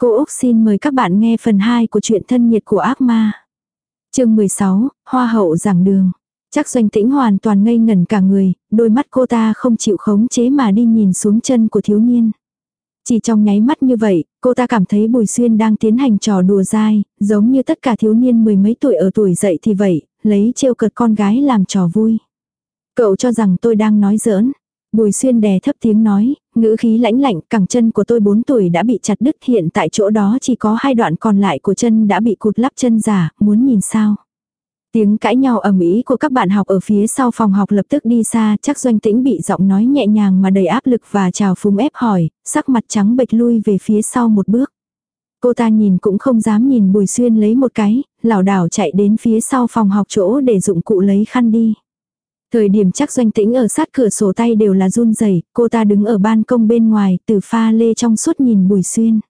Cô Úc xin mời các bạn nghe phần 2 của truyện thân nhiệt của ác ma. chương 16, Hoa hậu giảng đường. Chắc doanh tĩnh hoàn toàn ngây ngẩn cả người, đôi mắt cô ta không chịu khống chế mà đi nhìn xuống chân của thiếu niên. Chỉ trong nháy mắt như vậy, cô ta cảm thấy Bùi Xuyên đang tiến hành trò đùa dai, giống như tất cả thiếu niên mười mấy tuổi ở tuổi dậy thì vậy, lấy trêu cợt con gái làm trò vui. Cậu cho rằng tôi đang nói giỡn. Bùi Xuyên đè thấp tiếng nói, ngữ khí lãnh lạnh, cẳng chân của tôi 4 tuổi đã bị chặt đứt hiện tại chỗ đó chỉ có hai đoạn còn lại của chân đã bị cụt lắp chân giả, muốn nhìn sao. Tiếng cãi nhau ầm ĩ của các bạn học ở phía sau phòng học lập tức đi xa, chắc doanh tĩnh bị giọng nói nhẹ nhàng mà đầy áp lực và trào phúng ép hỏi, sắc mặt trắng bệch lui về phía sau một bước. Cô ta nhìn cũng không dám nhìn Bùi Xuyên lấy một cái, lảo đảo chạy đến phía sau phòng học chỗ để dụng cụ lấy khăn đi. Thời điểm chắc doanh tĩnh ở sát cửa sổ tay đều là run rẩy cô ta đứng ở ban công bên ngoài từ pha lê trong suốt nhìn Bùi Xuyên.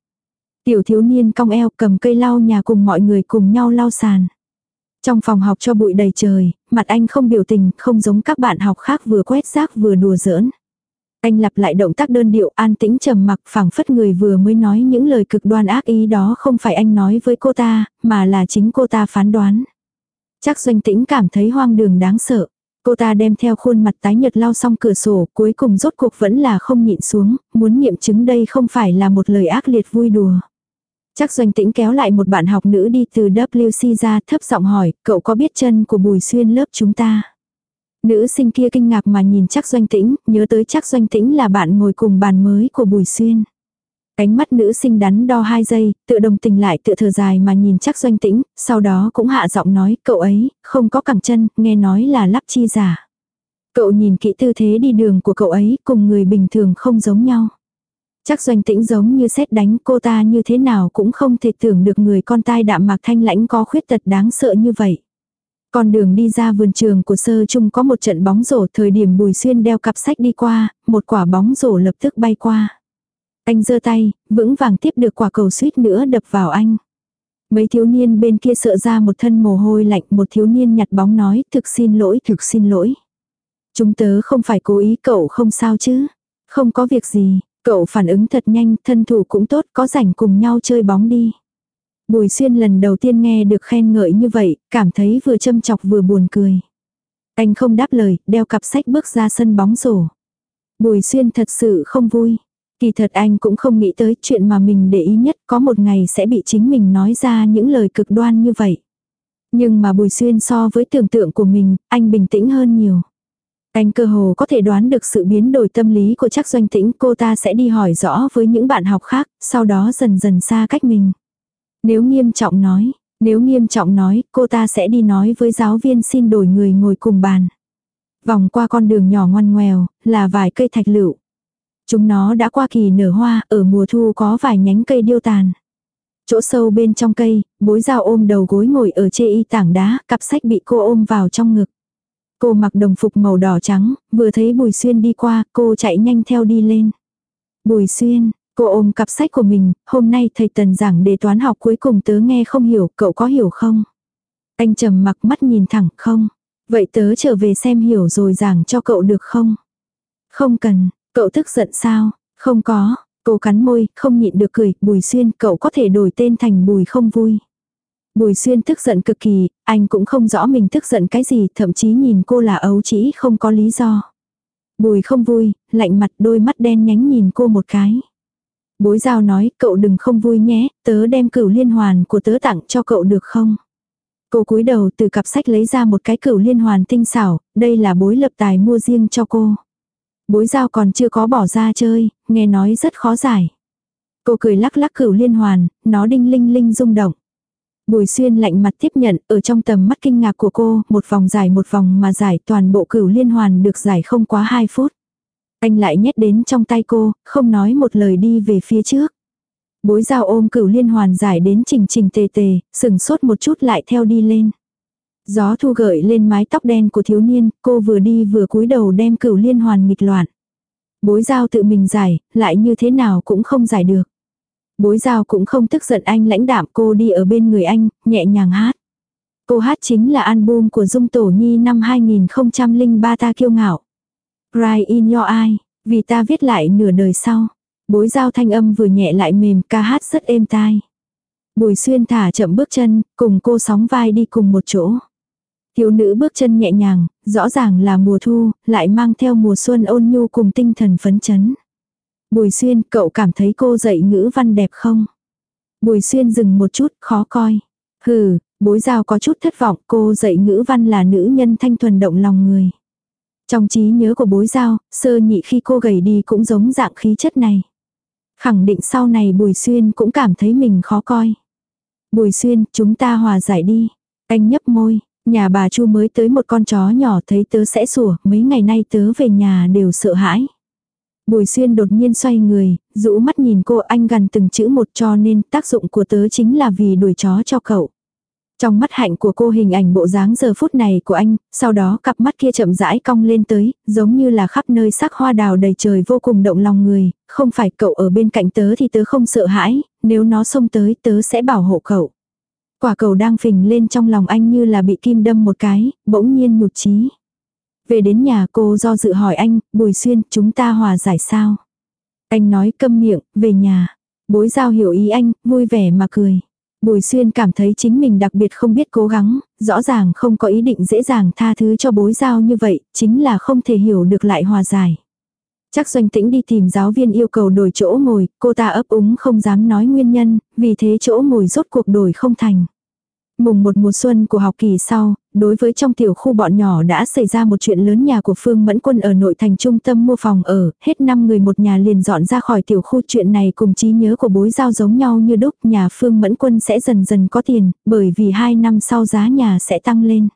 Tiểu thiếu niên cong eo cầm cây lau nhà cùng mọi người cùng nhau lau sàn. Trong phòng học cho bụi đầy trời, mặt anh không biểu tình, không giống các bạn học khác vừa quét rác vừa đùa giỡn. Anh lặp lại động tác đơn điệu an tĩnh trầm mặc phảng phất người vừa mới nói những lời cực đoan ác ý đó không phải anh nói với cô ta, mà là chính cô ta phán đoán. Chắc doanh tĩnh cảm thấy hoang đường đáng sợ. Cô ta đem theo khuôn mặt tái nhật lau xong cửa sổ, cuối cùng rốt cuộc vẫn là không nhịn xuống, muốn nghiệm chứng đây không phải là một lời ác liệt vui đùa. Chắc doanh tĩnh kéo lại một bạn học nữ đi từ WC ra thấp giọng hỏi, cậu có biết chân của bùi xuyên lớp chúng ta? Nữ sinh kia kinh ngạc mà nhìn chắc doanh tĩnh, nhớ tới chắc doanh tĩnh là bạn ngồi cùng bàn mới của bùi xuyên. Cánh mắt nữ sinh đắn đo hai giây, tự đồng tình lại tự thở dài mà nhìn chắc doanh tĩnh, sau đó cũng hạ giọng nói, cậu ấy, không có cẳng chân, nghe nói là lắp chi giả. Cậu nhìn kỹ tư thế đi đường của cậu ấy cùng người bình thường không giống nhau. Chắc doanh tĩnh giống như xét đánh cô ta như thế nào cũng không thể tưởng được người con tai đạm mạc thanh lãnh có khuyết tật đáng sợ như vậy. Con đường đi ra vườn trường của sơ trung có một trận bóng rổ thời điểm Bùi Xuyên đeo cặp sách đi qua, một quả bóng rổ lập tức bay qua. Anh giơ tay, vững vàng tiếp được quả cầu suýt nữa đập vào anh. Mấy thiếu niên bên kia sợ ra một thân mồ hôi lạnh, một thiếu niên nhặt bóng nói, thực xin lỗi, thực xin lỗi. Chúng tớ không phải cố ý cậu không sao chứ. Không có việc gì, cậu phản ứng thật nhanh, thân thủ cũng tốt, có rảnh cùng nhau chơi bóng đi. Bùi xuyên lần đầu tiên nghe được khen ngợi như vậy, cảm thấy vừa châm chọc vừa buồn cười. Anh không đáp lời, đeo cặp sách bước ra sân bóng rổ. Bùi xuyên thật sự không vui. Kỳ thật anh cũng không nghĩ tới chuyện mà mình để ý nhất có một ngày sẽ bị chính mình nói ra những lời cực đoan như vậy. Nhưng mà Bùi Xuyên so với tưởng tượng của mình, anh bình tĩnh hơn nhiều. Anh cơ hồ có thể đoán được sự biến đổi tâm lý của chắc doanh tĩnh cô ta sẽ đi hỏi rõ với những bạn học khác, sau đó dần dần xa cách mình. Nếu nghiêm trọng nói, nếu nghiêm trọng nói, cô ta sẽ đi nói với giáo viên xin đổi người ngồi cùng bàn. Vòng qua con đường nhỏ ngoằn ngoèo, là vài cây thạch lựu. Chúng nó đã qua kỳ nở hoa, ở mùa thu có vài nhánh cây điêu tàn. Chỗ sâu bên trong cây, bối dao ôm đầu gối ngồi ở chê y tảng đá, cặp sách bị cô ôm vào trong ngực. Cô mặc đồng phục màu đỏ trắng, vừa thấy Bùi Xuyên đi qua, cô chạy nhanh theo đi lên. Bùi Xuyên, cô ôm cặp sách của mình, hôm nay thầy Tần giảng đề toán học cuối cùng tớ nghe không hiểu, cậu có hiểu không? Anh trầm mặc mắt nhìn thẳng, không? Vậy tớ trở về xem hiểu rồi giảng cho cậu được không? Không cần, Cậu tức giận sao? Không có. Cô cắn môi, không nhịn được cười, Bùi Xuyên, cậu có thể đổi tên thành Bùi không vui. Bùi Xuyên tức giận cực kỳ, anh cũng không rõ mình tức giận cái gì, thậm chí nhìn cô là ấu chỉ không có lý do. Bùi không vui, lạnh mặt đôi mắt đen nhánh nhìn cô một cái. Bối giao nói, cậu đừng không vui nhé, tớ đem cửu liên hoàn của tớ tặng cho cậu được không? Cô cúi đầu từ cặp sách lấy ra một cái cửu liên hoàn tinh xảo, đây là bối lập tài mua riêng cho cô. Bối giao còn chưa có bỏ ra chơi, nghe nói rất khó giải. Cô cười lắc lắc cửu liên hoàn, nó đinh linh linh rung động. Bùi xuyên lạnh mặt tiếp nhận, ở trong tầm mắt kinh ngạc của cô, một vòng giải một vòng mà giải toàn bộ cửu liên hoàn được giải không quá 2 phút. Anh lại nhét đến trong tay cô, không nói một lời đi về phía trước. Bối giao ôm cửu liên hoàn giải đến trình trình tề tề, sừng sốt một chút lại theo đi lên. Gió thu gợi lên mái tóc đen của thiếu niên, cô vừa đi vừa cúi đầu đem cửu liên hoàn nghịch loạn. Bối giao tự mình giải, lại như thế nào cũng không giải được. Bối giao cũng không tức giận anh lãnh đạm cô đi ở bên người anh, nhẹ nhàng hát. Cô hát chính là album của Dung Tổ Nhi năm 2003 ta kiêu ngạo. Cry in your eye, vì ta viết lại nửa đời sau. Bối giao thanh âm vừa nhẹ lại mềm ca hát rất êm tai. Bùi xuyên thả chậm bước chân, cùng cô sóng vai đi cùng một chỗ. Thiếu nữ bước chân nhẹ nhàng, rõ ràng là mùa thu, lại mang theo mùa xuân ôn nhu cùng tinh thần phấn chấn. Bùi xuyên, cậu cảm thấy cô dạy ngữ văn đẹp không? Bùi xuyên dừng một chút, khó coi. Hừ, bối giao có chút thất vọng, cô dạy ngữ văn là nữ nhân thanh thuần động lòng người. Trong trí nhớ của bối giao, sơ nhị khi cô gầy đi cũng giống dạng khí chất này. Khẳng định sau này Bùi Xuyên cũng cảm thấy mình khó coi. Bùi Xuyên, chúng ta hòa giải đi. Anh nhấp môi, nhà bà Chu mới tới một con chó nhỏ thấy tớ sẽ sủa, mấy ngày nay tớ về nhà đều sợ hãi. Bùi Xuyên đột nhiên xoay người, rũ mắt nhìn cô anh gần từng chữ một cho nên tác dụng của tớ chính là vì đuổi chó cho cậu. Trong mắt hạnh của cô hình ảnh bộ dáng giờ phút này của anh, sau đó cặp mắt kia chậm rãi cong lên tới, giống như là khắp nơi sắc hoa đào đầy trời vô cùng động lòng người, không phải cậu ở bên cạnh tớ thì tớ không sợ hãi, nếu nó xông tới tớ sẽ bảo hộ cậu. Quả cầu đang phình lên trong lòng anh như là bị kim đâm một cái, bỗng nhiên nhụt chí. Về đến nhà cô do dự hỏi anh, Bùi Xuyên, chúng ta hòa giải sao? Anh nói câm miệng, về nhà. Bối giao hiểu ý anh, vui vẻ mà cười. Bùi Xuyên cảm thấy chính mình đặc biệt không biết cố gắng, rõ ràng không có ý định dễ dàng tha thứ cho bối giao như vậy, chính là không thể hiểu được lại hòa giải. Chắc doanh tĩnh đi tìm giáo viên yêu cầu đổi chỗ ngồi, cô ta ấp úng không dám nói nguyên nhân, vì thế chỗ ngồi rốt cuộc đổi không thành. Mùng một mùa xuân của học kỳ sau, đối với trong tiểu khu bọn nhỏ đã xảy ra một chuyện lớn nhà của Phương Mẫn Quân ở nội thành trung tâm mua phòng ở, hết năm người một nhà liền dọn ra khỏi tiểu khu chuyện này cùng trí nhớ của bối giao giống nhau như đúc nhà Phương Mẫn Quân sẽ dần dần có tiền, bởi vì hai năm sau giá nhà sẽ tăng lên.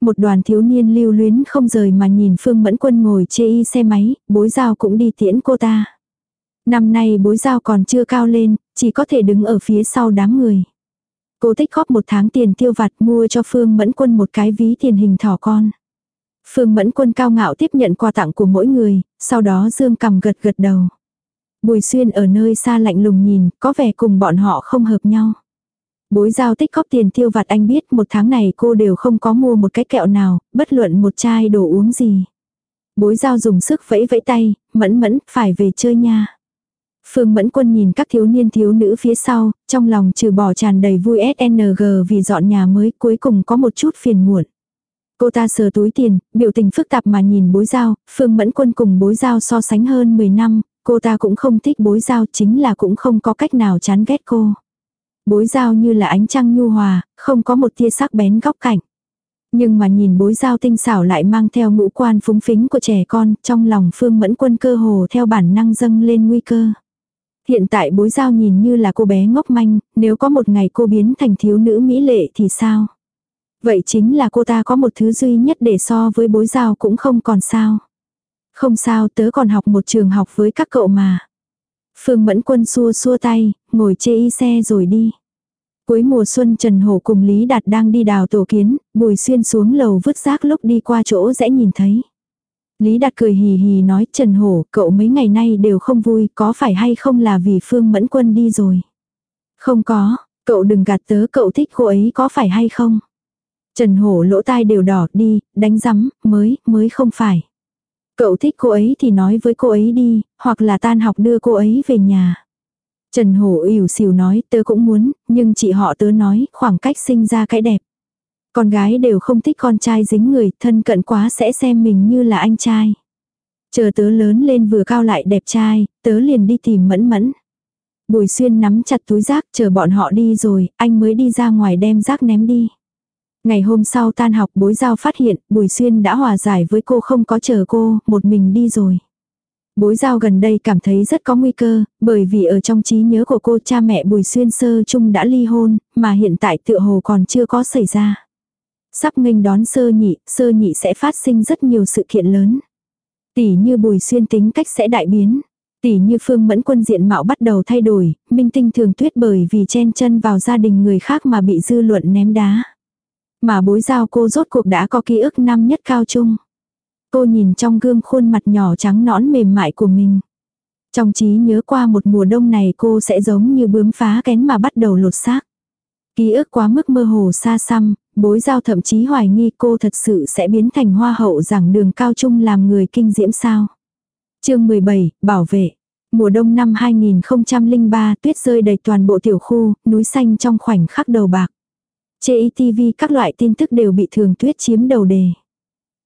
Một đoàn thiếu niên lưu luyến không rời mà nhìn Phương Mẫn Quân ngồi chê y xe máy, bối giao cũng đi tiễn cô ta. Năm nay bối giao còn chưa cao lên, chỉ có thể đứng ở phía sau đám người. Cô tích góp một tháng tiền tiêu vặt mua cho Phương Mẫn Quân một cái ví tiền hình thỏ con. Phương Mẫn Quân cao ngạo tiếp nhận quà tặng của mỗi người, sau đó dương cầm gật gật đầu. Bùi xuyên ở nơi xa lạnh lùng nhìn, có vẻ cùng bọn họ không hợp nhau. Bối giao tích góp tiền tiêu vặt anh biết một tháng này cô đều không có mua một cái kẹo nào, bất luận một chai đồ uống gì. Bối giao dùng sức vẫy vẫy tay, mẫn mẫn, phải về chơi nha. Phương Mẫn Quân nhìn các thiếu niên thiếu nữ phía sau, trong lòng trừ bỏ tràn đầy vui SNG vì dọn nhà mới cuối cùng có một chút phiền muộn. Cô ta sờ túi tiền, biểu tình phức tạp mà nhìn bối giao, Phương Mẫn Quân cùng bối giao so sánh hơn 10 năm, cô ta cũng không thích bối giao chính là cũng không có cách nào chán ghét cô. Bối giao như là ánh trăng nhu hòa, không có một tia sắc bén góc cạnh. Nhưng mà nhìn bối giao tinh xảo lại mang theo ngũ quan phúng phính của trẻ con, trong lòng Phương Mẫn Quân cơ hồ theo bản năng dâng lên nguy cơ. Hiện tại bối giao nhìn như là cô bé ngốc manh, nếu có một ngày cô biến thành thiếu nữ mỹ lệ thì sao? Vậy chính là cô ta có một thứ duy nhất để so với bối giao cũng không còn sao. Không sao tớ còn học một trường học với các cậu mà. Phương Mẫn Quân xua xua tay, ngồi chê y xe rồi đi. Cuối mùa xuân Trần Hổ cùng Lý Đạt đang đi đào tổ kiến, Bùi Xuyên xuống lầu vứt rác lúc đi qua chỗ dễ nhìn thấy. Lý Đạt cười hì hì nói Trần Hổ, cậu mấy ngày nay đều không vui, có phải hay không là vì Phương Mẫn Quân đi rồi? Không có, cậu đừng gạt tớ cậu thích cô ấy có phải hay không? Trần Hổ lỗ tai đều đỏ đi, đánh rắm, mới, mới không phải. Cậu thích cô ấy thì nói với cô ấy đi, hoặc là tan học đưa cô ấy về nhà. Trần Hổ ỉu xìu nói tớ cũng muốn, nhưng chị họ tớ nói khoảng cách sinh ra cái đẹp. Con gái đều không thích con trai dính người, thân cận quá sẽ xem mình như là anh trai. Chờ tớ lớn lên vừa cao lại đẹp trai, tớ liền đi tìm mẫn mẫn. Bùi xuyên nắm chặt túi rác chờ bọn họ đi rồi, anh mới đi ra ngoài đem rác ném đi. Ngày hôm sau tan học bối giao phát hiện Bùi Xuyên đã hòa giải với cô không có chờ cô, một mình đi rồi. Bối giao gần đây cảm thấy rất có nguy cơ, bởi vì ở trong trí nhớ của cô cha mẹ Bùi Xuyên sơ chung đã ly hôn, mà hiện tại tựa hồ còn chưa có xảy ra. Sắp nghênh đón sơ nhị, sơ nhị sẽ phát sinh rất nhiều sự kiện lớn. Tỷ như bùi xuyên tính cách sẽ đại biến. Tỷ như phương mẫn quân diện mạo bắt đầu thay đổi, minh tinh thường tuyết bởi vì chen chân vào gia đình người khác mà bị dư luận ném đá. Mà bối giao cô rốt cuộc đã có ký ức năm nhất cao trung. Cô nhìn trong gương khuôn mặt nhỏ trắng nõn mềm mại của mình. Trong trí nhớ qua một mùa đông này cô sẽ giống như bướm phá kén mà bắt đầu lột xác. Ký ức quá mức mơ hồ xa xăm, bối giao thậm chí hoài nghi cô thật sự sẽ biến thành hoa hậu giảng đường cao trung làm người kinh diễm sao. chương 17, bảo vệ. Mùa đông năm 2003 tuyết rơi đầy toàn bộ tiểu khu, núi xanh trong khoảnh khắc đầu bạc. Trên TV các loại tin tức đều bị thường tuyết chiếm đầu đề.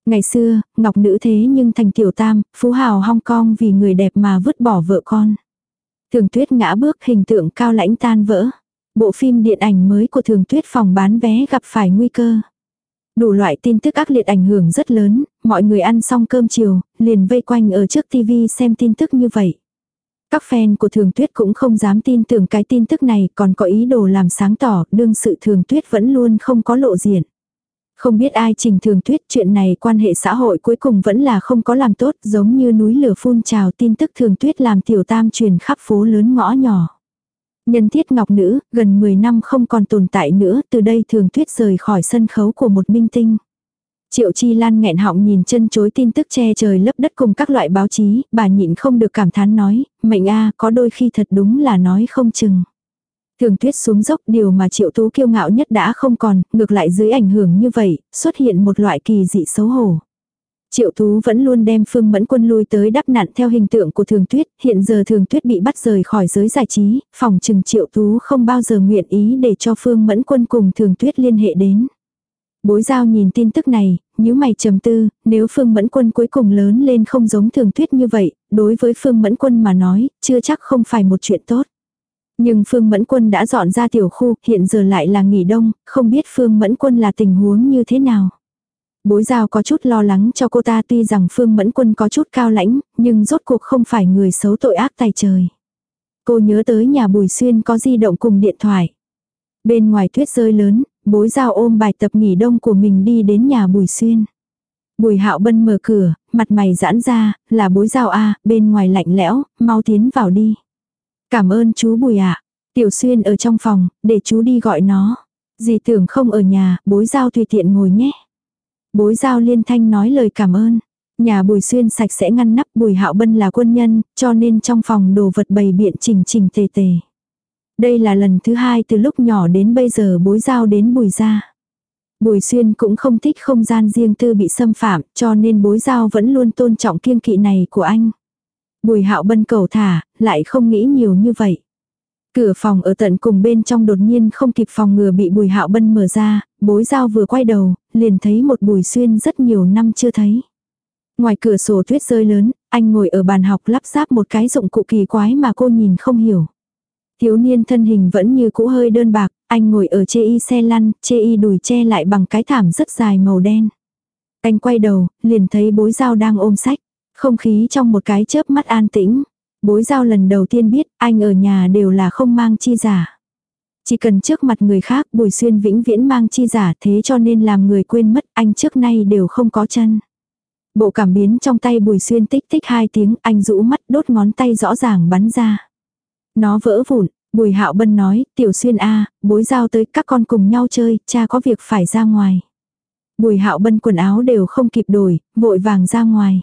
Ngày xưa, Ngọc Nữ thế nhưng thành tiểu tam, phú hào Hong Kong vì người đẹp mà vứt bỏ vợ con. Thường tuyết ngã bước hình tượng cao lãnh tan vỡ. Bộ phim điện ảnh mới của thường tuyết phòng bán vé gặp phải nguy cơ. Đủ loại tin tức ác liệt ảnh hưởng rất lớn, mọi người ăn xong cơm chiều, liền vây quanh ở trước TV xem tin tức như vậy. Các fan của thường tuyết cũng không dám tin tưởng cái tin tức này còn có ý đồ làm sáng tỏ, đương sự thường tuyết vẫn luôn không có lộ diện. Không biết ai trình thường tuyết chuyện này quan hệ xã hội cuối cùng vẫn là không có làm tốt giống như núi lửa phun trào tin tức thường tuyết làm tiểu tam truyền khắp phố lớn ngõ nhỏ. Nhân thiết ngọc nữ, gần 10 năm không còn tồn tại nữa, từ đây thường tuyết rời khỏi sân khấu của một minh tinh. Triệu Chi Lan nghẹn họng nhìn chân chối tin tức che trời lấp đất cùng các loại báo chí, bà nhịn không được cảm thán nói, mệnh a có đôi khi thật đúng là nói không chừng. Thường tuyết xuống dốc điều mà triệu tú kiêu ngạo nhất đã không còn, ngược lại dưới ảnh hưởng như vậy, xuất hiện một loại kỳ dị xấu hổ. Triệu Tú vẫn luôn đem Phương Mẫn Quân lui tới đắp nạn theo hình tượng của Thường Tuyết, hiện giờ Thường Tuyết bị bắt rời khỏi giới giải trí, phòng trừng Triệu Tú không bao giờ nguyện ý để cho Phương Mẫn Quân cùng Thường Tuyết liên hệ đến. Bối giao nhìn tin tức này, nếu mày trầm tư, nếu Phương Mẫn Quân cuối cùng lớn lên không giống Thường thuyết như vậy, đối với Phương Mẫn Quân mà nói, chưa chắc không phải một chuyện tốt. Nhưng Phương Mẫn Quân đã dọn ra tiểu khu, hiện giờ lại là nghỉ đông, không biết Phương Mẫn Quân là tình huống như thế nào. Bối giao có chút lo lắng cho cô ta tuy rằng Phương Mẫn Quân có chút cao lãnh, nhưng rốt cuộc không phải người xấu tội ác tài trời. Cô nhớ tới nhà Bùi Xuyên có di động cùng điện thoại. Bên ngoài tuyết rơi lớn, bối giao ôm bài tập nghỉ đông của mình đi đến nhà Bùi Xuyên. Bùi Hạo Bân mở cửa, mặt mày giãn ra, là bối giao a, bên ngoài lạnh lẽo, mau tiến vào đi. Cảm ơn chú Bùi ạ. Tiểu Xuyên ở trong phòng, để chú đi gọi nó. Dì tưởng không ở nhà, bối giao tùy tiện ngồi nhé. Bối giao liên thanh nói lời cảm ơn. Nhà Bùi Xuyên sạch sẽ ngăn nắp Bùi Hạo Bân là quân nhân, cho nên trong phòng đồ vật bày biện chỉnh chỉnh tề tề. Đây là lần thứ hai từ lúc nhỏ đến bây giờ bối giao đến Bùi gia. Bùi Xuyên cũng không thích không gian riêng tư bị xâm phạm, cho nên bối giao vẫn luôn tôn trọng kiêng kỵ này của anh. Bùi Hạo Bân cầu thả, lại không nghĩ nhiều như vậy. Cửa phòng ở tận cùng bên trong đột nhiên không kịp phòng ngừa bị bùi hạo bân mở ra, bối giao vừa quay đầu, liền thấy một bùi xuyên rất nhiều năm chưa thấy. Ngoài cửa sổ tuyết rơi lớn, anh ngồi ở bàn học lắp ráp một cái dụng cụ kỳ quái mà cô nhìn không hiểu. Thiếu niên thân hình vẫn như cũ hơi đơn bạc, anh ngồi ở chê y xe lăn, chê y đùi che lại bằng cái thảm rất dài màu đen. Anh quay đầu, liền thấy bối dao đang ôm sách. Không khí trong một cái chớp mắt an tĩnh. Bối giao lần đầu tiên biết anh ở nhà đều là không mang chi giả. Chỉ cần trước mặt người khác Bùi Xuyên vĩnh viễn mang chi giả thế cho nên làm người quên mất anh trước nay đều không có chân. Bộ cảm biến trong tay Bùi Xuyên tích tích hai tiếng anh rũ mắt đốt ngón tay rõ ràng bắn ra. Nó vỡ vụn, Bùi Hạo Bân nói, Tiểu Xuyên a, bối giao tới các con cùng nhau chơi, cha có việc phải ra ngoài. Bùi Hạo Bân quần áo đều không kịp đổi, vội vàng ra ngoài.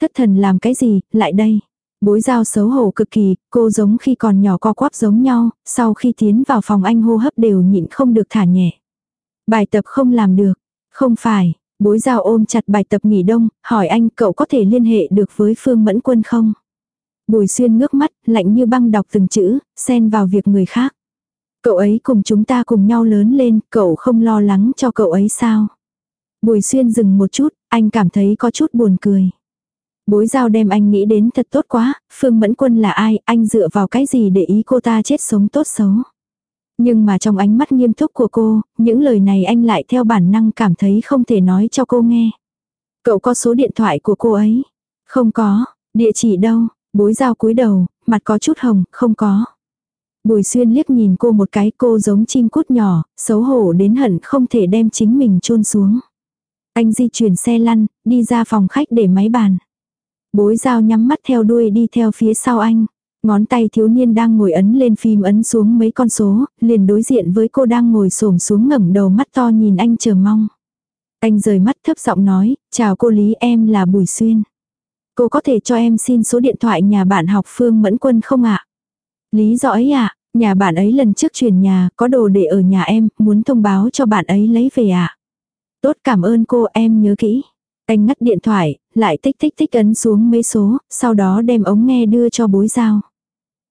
Thất thần làm cái gì, lại đây. Bối giao xấu hổ cực kỳ, cô giống khi còn nhỏ co quắp giống nhau, sau khi tiến vào phòng anh hô hấp đều nhịn không được thả nhẹ. Bài tập không làm được. Không phải, bối giao ôm chặt bài tập nghỉ đông, hỏi anh cậu có thể liên hệ được với Phương Mẫn Quân không? Bùi xuyên ngước mắt, lạnh như băng đọc từng chữ, xen vào việc người khác. Cậu ấy cùng chúng ta cùng nhau lớn lên, cậu không lo lắng cho cậu ấy sao? Bùi xuyên dừng một chút, anh cảm thấy có chút buồn cười. Bối giao đem anh nghĩ đến thật tốt quá, Phương Mẫn Quân là ai, anh dựa vào cái gì để ý cô ta chết sống tốt xấu. Nhưng mà trong ánh mắt nghiêm túc của cô, những lời này anh lại theo bản năng cảm thấy không thể nói cho cô nghe. Cậu có số điện thoại của cô ấy? Không có, địa chỉ đâu? Bối giao cúi đầu, mặt có chút hồng, không có. Bùi xuyên liếc nhìn cô một cái cô giống chim cút nhỏ, xấu hổ đến hận không thể đem chính mình chôn xuống. Anh di chuyển xe lăn, đi ra phòng khách để máy bàn. Bối dao nhắm mắt theo đuôi đi theo phía sau anh. Ngón tay thiếu niên đang ngồi ấn lên phim ấn xuống mấy con số, liền đối diện với cô đang ngồi xổm xuống ngẩng đầu mắt to nhìn anh chờ mong. Anh rời mắt thấp giọng nói, chào cô Lý em là Bùi Xuyên. Cô có thể cho em xin số điện thoại nhà bạn học Phương Mẫn Quân không ạ? Lý do ấy ạ, nhà bạn ấy lần trước chuyển nhà, có đồ để ở nhà em, muốn thông báo cho bạn ấy lấy về ạ. Tốt cảm ơn cô em nhớ kỹ. Anh ngắt điện thoại, lại tích tích tích ấn xuống mấy số, sau đó đem ống nghe đưa cho bối giao.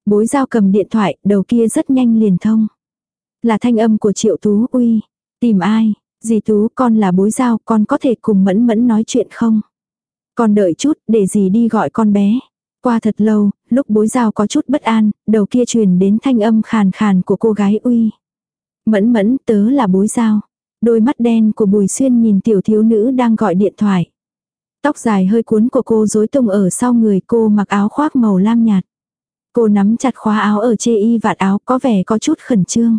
Bối giao cầm điện thoại, đầu kia rất nhanh liền thông. Là thanh âm của triệu tú uy. Tìm ai? Dì tú con là bối giao, con có thể cùng mẫn mẫn nói chuyện không? Con đợi chút, để gì đi gọi con bé. Qua thật lâu, lúc bối giao có chút bất an, đầu kia truyền đến thanh âm khàn khàn của cô gái uy. Mẫn mẫn tớ là bối giao. Đôi mắt đen của Bùi Xuyên nhìn tiểu thiếu nữ đang gọi điện thoại. Tóc dài hơi cuốn của cô rối tung ở sau người cô mặc áo khoác màu lam nhạt. Cô nắm chặt khóa áo ở chê y vạt áo có vẻ có chút khẩn trương.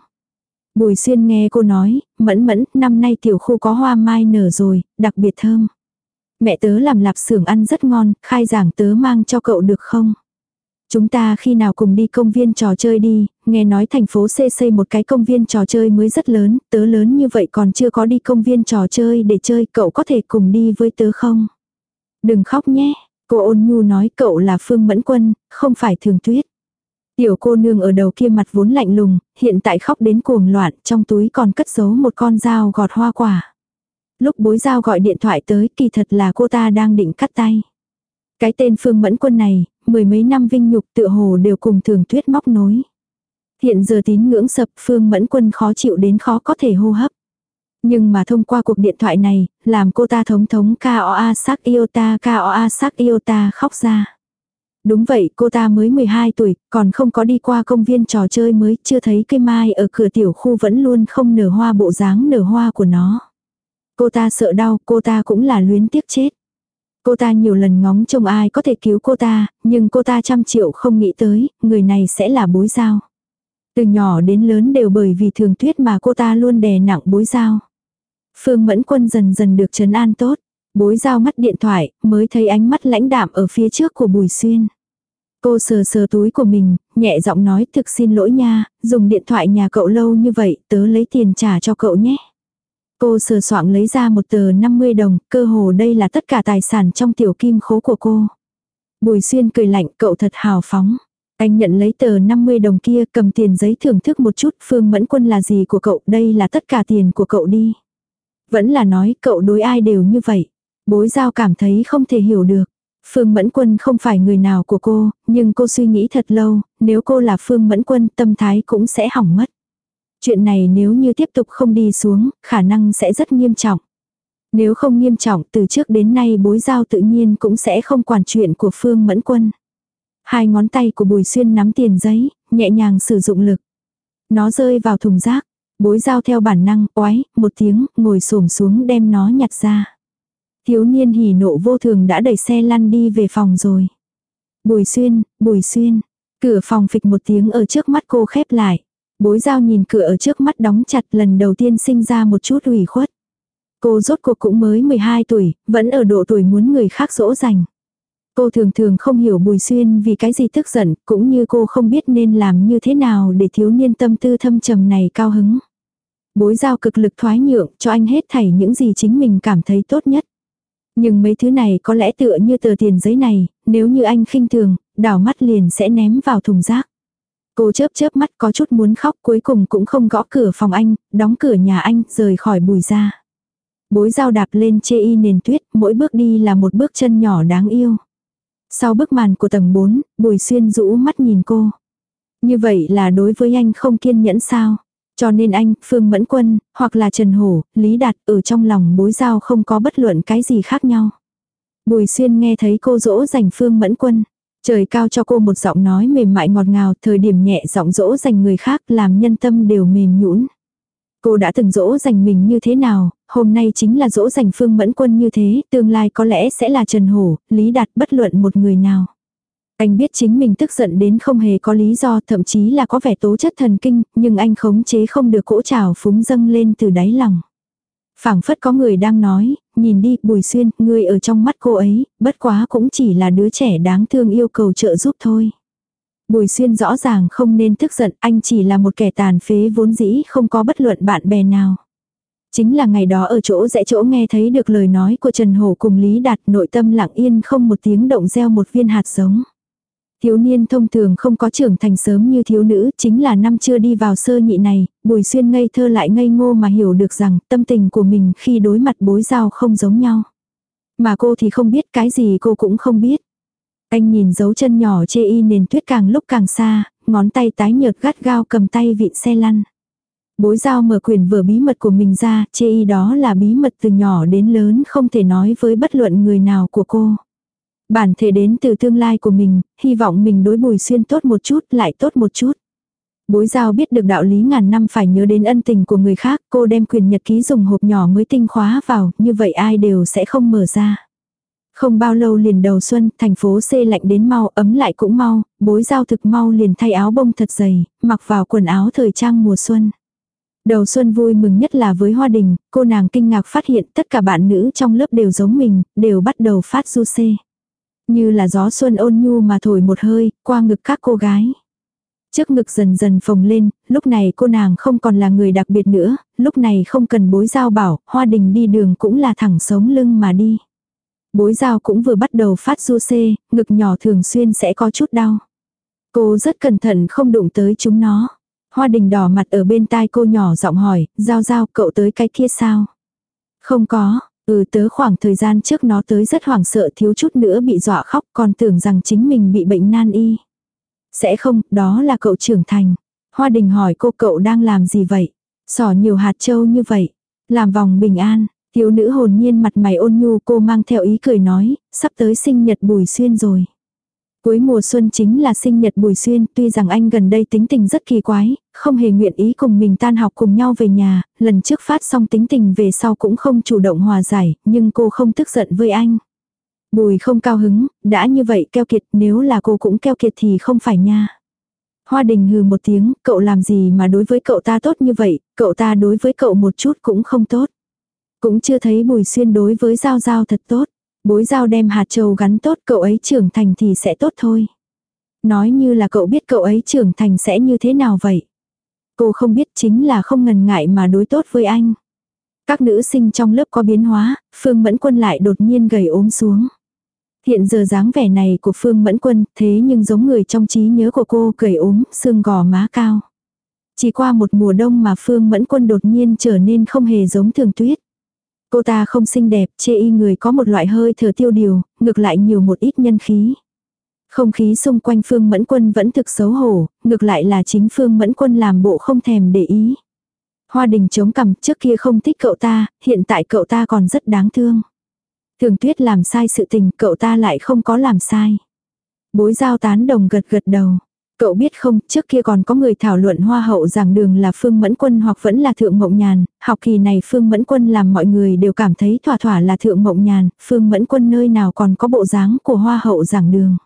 Bùi xuyên nghe cô nói, mẫn mẫn, năm nay tiểu khu có hoa mai nở rồi, đặc biệt thơm. Mẹ tớ làm lạp xưởng ăn rất ngon, khai giảng tớ mang cho cậu được không? Chúng ta khi nào cùng đi công viên trò chơi đi, nghe nói thành phố C xây một cái công viên trò chơi mới rất lớn, tớ lớn như vậy còn chưa có đi công viên trò chơi để chơi, cậu có thể cùng đi với tớ không? Đừng khóc nhé, cô ôn nhu nói cậu là Phương Mẫn Quân, không phải Thường Tuyết. Tiểu cô nương ở đầu kia mặt vốn lạnh lùng, hiện tại khóc đến cuồng loạn, trong túi còn cất giấu một con dao gọt hoa quả. Lúc bối giao gọi điện thoại tới kỳ thật là cô ta đang định cắt tay. Cái tên Phương Mẫn Quân này, mười mấy năm vinh nhục tựa hồ đều cùng thường tuyết móc nối. Hiện giờ tín ngưỡng sập Phương Mẫn Quân khó chịu đến khó có thể hô hấp. Nhưng mà thông qua cuộc điện thoại này, làm cô ta thống thống K.O.A. sắc Iota K.O.A. sắc Iota khóc ra. Đúng vậy, cô ta mới 12 tuổi, còn không có đi qua công viên trò chơi mới, chưa thấy cây mai ở cửa tiểu khu vẫn luôn không nở hoa bộ dáng nở hoa của nó. Cô ta sợ đau, cô ta cũng là luyến tiếc chết. Cô ta nhiều lần ngóng trông ai có thể cứu cô ta, nhưng cô ta trăm triệu không nghĩ tới, người này sẽ là bối giao. Từ nhỏ đến lớn đều bởi vì thường tuyết mà cô ta luôn đè nặng bối giao. Phương Mẫn Quân dần dần được trấn an tốt. Bối giao mắt điện thoại, mới thấy ánh mắt lãnh đạm ở phía trước của Bùi Xuyên. Cô sờ sờ túi của mình, nhẹ giọng nói thực xin lỗi nha, dùng điện thoại nhà cậu lâu như vậy, tớ lấy tiền trả cho cậu nhé. Cô sờ soạng lấy ra một tờ 50 đồng, cơ hồ đây là tất cả tài sản trong tiểu kim khố của cô. Bùi xuyên cười lạnh, cậu thật hào phóng. Anh nhận lấy tờ 50 đồng kia, cầm tiền giấy thưởng thức một chút, Phương Mẫn Quân là gì của cậu, đây là tất cả tiền của cậu đi. Vẫn là nói, cậu đối ai đều như vậy. Bối giao cảm thấy không thể hiểu được. Phương Mẫn Quân không phải người nào của cô, nhưng cô suy nghĩ thật lâu, nếu cô là Phương Mẫn Quân tâm thái cũng sẽ hỏng mất. Chuyện này nếu như tiếp tục không đi xuống, khả năng sẽ rất nghiêm trọng. Nếu không nghiêm trọng từ trước đến nay bối giao tự nhiên cũng sẽ không quản chuyện của Phương Mẫn Quân. Hai ngón tay của Bùi Xuyên nắm tiền giấy, nhẹ nhàng sử dụng lực. Nó rơi vào thùng rác, bối giao theo bản năng, oái, một tiếng, ngồi xổm xuống đem nó nhặt ra. Thiếu niên hỉ nộ vô thường đã đẩy xe lăn đi về phòng rồi. Bùi Xuyên, Bùi Xuyên, cửa phòng phịch một tiếng ở trước mắt cô khép lại. Bối giao nhìn cửa ở trước mắt đóng chặt lần đầu tiên sinh ra một chút ủy khuất. Cô rốt cuộc cũng mới 12 tuổi, vẫn ở độ tuổi muốn người khác dỗ dành. Cô thường thường không hiểu Bùi Xuyên vì cái gì tức giận, cũng như cô không biết nên làm như thế nào để thiếu niên tâm tư thâm trầm này cao hứng. Bối giao cực lực thoái nhượng cho anh hết thảy những gì chính mình cảm thấy tốt nhất. Nhưng mấy thứ này có lẽ tựa như tờ tiền giấy này, nếu như anh khinh thường, đảo mắt liền sẽ ném vào thùng rác. Cô chớp chớp mắt có chút muốn khóc cuối cùng cũng không gõ cửa phòng anh, đóng cửa nhà anh, rời khỏi bùi ra. Bối dao đạp lên chê y nền tuyết, mỗi bước đi là một bước chân nhỏ đáng yêu. Sau bức màn của tầng 4, bùi xuyên rũ mắt nhìn cô. Như vậy là đối với anh không kiên nhẫn sao? Cho nên anh, Phương Mẫn Quân, hoặc là Trần Hổ, Lý Đạt ở trong lòng bối giao không có bất luận cái gì khác nhau. Bùi xuyên nghe thấy cô dỗ dành Phương Mẫn Quân. Trời cao cho cô một giọng nói mềm mại ngọt ngào, thời điểm nhẹ giọng dỗ dành người khác làm nhân tâm đều mềm nhũn. Cô đã từng dỗ dành mình như thế nào, hôm nay chính là dỗ dành Phương Mẫn Quân như thế, tương lai có lẽ sẽ là Trần Hổ, Lý Đạt bất luận một người nào. Anh biết chính mình tức giận đến không hề có lý do, thậm chí là có vẻ tố chất thần kinh, nhưng anh khống chế không được cỗ trào phúng dâng lên từ đáy lòng phảng phất có người đang nói, nhìn đi, Bùi Xuyên, ngươi ở trong mắt cô ấy, bất quá cũng chỉ là đứa trẻ đáng thương yêu cầu trợ giúp thôi. Bùi Xuyên rõ ràng không nên tức giận, anh chỉ là một kẻ tàn phế vốn dĩ không có bất luận bạn bè nào. Chính là ngày đó ở chỗ rẽ chỗ nghe thấy được lời nói của Trần Hổ cùng Lý Đạt nội tâm lặng yên không một tiếng động gieo một viên hạt giống. Thiếu niên thông thường không có trưởng thành sớm như thiếu nữ, chính là năm chưa đi vào sơ nhị này, Bùi Xuyên ngây thơ lại ngây ngô mà hiểu được rằng tâm tình của mình khi đối mặt bối giao không giống nhau. Mà cô thì không biết cái gì cô cũng không biết. Anh nhìn dấu chân nhỏ chê y nền tuyết càng lúc càng xa, ngón tay tái nhợt gắt gao cầm tay vịn xe lăn. Bối giao mở quyền vừa bí mật của mình ra, chê y đó là bí mật từ nhỏ đến lớn không thể nói với bất luận người nào của cô. Bản thể đến từ tương lai của mình, hy vọng mình đối bùi xuyên tốt một chút lại tốt một chút. Bối giao biết được đạo lý ngàn năm phải nhớ đến ân tình của người khác, cô đem quyền nhật ký dùng hộp nhỏ mới tinh khóa vào, như vậy ai đều sẽ không mở ra. Không bao lâu liền đầu xuân, thành phố C lạnh đến mau, ấm lại cũng mau, bối giao thực mau liền thay áo bông thật dày, mặc vào quần áo thời trang mùa xuân. Đầu xuân vui mừng nhất là với Hoa Đình, cô nàng kinh ngạc phát hiện tất cả bạn nữ trong lớp đều giống mình, đều bắt đầu phát du xê. Như là gió xuân ôn nhu mà thổi một hơi, qua ngực các cô gái. Trước ngực dần dần phồng lên, lúc này cô nàng không còn là người đặc biệt nữa, lúc này không cần bối giao bảo, Hoa Đình đi đường cũng là thẳng sống lưng mà đi. Bối giao cũng vừa bắt đầu phát du xê, ngực nhỏ thường xuyên sẽ có chút đau. Cô rất cẩn thận không đụng tới chúng nó. Hoa đình đỏ mặt ở bên tai cô nhỏ giọng hỏi, giao giao cậu tới cái kia sao? Không có, ừ tớ khoảng thời gian trước nó tới rất hoảng sợ thiếu chút nữa bị dọa khóc còn tưởng rằng chính mình bị bệnh nan y. Sẽ không, đó là cậu trưởng thành. Hoa đình hỏi cô cậu đang làm gì vậy? Sỏ nhiều hạt châu như vậy. Làm vòng bình an, thiếu nữ hồn nhiên mặt mày ôn nhu cô mang theo ý cười nói, sắp tới sinh nhật bùi xuyên rồi. Cuối mùa xuân chính là sinh nhật Bùi Xuyên, tuy rằng anh gần đây tính tình rất kỳ quái, không hề nguyện ý cùng mình tan học cùng nhau về nhà, lần trước phát xong tính tình về sau cũng không chủ động hòa giải, nhưng cô không tức giận với anh. Bùi không cao hứng, đã như vậy keo kiệt, nếu là cô cũng keo kiệt thì không phải nha. Hoa đình hừ một tiếng, cậu làm gì mà đối với cậu ta tốt như vậy, cậu ta đối với cậu một chút cũng không tốt. Cũng chưa thấy bùi xuyên đối với Giao Giao thật tốt. Bối giao đem hạt châu gắn tốt cậu ấy trưởng thành thì sẽ tốt thôi. Nói như là cậu biết cậu ấy trưởng thành sẽ như thế nào vậy. Cô không biết chính là không ngần ngại mà đối tốt với anh. Các nữ sinh trong lớp có biến hóa, Phương Mẫn Quân lại đột nhiên gầy ốm xuống. Hiện giờ dáng vẻ này của Phương Mẫn Quân thế nhưng giống người trong trí nhớ của cô gầy ốm, xương gò má cao. Chỉ qua một mùa đông mà Phương Mẫn Quân đột nhiên trở nên không hề giống thường tuyết. Cô ta không xinh đẹp, chê y người có một loại hơi thở tiêu điều, ngược lại nhiều một ít nhân khí. Không khí xung quanh Phương Mẫn Quân vẫn thực xấu hổ, ngược lại là chính Phương Mẫn Quân làm bộ không thèm để ý. Hoa đình chống cằm trước kia không thích cậu ta, hiện tại cậu ta còn rất đáng thương. Thường tuyết làm sai sự tình, cậu ta lại không có làm sai. Bối giao tán đồng gật gật đầu. Cậu biết không, trước kia còn có người thảo luận hoa hậu giảng đường là Phương Mẫn Quân hoặc vẫn là Thượng Mộng Nhàn, học kỳ này Phương Mẫn Quân làm mọi người đều cảm thấy thỏa thỏa là Thượng Mộng Nhàn, Phương Mẫn Quân nơi nào còn có bộ dáng của hoa hậu giảng đường.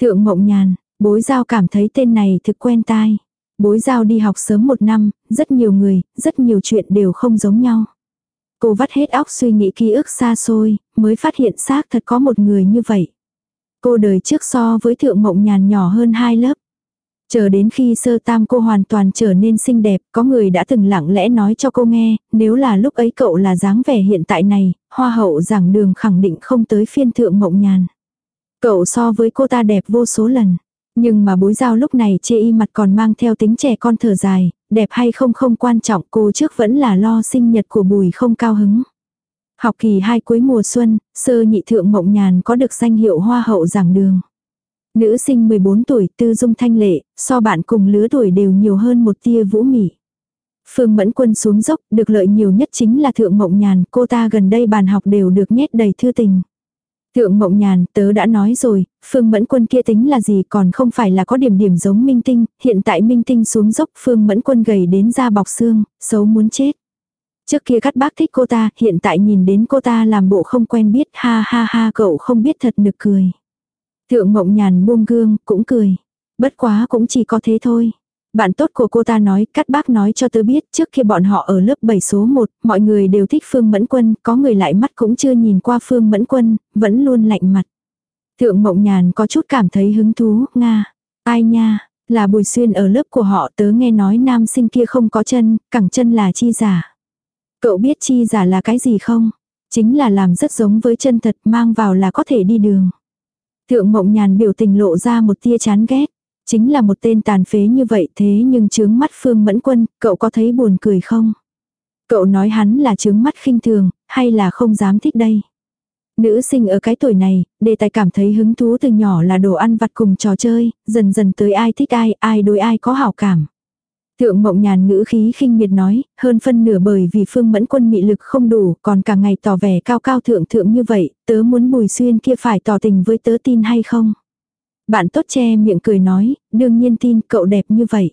Thượng Mộng Nhàn, bối giao cảm thấy tên này thực quen tai. Bối giao đi học sớm một năm, rất nhiều người, rất nhiều chuyện đều không giống nhau. Cô vắt hết óc suy nghĩ ký ức xa xôi, mới phát hiện xác thật có một người như vậy. Cô đời trước so với thượng mộng nhàn nhỏ hơn hai lớp. Chờ đến khi sơ tam cô hoàn toàn trở nên xinh đẹp, có người đã từng lặng lẽ nói cho cô nghe, nếu là lúc ấy cậu là dáng vẻ hiện tại này, hoa hậu giảng đường khẳng định không tới phiên thượng mộng nhàn. Cậu so với cô ta đẹp vô số lần. Nhưng mà bối giao lúc này chê y mặt còn mang theo tính trẻ con thở dài, đẹp hay không không quan trọng cô trước vẫn là lo sinh nhật của bùi không cao hứng. Học kỳ 2 cuối mùa xuân, sơ nhị thượng mộng nhàn có được danh hiệu hoa hậu giảng đường. Nữ sinh 14 tuổi tư dung thanh lệ, so bạn cùng lứa tuổi đều nhiều hơn một tia vũ mỉ Phương Mẫn Quân xuống dốc, được lợi nhiều nhất chính là Thượng Mộng Nhàn, cô ta gần đây bàn học đều được nhét đầy thư tình. Thượng Mộng Nhàn, tớ đã nói rồi, Phương Mẫn Quân kia tính là gì còn không phải là có điểm điểm giống Minh Tinh, hiện tại Minh Tinh xuống dốc Phương Mẫn Quân gầy đến da bọc xương, xấu muốn chết. Trước kia cắt bác thích cô ta, hiện tại nhìn đến cô ta làm bộ không quen biết, ha ha ha cậu không biết thật nực cười. Thượng mộng nhàn buông gương, cũng cười. Bất quá cũng chỉ có thế thôi. Bạn tốt của cô ta nói, cắt bác nói cho tớ biết, trước khi bọn họ ở lớp 7 số 1, mọi người đều thích Phương Mẫn Quân, có người lại mắt cũng chưa nhìn qua Phương Mẫn Quân, vẫn luôn lạnh mặt. Thượng Mộng Nhàn có chút cảm thấy hứng thú, Nga. Ai nha, là Bùi Xuyên ở lớp của họ tớ nghe nói nam sinh kia không có chân, cẳng chân là chi giả. Cậu biết chi giả là cái gì không? Chính là làm rất giống với chân thật mang vào là có thể đi đường. Thượng mộng nhàn biểu tình lộ ra một tia chán ghét. Chính là một tên tàn phế như vậy thế nhưng chướng mắt Phương Mẫn Quân, cậu có thấy buồn cười không? Cậu nói hắn là chướng mắt khinh thường, hay là không dám thích đây? Nữ sinh ở cái tuổi này, đề tài cảm thấy hứng thú từ nhỏ là đồ ăn vặt cùng trò chơi, dần dần tới ai thích ai, ai đối ai có hảo cảm. Thượng mộng nhàn ngữ khí khinh miệt nói, hơn phân nửa bởi vì phương mẫn quân mị lực không đủ, còn cả ngày tỏ vẻ cao cao thượng thượng như vậy, tớ muốn bùi xuyên kia phải tỏ tình với tớ tin hay không. Bạn tốt che miệng cười nói, đương nhiên tin cậu đẹp như vậy.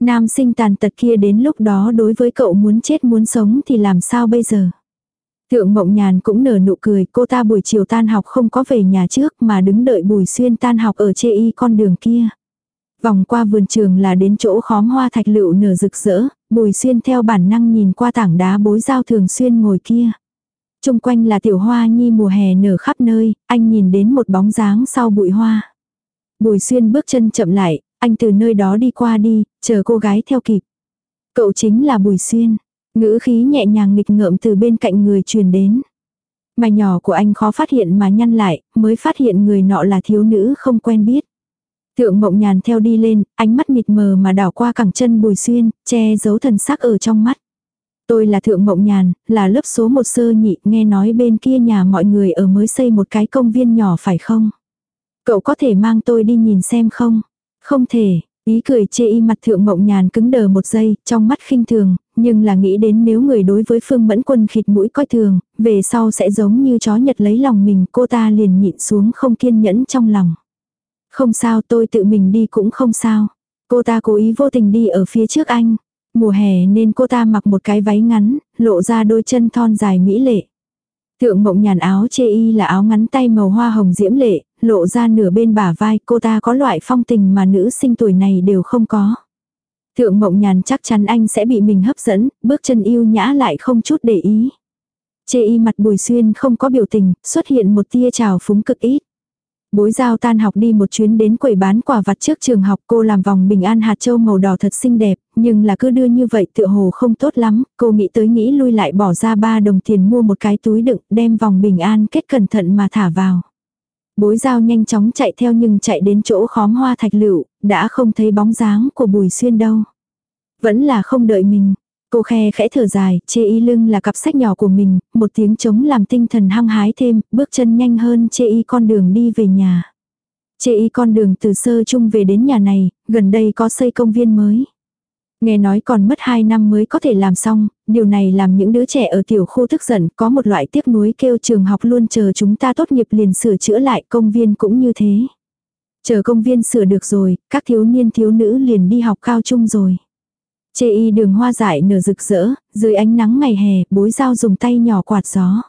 Nam sinh tàn tật kia đến lúc đó đối với cậu muốn chết muốn sống thì làm sao bây giờ. Thượng Mộng Nhàn cũng nở nụ cười, cô ta buổi chiều tan học không có về nhà trước mà đứng đợi Bùi Xuyên tan học ở chê y con đường kia. Vòng qua vườn trường là đến chỗ khóm hoa thạch lựu nở rực rỡ, Bùi Xuyên theo bản năng nhìn qua tảng đá bối giao thường xuyên ngồi kia. Trung quanh là tiểu hoa nhi mùa hè nở khắp nơi, anh nhìn đến một bóng dáng sau bụi hoa. Bùi Xuyên bước chân chậm lại, anh từ nơi đó đi qua đi, chờ cô gái theo kịp. Cậu chính là Bùi Xuyên. Ngữ khí nhẹ nhàng nghịch ngợm từ bên cạnh người truyền đến. Mà nhỏ của anh khó phát hiện mà nhăn lại, mới phát hiện người nọ là thiếu nữ không quen biết. Thượng mộng nhàn theo đi lên, ánh mắt mịt mờ mà đảo qua cẳng chân bùi xuyên, che giấu thần sắc ở trong mắt. Tôi là thượng mộng nhàn, là lớp số một sơ nhị, nghe nói bên kia nhà mọi người ở mới xây một cái công viên nhỏ phải không? Cậu có thể mang tôi đi nhìn xem không? Không thể, ý cười chê y mặt thượng mộng nhàn cứng đờ một giây, trong mắt khinh thường, nhưng là nghĩ đến nếu người đối với phương mẫn quân khịt mũi coi thường, về sau sẽ giống như chó nhật lấy lòng mình, cô ta liền nhịn xuống không kiên nhẫn trong lòng. Không sao tôi tự mình đi cũng không sao. Cô ta cố ý vô tình đi ở phía trước anh. Mùa hè nên cô ta mặc một cái váy ngắn, lộ ra đôi chân thon dài mỹ lệ. Thượng mộng nhàn áo chê y là áo ngắn tay màu hoa hồng diễm lệ, lộ ra nửa bên bả vai cô ta có loại phong tình mà nữ sinh tuổi này đều không có. Thượng mộng nhàn chắc chắn anh sẽ bị mình hấp dẫn, bước chân yêu nhã lại không chút để ý. Chê y mặt bùi xuyên không có biểu tình, xuất hiện một tia trào phúng cực ít. Bối giao tan học đi một chuyến đến quầy bán quả vặt trước trường học cô làm vòng bình an hạt châu màu đỏ thật xinh đẹp, nhưng là cứ đưa như vậy tựa hồ không tốt lắm, cô nghĩ tới nghĩ lui lại bỏ ra 3 đồng tiền mua một cái túi đựng đem vòng bình an kết cẩn thận mà thả vào. Bối giao nhanh chóng chạy theo nhưng chạy đến chỗ khóm hoa thạch lựu, đã không thấy bóng dáng của bùi xuyên đâu. Vẫn là không đợi mình, Cô khe khẽ thở dài, chê y lưng là cặp sách nhỏ của mình, một tiếng trống làm tinh thần hăng hái thêm, bước chân nhanh hơn chê y con đường đi về nhà. Chê y con đường từ sơ chung về đến nhà này, gần đây có xây công viên mới. Nghe nói còn mất 2 năm mới có thể làm xong, điều này làm những đứa trẻ ở tiểu khu tức giận có một loại tiếc nuối kêu trường học luôn chờ chúng ta tốt nghiệp liền sửa chữa lại công viên cũng như thế. Chờ công viên sửa được rồi, các thiếu niên thiếu nữ liền đi học cao trung rồi. Chê y đường hoa dại nở rực rỡ, dưới ánh nắng ngày hè, bối dao dùng tay nhỏ quạt gió.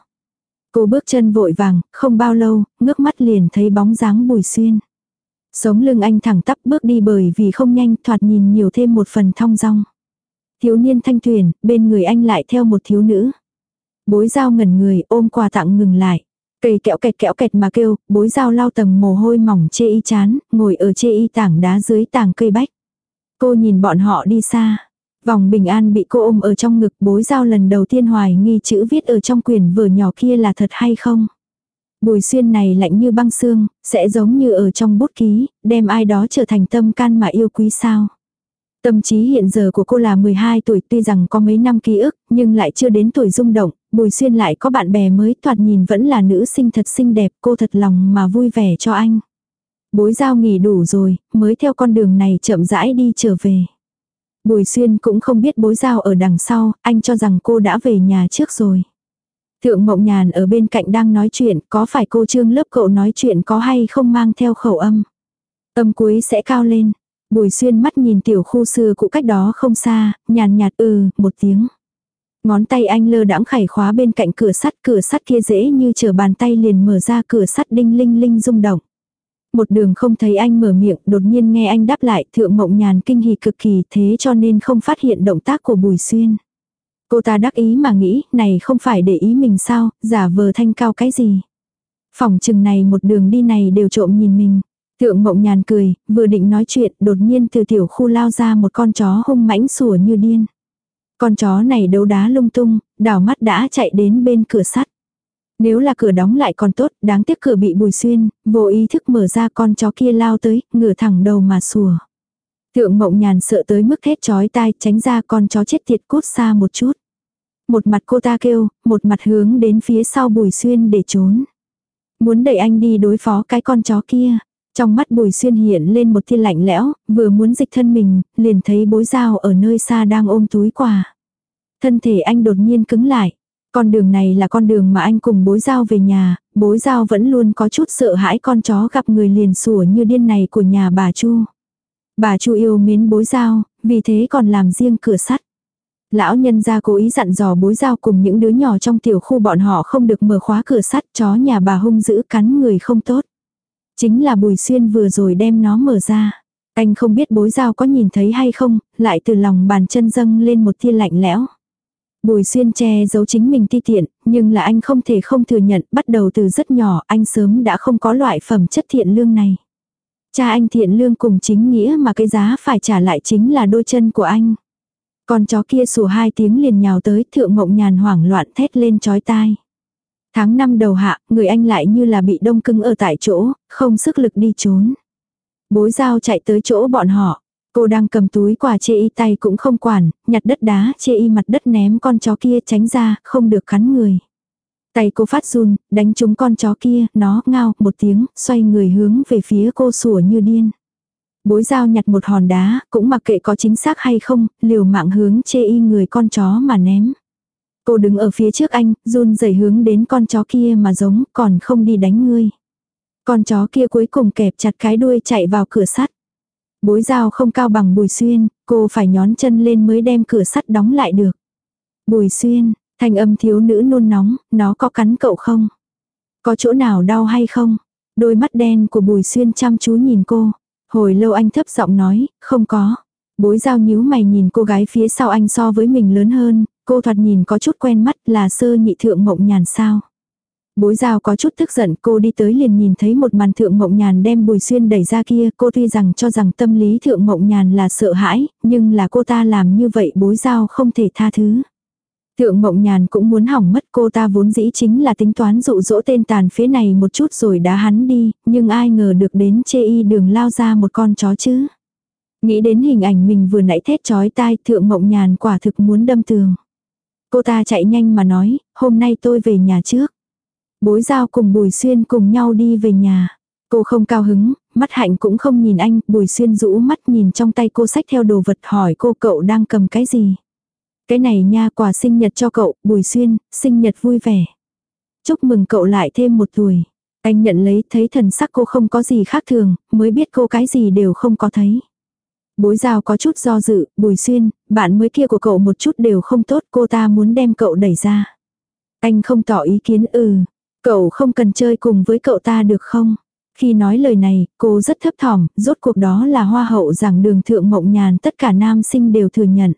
Cô bước chân vội vàng, không bao lâu, ngước mắt liền thấy bóng dáng bùi xuyên. Sống lưng anh thẳng tắp bước đi bởi vì không nhanh thoạt nhìn nhiều thêm một phần thong dong. Thiếu niên thanh tuyển, bên người anh lại theo một thiếu nữ. Bối dao ngẩn người ôm quà tặng ngừng lại. Cây kẹo kẹt kẹo kẹt mà kêu, bối dao lau tầng mồ hôi mỏng chê y chán, ngồi ở chê y tảng đá dưới tảng cây bách. Cô nhìn bọn họ đi xa. Vòng bình an bị cô ôm ở trong ngực bối giao lần đầu tiên hoài nghi chữ viết ở trong quyển vở nhỏ kia là thật hay không. Bùi xuyên này lạnh như băng xương, sẽ giống như ở trong bút ký, đem ai đó trở thành tâm can mà yêu quý sao. Tâm trí hiện giờ của cô là 12 tuổi tuy rằng có mấy năm ký ức, nhưng lại chưa đến tuổi rung động, Bùi Xuyên lại có bạn bè mới thoạt nhìn vẫn là nữ sinh thật xinh đẹp, cô thật lòng mà vui vẻ cho anh. Bối giao nghỉ đủ rồi, mới theo con đường này chậm rãi đi trở về. Bùi xuyên cũng không biết bối giao ở đằng sau, anh cho rằng cô đã về nhà trước rồi. Thượng Mộng Nhàn ở bên cạnh đang nói chuyện, có phải cô trương lớp cậu nói chuyện có hay không mang theo khẩu âm. Âm cuối sẽ cao lên. Bùi xuyên mắt nhìn tiểu khu xưa cũ cách đó không xa, nhàn nhạt ừ, một tiếng. Ngón tay anh lơ đãng khải khóa bên cạnh cửa sắt, cửa sắt kia dễ như chờ bàn tay liền mở ra cửa sắt đinh linh linh rung động. Một đường không thấy anh mở miệng, đột nhiên nghe anh đáp lại, thượng mộng nhàn kinh hỉ cực kỳ thế cho nên không phát hiện động tác của Bùi Xuyên. Cô ta đắc ý mà nghĩ, này không phải để ý mình sao, giả vờ thanh cao cái gì. Phòng chừng này một đường đi này đều trộm nhìn mình. Thượng mộng nhàn cười, vừa định nói chuyện, đột nhiên từ tiểu khu lao ra một con chó hung mãnh sủa như điên. Con chó này đấu đá lung tung, đảo mắt đã chạy đến bên cửa sắt. Nếu là cửa đóng lại còn tốt, đáng tiếc cửa bị bùi xuyên, vô ý thức mở ra con chó kia lao tới, ngửa thẳng đầu mà sủa. Thượng mộng nhàn sợ tới mức thét chói tai, tránh ra con chó chết tiệt cút xa một chút. Một mặt cô ta kêu, một mặt hướng đến phía sau bùi xuyên để trốn. Muốn đẩy anh đi đối phó cái con chó kia. Trong mắt bùi xuyên hiện lên một thiên lạnh lẽo, vừa muốn dịch thân mình, liền thấy bối dao ở nơi xa đang ôm túi quà. Thân thể anh đột nhiên cứng lại. Con đường này là con đường mà anh cùng bối giao về nhà, bối giao vẫn luôn có chút sợ hãi con chó gặp người liền sủa như điên này của nhà bà Chu. Bà Chu yêu mến bối giao, vì thế còn làm riêng cửa sắt. Lão nhân gia cố ý dặn dò bối giao cùng những đứa nhỏ trong tiểu khu bọn họ không được mở khóa cửa sắt chó nhà bà hung dữ cắn người không tốt. Chính là Bùi Xuyên vừa rồi đem nó mở ra. Anh không biết bối giao có nhìn thấy hay không, lại từ lòng bàn chân dâng lên một tia lạnh lẽo. Bùi xuyên che giấu chính mình ti tiện, nhưng là anh không thể không thừa nhận, bắt đầu từ rất nhỏ, anh sớm đã không có loại phẩm chất thiện lương này. Cha anh thiện lương cùng chính nghĩa mà cái giá phải trả lại chính là đôi chân của anh. Con chó kia sủa hai tiếng liền nhào tới, thượng mộng nhàn hoảng loạn thét lên chói tai. Tháng năm đầu hạ, người anh lại như là bị đông cưng ở tại chỗ, không sức lực đi trốn. Bối giao chạy tới chỗ bọn họ. Cô đang cầm túi quà chê y tay cũng không quản, nhặt đất đá chê y mặt đất ném con chó kia tránh ra, không được cắn người. Tay cô phát run, đánh trúng con chó kia, nó ngao một tiếng, xoay người hướng về phía cô sủa như điên. Bối dao nhặt một hòn đá, cũng mặc kệ có chính xác hay không, liều mạng hướng chê y người con chó mà ném. Cô đứng ở phía trước anh, run rẩy hướng đến con chó kia mà giống, còn không đi đánh ngươi. Con chó kia cuối cùng kẹp chặt cái đuôi chạy vào cửa sắt. Bối dao không cao bằng bùi xuyên, cô phải nhón chân lên mới đem cửa sắt đóng lại được. Bùi xuyên, thanh âm thiếu nữ nôn nóng, nó có cắn cậu không? Có chỗ nào đau hay không? Đôi mắt đen của bùi xuyên chăm chú nhìn cô. Hồi lâu anh thấp giọng nói, không có. Bối dao nhíu mày nhìn cô gái phía sau anh so với mình lớn hơn, cô thoạt nhìn có chút quen mắt là sơ nhị thượng mộng nhàn sao. Bối giao có chút tức giận cô đi tới liền nhìn thấy một màn thượng mộng nhàn đem bùi xuyên đẩy ra kia cô tuy rằng cho rằng tâm lý thượng mộng nhàn là sợ hãi nhưng là cô ta làm như vậy bối giao không thể tha thứ. Thượng mộng nhàn cũng muốn hỏng mất cô ta vốn dĩ chính là tính toán dụ dỗ tên tàn phế này một chút rồi đá hắn đi nhưng ai ngờ được đến chê y đường lao ra một con chó chứ. Nghĩ đến hình ảnh mình vừa nãy thét chói tai thượng mộng nhàn quả thực muốn đâm tường. Cô ta chạy nhanh mà nói, hôm nay tôi về nhà trước. Bối giao cùng Bùi Xuyên cùng nhau đi về nhà. Cô không cao hứng, mắt hạnh cũng không nhìn anh, Bùi Xuyên rũ mắt nhìn trong tay cô sách theo đồ vật hỏi cô cậu đang cầm cái gì. Cái này nha quà sinh nhật cho cậu, Bùi Xuyên, sinh nhật vui vẻ. Chúc mừng cậu lại thêm một tuổi. Anh nhận lấy thấy thần sắc cô không có gì khác thường, mới biết cô cái gì đều không có thấy. Bối giao có chút do dự, Bùi Xuyên, bạn mới kia của cậu một chút đều không tốt, cô ta muốn đem cậu đẩy ra. Anh không tỏ ý kiến ừ, Cậu không cần chơi cùng với cậu ta được không? Khi nói lời này, cô rất thấp thỏm, rốt cuộc đó là hoa hậu giảng đường thượng mộng nhàn tất cả nam sinh đều thừa nhận.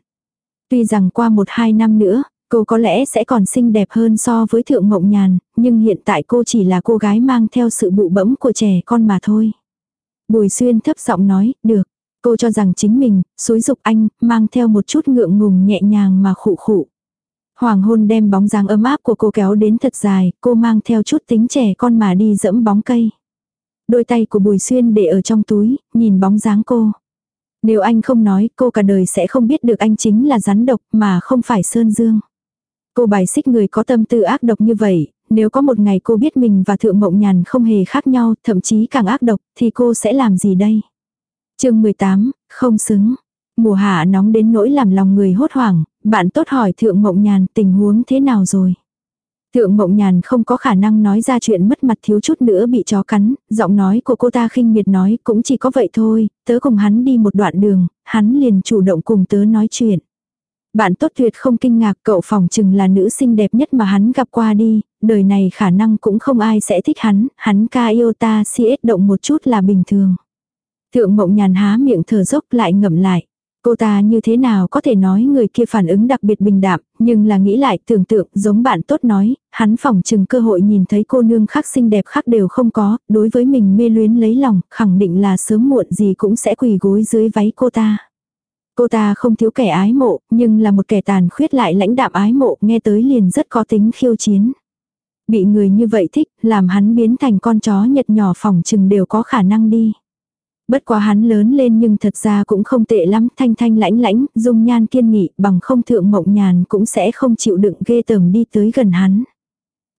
Tuy rằng qua một hai năm nữa, cô có lẽ sẽ còn xinh đẹp hơn so với thượng mộng nhàn, nhưng hiện tại cô chỉ là cô gái mang theo sự bụ bẫm của trẻ con mà thôi. Bùi xuyên thấp giọng nói, được. Cô cho rằng chính mình, xúi dục anh, mang theo một chút ngượng ngùng nhẹ nhàng mà khụ khụ. Hoàng hôn đem bóng dáng ấm áp của cô kéo đến thật dài, cô mang theo chút tính trẻ con mà đi dẫm bóng cây. Đôi tay của Bùi Xuyên để ở trong túi, nhìn bóng dáng cô. Nếu anh không nói, cô cả đời sẽ không biết được anh chính là rắn độc mà không phải Sơn Dương. Cô bài xích người có tâm tư ác độc như vậy, nếu có một ngày cô biết mình và Thượng Mộng Nhàn không hề khác nhau, thậm chí càng ác độc, thì cô sẽ làm gì đây? chương 18, không xứng. Mùa hạ nóng đến nỗi làm lòng người hốt hoảng, bạn tốt hỏi Thượng Mộng Nhàn tình huống thế nào rồi. Thượng Mộng Nhàn không có khả năng nói ra chuyện mất mặt thiếu chút nữa bị chó cắn, giọng nói của cô ta khinh miệt nói cũng chỉ có vậy thôi, tớ cùng hắn đi một đoạn đường, hắn liền chủ động cùng tớ nói chuyện. Bạn tốt tuyệt không kinh ngạc cậu phòng chừng là nữ sinh đẹp nhất mà hắn gặp qua đi, đời này khả năng cũng không ai sẽ thích hắn, hắn ca yêu ta siết động một chút là bình thường. Thượng Mộng Nhàn há miệng thở dốc lại ngậm lại. Cô ta như thế nào có thể nói người kia phản ứng đặc biệt bình đạm, nhưng là nghĩ lại tưởng tượng giống bạn tốt nói, hắn phỏng chừng cơ hội nhìn thấy cô nương khác xinh đẹp khác đều không có, đối với mình mê luyến lấy lòng, khẳng định là sớm muộn gì cũng sẽ quỳ gối dưới váy cô ta. Cô ta không thiếu kẻ ái mộ, nhưng là một kẻ tàn khuyết lại lãnh đạm ái mộ, nghe tới liền rất có tính khiêu chiến. Bị người như vậy thích, làm hắn biến thành con chó nhật nhỏ phỏng chừng đều có khả năng đi. Bất quá hắn lớn lên nhưng thật ra cũng không tệ lắm, thanh thanh lãnh lãnh, dung nhan kiên nghị, bằng không thượng mộng nhàn cũng sẽ không chịu đựng ghê tởm đi tới gần hắn.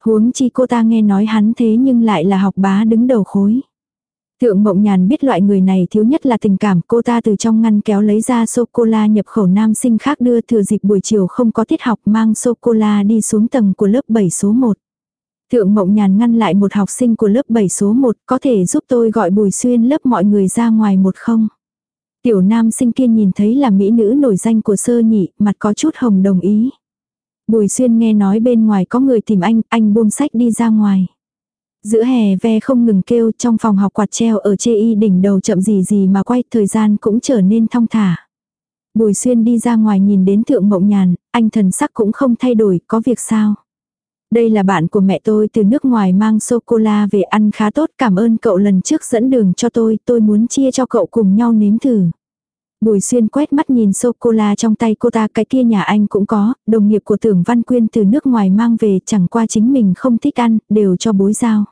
Huống chi cô ta nghe nói hắn thế nhưng lại là học bá đứng đầu khối. Thượng Mộng Nhàn biết loại người này thiếu nhất là tình cảm, cô ta từ trong ngăn kéo lấy ra sô-cô-la nhập khẩu nam sinh khác đưa thừa dịp buổi chiều không có tiết học mang sô-cô-la đi xuống tầng của lớp 7 số 1. Thượng Mộng Nhàn ngăn lại một học sinh của lớp 7 số 1, có thể giúp tôi gọi Bùi Xuyên lớp mọi người ra ngoài một không? Tiểu nam sinh kia nhìn thấy là mỹ nữ nổi danh của sơ nhị, mặt có chút hồng đồng ý. Bùi Xuyên nghe nói bên ngoài có người tìm anh, anh buông sách đi ra ngoài. Giữa hè ve không ngừng kêu trong phòng học quạt treo ở chê y đỉnh đầu chậm gì gì mà quay thời gian cũng trở nên thong thả. Bùi xuyên đi ra ngoài nhìn đến thượng mộng nhàn, anh thần sắc cũng không thay đổi, có việc sao? Đây là bạn của mẹ tôi từ nước ngoài mang sô-cô-la về ăn khá tốt cảm ơn cậu lần trước dẫn đường cho tôi, tôi muốn chia cho cậu cùng nhau nếm thử. Bùi xuyên quét mắt nhìn sô-cô-la trong tay cô ta cái kia nhà anh cũng có, đồng nghiệp của tưởng Văn Quyên từ nước ngoài mang về chẳng qua chính mình không thích ăn, đều cho bối giao.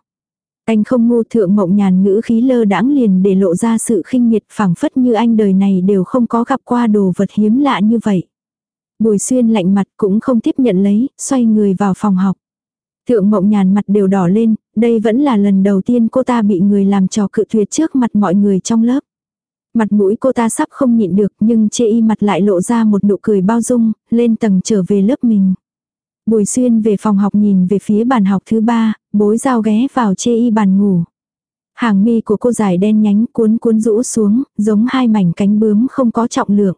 Anh không ngu thượng mộng nhàn ngữ khí lơ đãng liền để lộ ra sự khinh miệt phảng phất như anh đời này đều không có gặp qua đồ vật hiếm lạ như vậy. Bùi xuyên lạnh mặt cũng không tiếp nhận lấy, xoay người vào phòng học. Thượng mộng nhàn mặt đều đỏ lên, đây vẫn là lần đầu tiên cô ta bị người làm trò cự tuyệt trước mặt mọi người trong lớp. Mặt mũi cô ta sắp không nhịn được nhưng chê y mặt lại lộ ra một nụ cười bao dung, lên tầng trở về lớp mình. Bùi xuyên về phòng học nhìn về phía bàn học thứ ba, bối dao ghé vào chê y bàn ngủ. Hàng mi của cô dài đen nhánh cuốn cuốn rũ xuống, giống hai mảnh cánh bướm không có trọng lượng.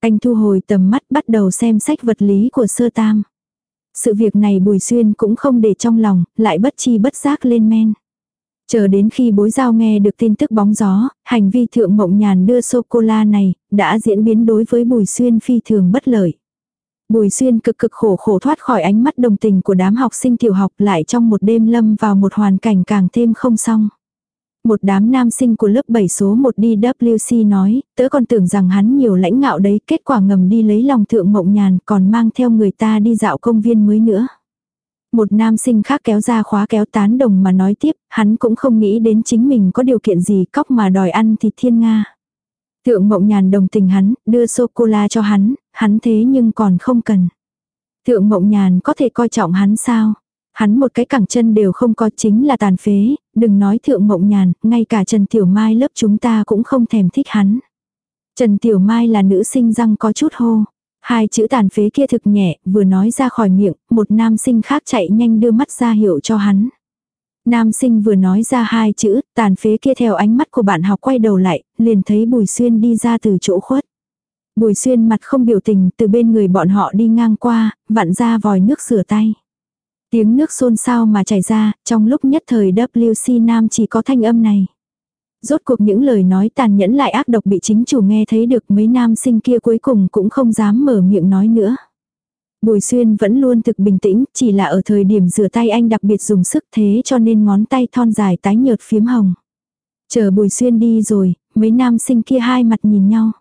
Anh thu hồi tầm mắt bắt đầu xem sách vật lý của sơ tam. Sự việc này Bùi Xuyên cũng không để trong lòng, lại bất chi bất giác lên men. Chờ đến khi bối giao nghe được tin tức bóng gió, hành vi thượng mộng nhàn đưa sô-cô-la này, đã diễn biến đối với Bùi Xuyên phi thường bất lợi. Bùi Xuyên cực cực khổ khổ thoát khỏi ánh mắt đồng tình của đám học sinh tiểu học lại trong một đêm lâm vào một hoàn cảnh càng thêm không xong. Một đám nam sinh của lớp 7 số 1 WC nói, tớ còn tưởng rằng hắn nhiều lãnh ngạo đấy, kết quả ngầm đi lấy lòng thượng mộng nhàn còn mang theo người ta đi dạo công viên mới nữa. Một nam sinh khác kéo ra khóa kéo tán đồng mà nói tiếp, hắn cũng không nghĩ đến chính mình có điều kiện gì cóc mà đòi ăn thịt thiên Nga. Thượng mộng nhàn đồng tình hắn, đưa sô-cô-la cho hắn, hắn thế nhưng còn không cần. Thượng mộng nhàn có thể coi trọng hắn sao? Hắn một cái cẳng chân đều không có chính là tàn phế, đừng nói thượng mộng nhàn, ngay cả Trần Tiểu Mai lớp chúng ta cũng không thèm thích hắn. Trần Tiểu Mai là nữ sinh răng có chút hô. Hai chữ tàn phế kia thực nhẹ, vừa nói ra khỏi miệng, một nam sinh khác chạy nhanh đưa mắt ra hiệu cho hắn. Nam sinh vừa nói ra hai chữ, tàn phế kia theo ánh mắt của bạn học quay đầu lại, liền thấy Bùi Xuyên đi ra từ chỗ khuất. Bùi Xuyên mặt không biểu tình, từ bên người bọn họ đi ngang qua, vặn ra vòi nước rửa tay. Tiếng nước xôn xao mà chảy ra, trong lúc nhất thời WC Nam chỉ có thanh âm này. Rốt cuộc những lời nói tàn nhẫn lại ác độc bị chính chủ nghe thấy được mấy nam sinh kia cuối cùng cũng không dám mở miệng nói nữa. Bùi xuyên vẫn luôn thực bình tĩnh, chỉ là ở thời điểm rửa tay anh đặc biệt dùng sức thế cho nên ngón tay thon dài tái nhợt phiếm hồng. Chờ bùi xuyên đi rồi, mấy nam sinh kia hai mặt nhìn nhau.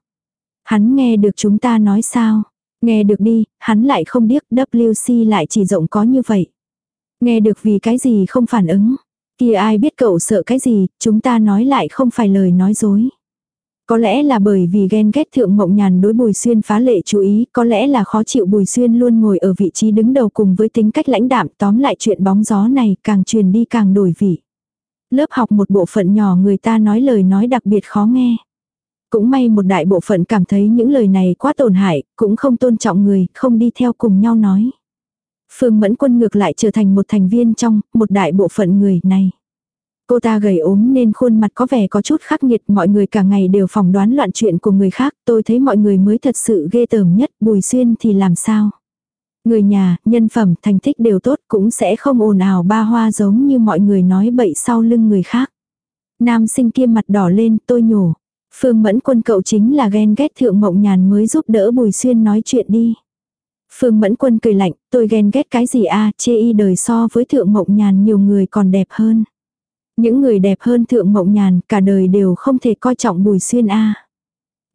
Hắn nghe được chúng ta nói sao? Nghe được đi, hắn lại không biết WC lại chỉ rộng có như vậy. Nghe được vì cái gì không phản ứng. Kia ai biết cậu sợ cái gì, chúng ta nói lại không phải lời nói dối. Có lẽ là bởi vì ghen ghét thượng mộng nhàn đối Bùi Xuyên phá lệ chú ý, có lẽ là khó chịu Bùi Xuyên luôn ngồi ở vị trí đứng đầu cùng với tính cách lãnh đạm tóm lại chuyện bóng gió này càng truyền đi càng đổi vị. Lớp học một bộ phận nhỏ người ta nói lời nói đặc biệt khó nghe. Cũng may một đại bộ phận cảm thấy những lời này quá tổn hại, cũng không tôn trọng người, không đi theo cùng nhau nói. Phương Mẫn Quân ngược lại trở thành một thành viên trong một đại bộ phận người này. Cô ta gầy ốm nên khuôn mặt có vẻ có chút khắc nghiệt, mọi người cả ngày đều phỏng đoán loạn chuyện của người khác, tôi thấy mọi người mới thật sự ghê tởm nhất, Bùi Xuyên thì làm sao? Người nhà, nhân phẩm, thành tích đều tốt cũng sẽ không ồn ào ba hoa giống như mọi người nói bậy sau lưng người khác. Nam sinh kia mặt đỏ lên, tôi nhổ. Phương Mẫn Quân cậu chính là ghen ghét thượng mộng nhàn mới giúp đỡ Bùi Xuyên nói chuyện đi. Phương Mẫn Quân cười lạnh, tôi ghen ghét cái gì a chê y đời so với thượng mộng nhàn nhiều người còn đẹp hơn. Những người đẹp hơn thượng mộng nhàn cả đời đều không thể coi trọng bùi xuyên a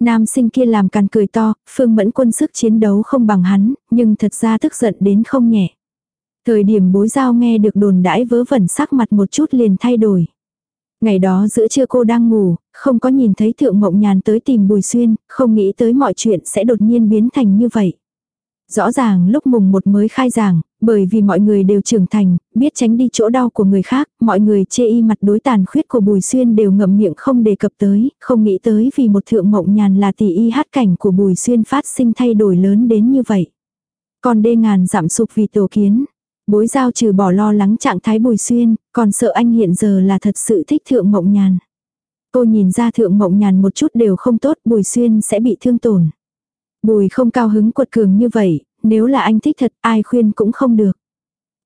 Nam sinh kia làm càn cười to, Phương Mẫn Quân sức chiến đấu không bằng hắn, nhưng thật ra tức giận đến không nhẹ. Thời điểm bối giao nghe được đồn đãi vớ vẩn sắc mặt một chút liền thay đổi. Ngày đó giữa trưa cô đang ngủ, không có nhìn thấy thượng mộng nhàn tới tìm bùi xuyên, không nghĩ tới mọi chuyện sẽ đột nhiên biến thành như vậy. Rõ ràng lúc mùng một mới khai giảng, bởi vì mọi người đều trưởng thành, biết tránh đi chỗ đau của người khác, mọi người chê y mặt đối tàn khuyết của Bùi Xuyên đều ngậm miệng không đề cập tới, không nghĩ tới vì một thượng mộng nhàn là tỷ y hát cảnh của Bùi Xuyên phát sinh thay đổi lớn đến như vậy. Còn đê ngàn giảm sụp vì tổ kiến. Bối giao trừ bỏ lo lắng trạng thái Bùi Xuyên, còn sợ anh hiện giờ là thật sự thích thượng mộng nhàn. Cô nhìn ra thượng mộng nhàn một chút đều không tốt Bùi Xuyên sẽ bị thương tổn. Bùi không cao hứng cuột cường như vậy, nếu là anh thích thật ai khuyên cũng không được.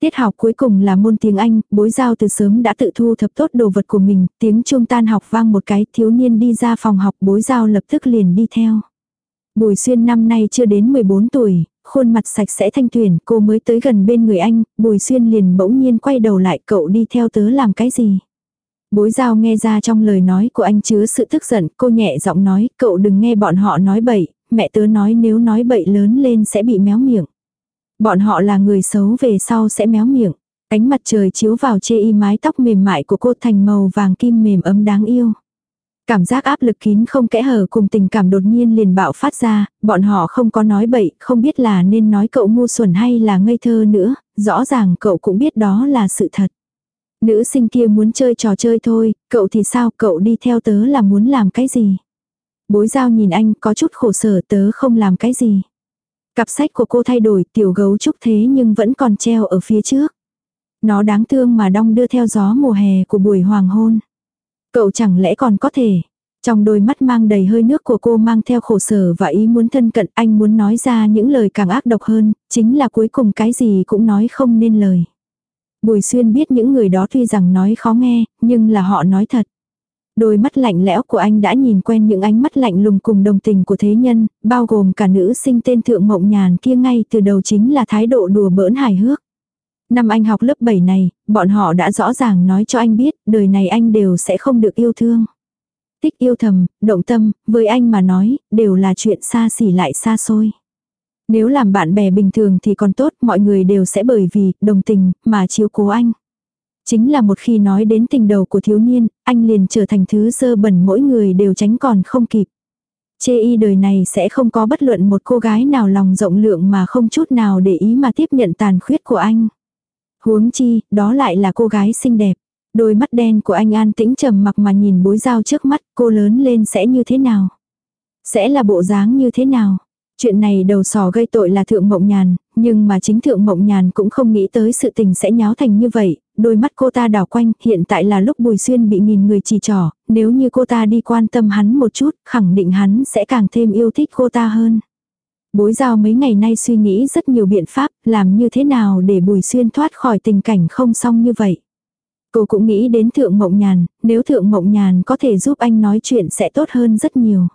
Tiết học cuối cùng là môn tiếng Anh, bối giao từ sớm đã tự thu thập tốt đồ vật của mình, tiếng chuông tan học vang một cái, thiếu niên đi ra phòng học bối giao lập tức liền đi theo. Bùi xuyên năm nay chưa đến 14 tuổi, khuôn mặt sạch sẽ thanh tuyển, cô mới tới gần bên người anh, bùi xuyên liền bỗng nhiên quay đầu lại cậu đi theo tớ làm cái gì. Bối giao nghe ra trong lời nói của anh chứa sự tức giận, cô nhẹ giọng nói, cậu đừng nghe bọn họ nói bậy, mẹ tớ nói nếu nói bậy lớn lên sẽ bị méo miệng. Bọn họ là người xấu về sau sẽ méo miệng. Ánh mặt trời chiếu vào chê y mái tóc mềm mại của cô thành màu vàng kim mềm ấm đáng yêu. Cảm giác áp lực kín không kẽ hở cùng tình cảm đột nhiên liền bạo phát ra, bọn họ không có nói bậy, không biết là nên nói cậu ngu xuẩn hay là ngây thơ nữa, rõ ràng cậu cũng biết đó là sự thật. Nữ sinh kia muốn chơi trò chơi thôi, cậu thì sao, cậu đi theo tớ là muốn làm cái gì? Bối giao nhìn anh có chút khổ sở tớ không làm cái gì. Cặp sách của cô thay đổi tiểu gấu trúc thế nhưng vẫn còn treo ở phía trước. Nó đáng thương mà đong đưa theo gió mùa hè của buổi hoàng hôn. Cậu chẳng lẽ còn có thể. Trong đôi mắt mang đầy hơi nước của cô mang theo khổ sở và ý muốn thân cận anh muốn nói ra những lời càng ác độc hơn, chính là cuối cùng cái gì cũng nói không nên lời. Bùi xuyên biết những người đó tuy rằng nói khó nghe, nhưng là họ nói thật. Đôi mắt lạnh lẽo của anh đã nhìn quen những ánh mắt lạnh lùng cùng đồng tình của thế nhân, bao gồm cả nữ sinh tên thượng mộng nhàn kia ngay từ đầu chính là thái độ đùa bỡn hài hước. Năm anh học lớp 7 này, bọn họ đã rõ ràng nói cho anh biết, đời này anh đều sẽ không được yêu thương. Tích yêu thầm, động tâm, với anh mà nói, đều là chuyện xa xỉ lại xa xôi. Nếu làm bạn bè bình thường thì còn tốt, mọi người đều sẽ bởi vì, đồng tình, mà chiếu cố anh. Chính là một khi nói đến tình đầu của thiếu niên, anh liền trở thành thứ sơ bẩn mỗi người đều tránh còn không kịp. Chê y đời này sẽ không có bất luận một cô gái nào lòng rộng lượng mà không chút nào để ý mà tiếp nhận tàn khuyết của anh. Huống chi, đó lại là cô gái xinh đẹp. Đôi mắt đen của anh an tĩnh trầm mặc mà nhìn bối dao trước mắt cô lớn lên sẽ như thế nào? Sẽ là bộ dáng như thế nào? Chuyện này đầu sò gây tội là Thượng Mộng Nhàn, nhưng mà chính Thượng Mộng Nhàn cũng không nghĩ tới sự tình sẽ nháo thành như vậy, đôi mắt cô ta đảo quanh, hiện tại là lúc Bùi Xuyên bị nghìn người chỉ trỏ, nếu như cô ta đi quan tâm hắn một chút, khẳng định hắn sẽ càng thêm yêu thích cô ta hơn. Bối giao mấy ngày nay suy nghĩ rất nhiều biện pháp, làm như thế nào để Bùi Xuyên thoát khỏi tình cảnh không xong như vậy. Cô cũng nghĩ đến Thượng Mộng Nhàn, nếu Thượng Mộng Nhàn có thể giúp anh nói chuyện sẽ tốt hơn rất nhiều.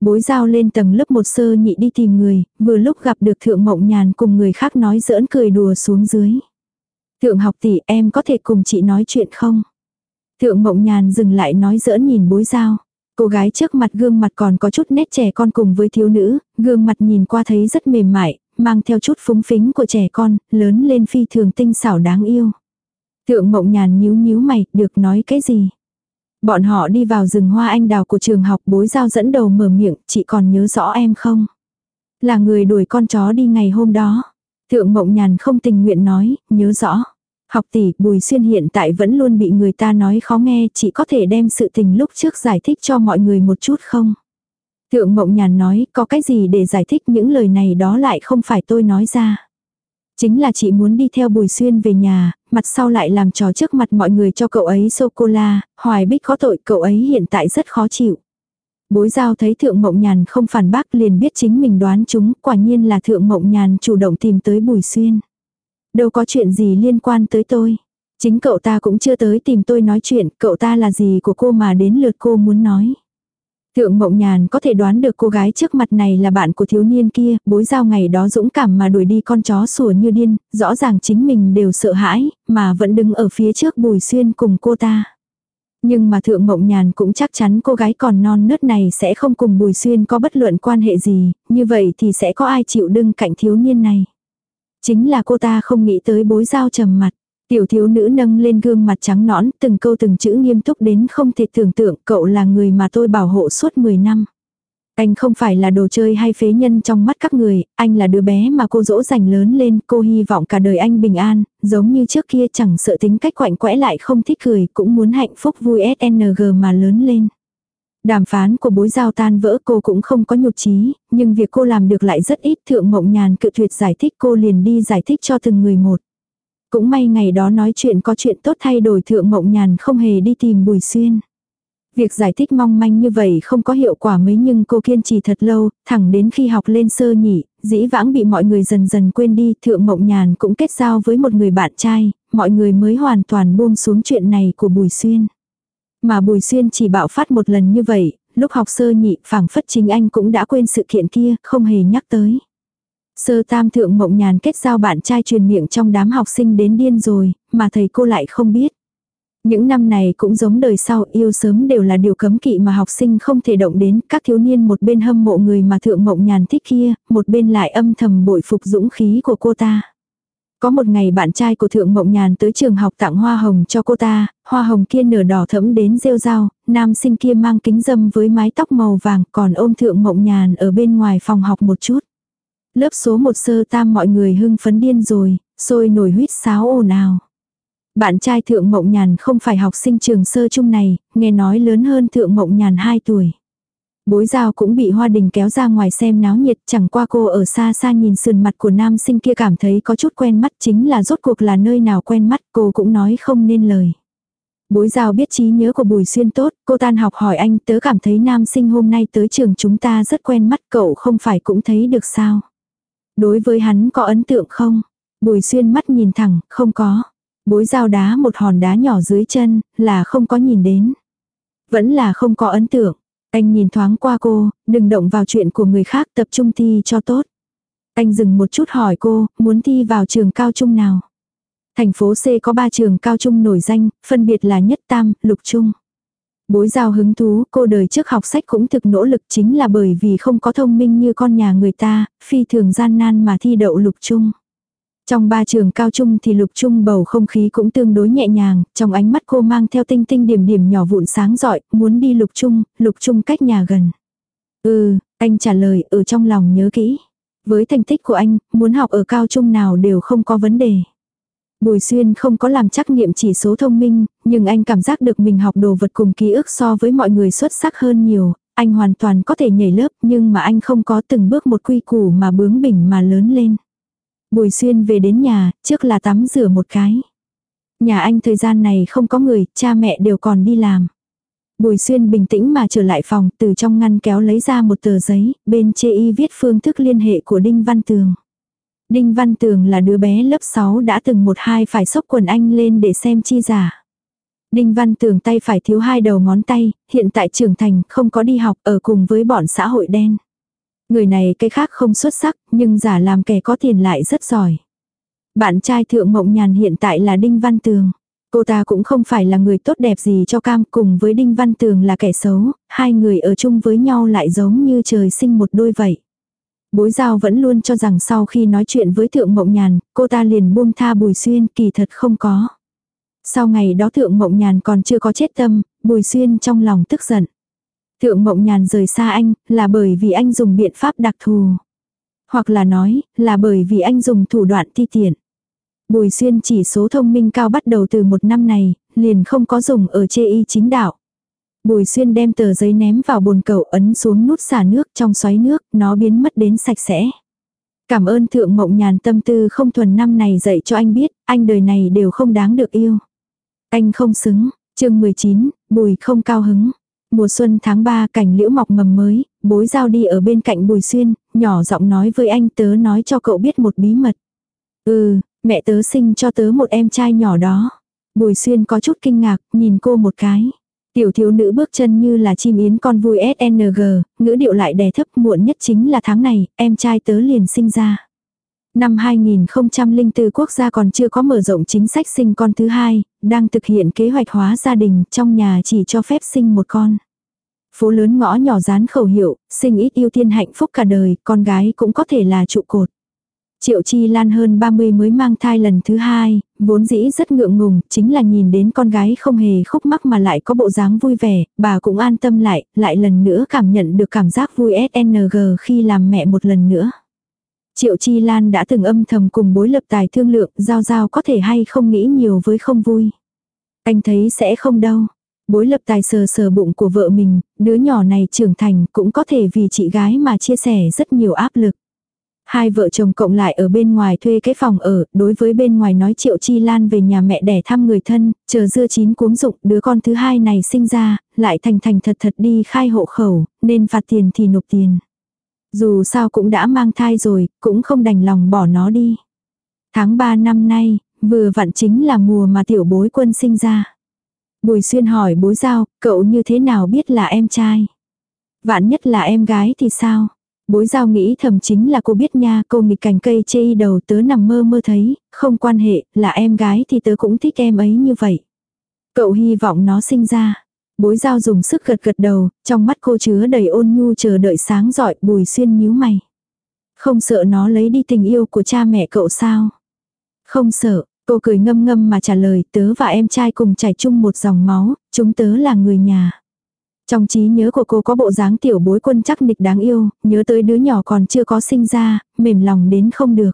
Bối giao lên tầng lớp một sơ nhị đi tìm người, vừa lúc gặp được Thượng Mộng Nhàn cùng người khác nói giỡn cười đùa xuống dưới. Thượng học tỷ em có thể cùng chị nói chuyện không? Thượng Mộng Nhàn dừng lại nói giỡn nhìn bối giao. Cô gái trước mặt gương mặt còn có chút nét trẻ con cùng với thiếu nữ, gương mặt nhìn qua thấy rất mềm mại, mang theo chút phúng phính của trẻ con, lớn lên phi thường tinh xảo đáng yêu. Thượng Mộng Nhàn nhíu nhíu mày, được nói cái gì? Bọn họ đi vào rừng hoa anh đào của trường học bối giao dẫn đầu mở miệng, chị còn nhớ rõ em không? Là người đuổi con chó đi ngày hôm đó. Thượng Mộng Nhàn không tình nguyện nói, nhớ rõ. Học tỷ, Bùi Xuyên hiện tại vẫn luôn bị người ta nói khó nghe, chỉ có thể đem sự tình lúc trước giải thích cho mọi người một chút không? Thượng Mộng Nhàn nói, có cái gì để giải thích những lời này đó lại không phải tôi nói ra. Chính là chị muốn đi theo Bùi Xuyên về nhà, mặt sau lại làm trò trước mặt mọi người cho cậu ấy sô-cô-la, hoài bích có tội cậu ấy hiện tại rất khó chịu. Bối giao thấy Thượng Mộng Nhàn không phản bác liền biết chính mình đoán chúng, quả nhiên là Thượng Mộng Nhàn chủ động tìm tới Bùi Xuyên. Đâu có chuyện gì liên quan tới tôi. Chính cậu ta cũng chưa tới tìm tôi nói chuyện, cậu ta là gì của cô mà đến lượt cô muốn nói. Thượng Mộng Nhàn có thể đoán được cô gái trước mặt này là bạn của thiếu niên kia, bối giao ngày đó dũng cảm mà đuổi đi con chó sủa như điên, rõ ràng chính mình đều sợ hãi, mà vẫn đứng ở phía trước Bùi Xuyên cùng cô ta. Nhưng mà Thượng Mộng Nhàn cũng chắc chắn cô gái còn non nớt này sẽ không cùng Bùi Xuyên có bất luận quan hệ gì, như vậy thì sẽ có ai chịu đựng cạnh thiếu niên này. Chính là cô ta không nghĩ tới bối giao trầm mặt. Tiểu thiếu nữ nâng lên gương mặt trắng nõn, từng câu từng chữ nghiêm túc đến không thể tưởng tượng cậu là người mà tôi bảo hộ suốt 10 năm. Anh không phải là đồ chơi hay phế nhân trong mắt các người, anh là đứa bé mà cô dỗ dành lớn lên, cô hy vọng cả đời anh bình an, giống như trước kia chẳng sợ tính cách quạnh quẽ lại không thích cười, cũng muốn hạnh phúc vui SNG mà lớn lên. Đàm phán của bối giao tan vỡ cô cũng không có nhục trí, nhưng việc cô làm được lại rất ít thượng mộng nhàn cự tuyệt giải thích cô liền đi giải thích cho từng người một. Cũng may ngày đó nói chuyện có chuyện tốt thay đổi thượng mộng nhàn không hề đi tìm bùi xuyên. Việc giải thích mong manh như vậy không có hiệu quả mấy nhưng cô kiên trì thật lâu, thẳng đến khi học lên sơ nhị, dĩ vãng bị mọi người dần dần quên đi, thượng mộng nhàn cũng kết giao với một người bạn trai, mọi người mới hoàn toàn buông xuống chuyện này của Bùi Xuyên. Mà Bùi Xuyên chỉ bạo phát một lần như vậy, lúc học sơ nhị phảng phất chính anh cũng đã quên sự kiện kia, không hề nhắc tới. Sơ tam thượng mộng nhàn kết giao bạn trai truyền miệng trong đám học sinh đến điên rồi, mà thầy cô lại không biết. Những năm này cũng giống đời sau yêu sớm đều là điều cấm kỵ mà học sinh không thể động đến, các thiếu niên một bên hâm mộ người mà thượng mộng nhàn thích kia, một bên lại âm thầm bội phục dũng khí của cô ta. Có một ngày bạn trai của Thượng Mộng Nhàn tới trường học tặng hoa hồng cho cô ta, hoa hồng kia nở đỏ thẫm đến rêu rao, nam sinh kia mang kính dâm với mái tóc màu vàng còn ôm Thượng Mộng Nhàn ở bên ngoài phòng học một chút. Lớp số một sơ tam mọi người hưng phấn điên rồi, sôi nổi huyết sáo ồn ào. Bạn trai Thượng Mộng Nhàn không phải học sinh trường sơ trung này, nghe nói lớn hơn Thượng Mộng Nhàn 2 tuổi. Bối giao cũng bị hoa đình kéo ra ngoài xem náo nhiệt chẳng qua cô ở xa xa nhìn sườn mặt của nam sinh kia cảm thấy có chút quen mắt chính là rốt cuộc là nơi nào quen mắt cô cũng nói không nên lời. Bối giao biết trí nhớ của Bùi Xuyên tốt, cô tan học hỏi anh tớ cảm thấy nam sinh hôm nay tới trường chúng ta rất quen mắt cậu không phải cũng thấy được sao. Đối với hắn có ấn tượng không? Bùi Xuyên mắt nhìn thẳng, không có. Bối giao đá một hòn đá nhỏ dưới chân, là không có nhìn đến. Vẫn là không có ấn tượng. Anh nhìn thoáng qua cô, đừng động vào chuyện của người khác tập trung thi cho tốt. Anh dừng một chút hỏi cô, muốn thi vào trường cao trung nào. Thành phố C có 3 trường cao trung nổi danh, phân biệt là nhất tam, lục trung. Bối giao hứng thú, cô đời trước học sách cũng thực nỗ lực chính là bởi vì không có thông minh như con nhà người ta, phi thường gian nan mà thi đậu lục trung. Trong ba trường cao trung thì lục trung bầu không khí cũng tương đối nhẹ nhàng, trong ánh mắt cô mang theo tinh tinh điểm điểm nhỏ vụn sáng giỏi, muốn đi lục trung, lục trung cách nhà gần. Ừ, anh trả lời ở trong lòng nhớ kỹ. Với thành tích của anh, muốn học ở cao trung nào đều không có vấn đề. Bùi xuyên không có làm trắc nghiệm chỉ số thông minh, nhưng anh cảm giác được mình học đồ vật cùng ký ức so với mọi người xuất sắc hơn nhiều. Anh hoàn toàn có thể nhảy lớp nhưng mà anh không có từng bước một quy củ mà bướng bỉnh mà lớn lên. Bùi xuyên về đến nhà, trước là tắm rửa một cái. Nhà anh thời gian này không có người, cha mẹ đều còn đi làm. Bùi xuyên bình tĩnh mà trở lại phòng, từ trong ngăn kéo lấy ra một tờ giấy, bên chê y viết phương thức liên hệ của Đinh Văn Tường. Đinh Văn Tường là đứa bé lớp 6 đã từng một hai phải xốc quần anh lên để xem chi giả. Đinh Văn Tường tay phải thiếu hai đầu ngón tay, hiện tại trưởng thành không có đi học ở cùng với bọn xã hội đen. Người này cái khác không xuất sắc, nhưng giả làm kẻ có tiền lại rất giỏi. Bạn trai thượng mộng nhàn hiện tại là Đinh Văn Tường. Cô ta cũng không phải là người tốt đẹp gì cho cam cùng với Đinh Văn Tường là kẻ xấu, hai người ở chung với nhau lại giống như trời sinh một đôi vậy. Bối giao vẫn luôn cho rằng sau khi nói chuyện với thượng mộng nhàn, cô ta liền buông tha bùi xuyên kỳ thật không có. Sau ngày đó thượng mộng nhàn còn chưa có chết tâm, bùi xuyên trong lòng tức giận. Thượng mộng nhàn rời xa anh, là bởi vì anh dùng biện pháp đặc thù. Hoặc là nói, là bởi vì anh dùng thủ đoạn ti tiện. Bùi xuyên chỉ số thông minh cao bắt đầu từ một năm này, liền không có dùng ở chê y chính đạo. Bùi xuyên đem tờ giấy ném vào bồn cầu ấn xuống nút xả nước trong xoáy nước, nó biến mất đến sạch sẽ. Cảm ơn thượng mộng nhàn tâm tư không thuần năm này dạy cho anh biết, anh đời này đều không đáng được yêu. Anh không xứng, chương 19, bùi không cao hứng. Mùa xuân tháng 3 cảnh liễu mọc mầm mới, bối giao đi ở bên cạnh bùi xuyên, nhỏ giọng nói với anh tớ nói cho cậu biết một bí mật. Ừ, mẹ tớ sinh cho tớ một em trai nhỏ đó. Bùi xuyên có chút kinh ngạc, nhìn cô một cái. Tiểu thiếu nữ bước chân như là chim yến con vui SNG, ngữ điệu lại đè thấp muộn nhất chính là tháng này, em trai tớ liền sinh ra. Năm 2004 quốc gia còn chưa có mở rộng chính sách sinh con thứ hai, đang thực hiện kế hoạch hóa gia đình, trong nhà chỉ cho phép sinh một con. Phố lớn ngõ nhỏ dán khẩu hiệu, sinh ít ưu tiên hạnh phúc cả đời, con gái cũng có thể là trụ cột. Triệu Chi Lan hơn 30 mới mang thai lần thứ hai, vốn dĩ rất ngượng ngùng, chính là nhìn đến con gái không hề khúc mắc mà lại có bộ dáng vui vẻ, bà cũng an tâm lại, lại lần nữa cảm nhận được cảm giác vui SNG khi làm mẹ một lần nữa. Triệu Chi Lan đã từng âm thầm cùng bối lập tài thương lượng, giao giao có thể hay không nghĩ nhiều với không vui. Anh thấy sẽ không đâu. Bối lập tài sờ sờ bụng của vợ mình, đứa nhỏ này trưởng thành cũng có thể vì chị gái mà chia sẻ rất nhiều áp lực. Hai vợ chồng cộng lại ở bên ngoài thuê cái phòng ở, đối với bên ngoài nói Triệu Chi Lan về nhà mẹ đẻ thăm người thân, chờ dưa chín cuống dụng đứa con thứ hai này sinh ra, lại thành thành thật thật đi khai hộ khẩu, nên phạt tiền thì nộp tiền. Dù sao cũng đã mang thai rồi, cũng không đành lòng bỏ nó đi. Tháng 3 năm nay, vừa vặn chính là mùa mà tiểu bối quân sinh ra. Bùi xuyên hỏi bối giao, cậu như thế nào biết là em trai? Vạn nhất là em gái thì sao? Bối giao nghĩ thầm chính là cô biết nha, cô nghịch cành cây chê đầu tớ nằm mơ mơ thấy, không quan hệ, là em gái thì tớ cũng thích em ấy như vậy. Cậu hy vọng nó sinh ra. Bối giao dùng sức gật gật đầu, trong mắt cô chứa đầy ôn nhu chờ đợi sáng giỏi, bùi xuyên nhíu mày. Không sợ nó lấy đi tình yêu của cha mẹ cậu sao? Không sợ, cô cười ngâm ngâm mà trả lời tớ và em trai cùng chảy chung một dòng máu, chúng tớ là người nhà. Trong trí nhớ của cô có bộ dáng tiểu bối quân chắc nịch đáng yêu, nhớ tới đứa nhỏ còn chưa có sinh ra, mềm lòng đến không được.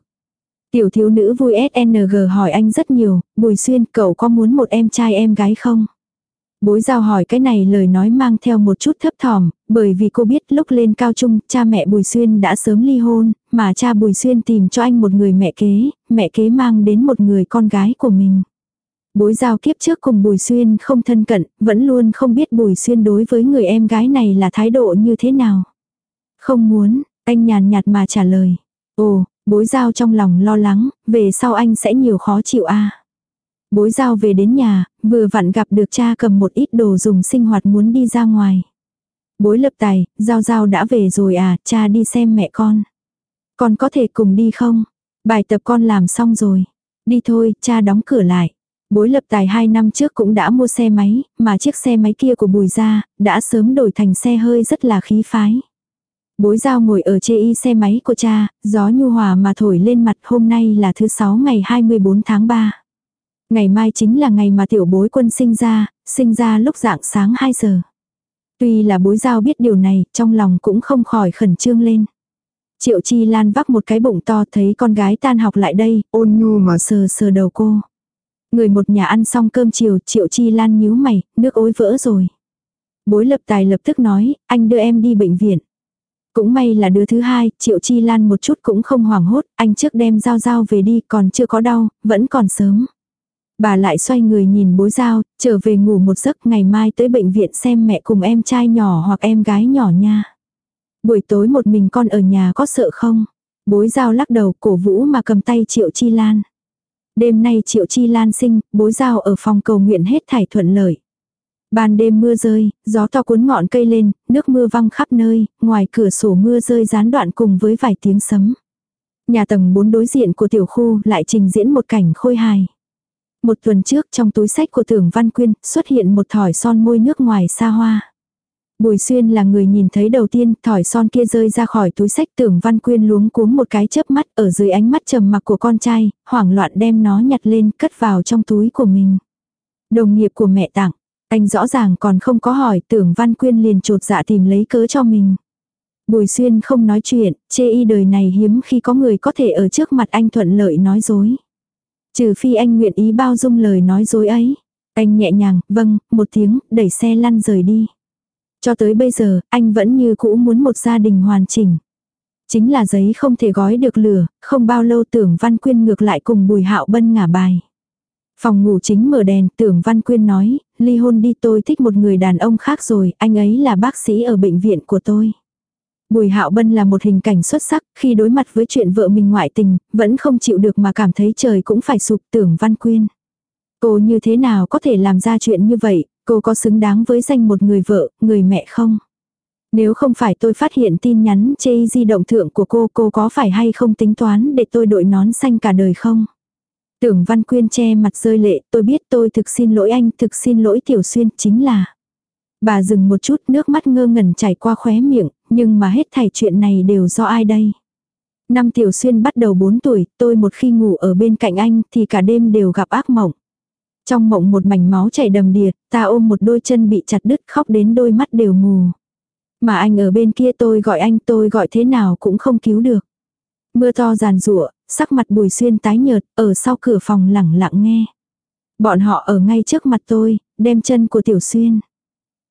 Tiểu thiếu nữ vui SNG hỏi anh rất nhiều, Bùi Xuyên cậu có muốn một em trai em gái không? Bối giao hỏi cái này lời nói mang theo một chút thấp thỏm, bởi vì cô biết lúc lên cao trung, cha mẹ Bùi Xuyên đã sớm ly hôn, mà cha Bùi Xuyên tìm cho anh một người mẹ kế, mẹ kế mang đến một người con gái của mình. Bối giao kiếp trước cùng Bùi Xuyên không thân cận, vẫn luôn không biết Bùi Xuyên đối với người em gái này là thái độ như thế nào. Không muốn, anh nhàn nhạt mà trả lời. Ồ, bối giao trong lòng lo lắng, về sau anh sẽ nhiều khó chịu a Bối giao về đến nhà, vừa vặn gặp được cha cầm một ít đồ dùng sinh hoạt muốn đi ra ngoài. Bối lập tài, giao giao đã về rồi à, cha đi xem mẹ con. Con có thể cùng đi không? Bài tập con làm xong rồi. Đi thôi, cha đóng cửa lại. Bối lập tài 2 năm trước cũng đã mua xe máy, mà chiếc xe máy kia của bùi gia, đã sớm đổi thành xe hơi rất là khí phái. Bối giao ngồi ở chê y xe máy của cha, gió nhu hòa mà thổi lên mặt hôm nay là thứ 6 ngày 24 tháng 3. Ngày mai chính là ngày mà tiểu bối quân sinh ra, sinh ra lúc dạng sáng 2 giờ. Tuy là bối giao biết điều này, trong lòng cũng không khỏi khẩn trương lên. Triệu Chi Lan vác một cái bụng to thấy con gái tan học lại đây, ôn nhu mà sờ sờ đầu cô. Người một nhà ăn xong cơm chiều, Triệu Chi Lan nhíu mày, nước ối vỡ rồi. Bối lập tài lập tức nói, anh đưa em đi bệnh viện. Cũng may là đứa thứ hai, Triệu Chi Lan một chút cũng không hoảng hốt, anh trước đem dao dao về đi, còn chưa có đau, vẫn còn sớm. Bà lại xoay người nhìn bối giao, trở về ngủ một giấc ngày mai tới bệnh viện xem mẹ cùng em trai nhỏ hoặc em gái nhỏ nha. Buổi tối một mình con ở nhà có sợ không? Bối giao lắc đầu cổ vũ mà cầm tay Triệu Chi Lan. Đêm nay Triệu Chi Lan sinh, bối giao ở phòng cầu nguyện hết thảy thuận lợi. Ban đêm mưa rơi, gió to cuốn ngọn cây lên, nước mưa văng khắp nơi, ngoài cửa sổ mưa rơi gián đoạn cùng với vài tiếng sấm. Nhà tầng 4 đối diện của tiểu khu lại trình diễn một cảnh khôi hài. Một tuần trước trong túi sách của tưởng Văn Quyên xuất hiện một thỏi son môi nước ngoài xa hoa. Bùi xuyên là người nhìn thấy đầu tiên, thỏi son kia rơi ra khỏi túi sách tưởng văn quyên luống cuống một cái chớp mắt ở dưới ánh mắt trầm mặc của con trai, hoảng loạn đem nó nhặt lên cất vào trong túi của mình. Đồng nghiệp của mẹ tặng, anh rõ ràng còn không có hỏi tưởng văn quyên liền trột dạ tìm lấy cớ cho mình. Bùi xuyên không nói chuyện, chê y đời này hiếm khi có người có thể ở trước mặt anh thuận lợi nói dối. Trừ phi anh nguyện ý bao dung lời nói dối ấy. Anh nhẹ nhàng, vâng, một tiếng, đẩy xe lăn rời đi. Cho tới bây giờ, anh vẫn như cũ muốn một gia đình hoàn chỉnh. Chính là giấy không thể gói được lửa, không bao lâu tưởng Văn Quyên ngược lại cùng Bùi Hạo Bân ngả bài. Phòng ngủ chính mở đèn, tưởng Văn Quyên nói, ly hôn đi tôi thích một người đàn ông khác rồi, anh ấy là bác sĩ ở bệnh viện của tôi. Bùi Hạo Bân là một hình cảnh xuất sắc, khi đối mặt với chuyện vợ mình ngoại tình, vẫn không chịu được mà cảm thấy trời cũng phải sụp tưởng Văn Quyên. Cô như thế nào có thể làm ra chuyện như vậy, Cô có xứng đáng với danh một người vợ, người mẹ không? Nếu không phải tôi phát hiện tin nhắn chê di động thượng của cô, cô có phải hay không tính toán để tôi đội nón xanh cả đời không? Tưởng Văn Quyên che mặt rơi lệ, tôi biết tôi thực xin lỗi anh, thực xin lỗi Tiểu Xuyên, chính là. Bà dừng một chút nước mắt ngơ ngẩn chảy qua khóe miệng, nhưng mà hết thảy chuyện này đều do ai đây? Năm tiểu xuyên bắt đầu 4 tuổi, tôi một khi ngủ ở bên cạnh anh thì cả đêm đều gặp ác mộng. Trong mộng một mảnh máu chảy đầm đìa, ta ôm một đôi chân bị chặt đứt khóc đến đôi mắt đều mù. Mà anh ở bên kia tôi gọi anh tôi gọi thế nào cũng không cứu được. Mưa to giàn rụa, sắc mặt bùi xuyên tái nhợt, ở sau cửa phòng lẳng lặng nghe. Bọn họ ở ngay trước mặt tôi, đem chân của tiểu xuyên.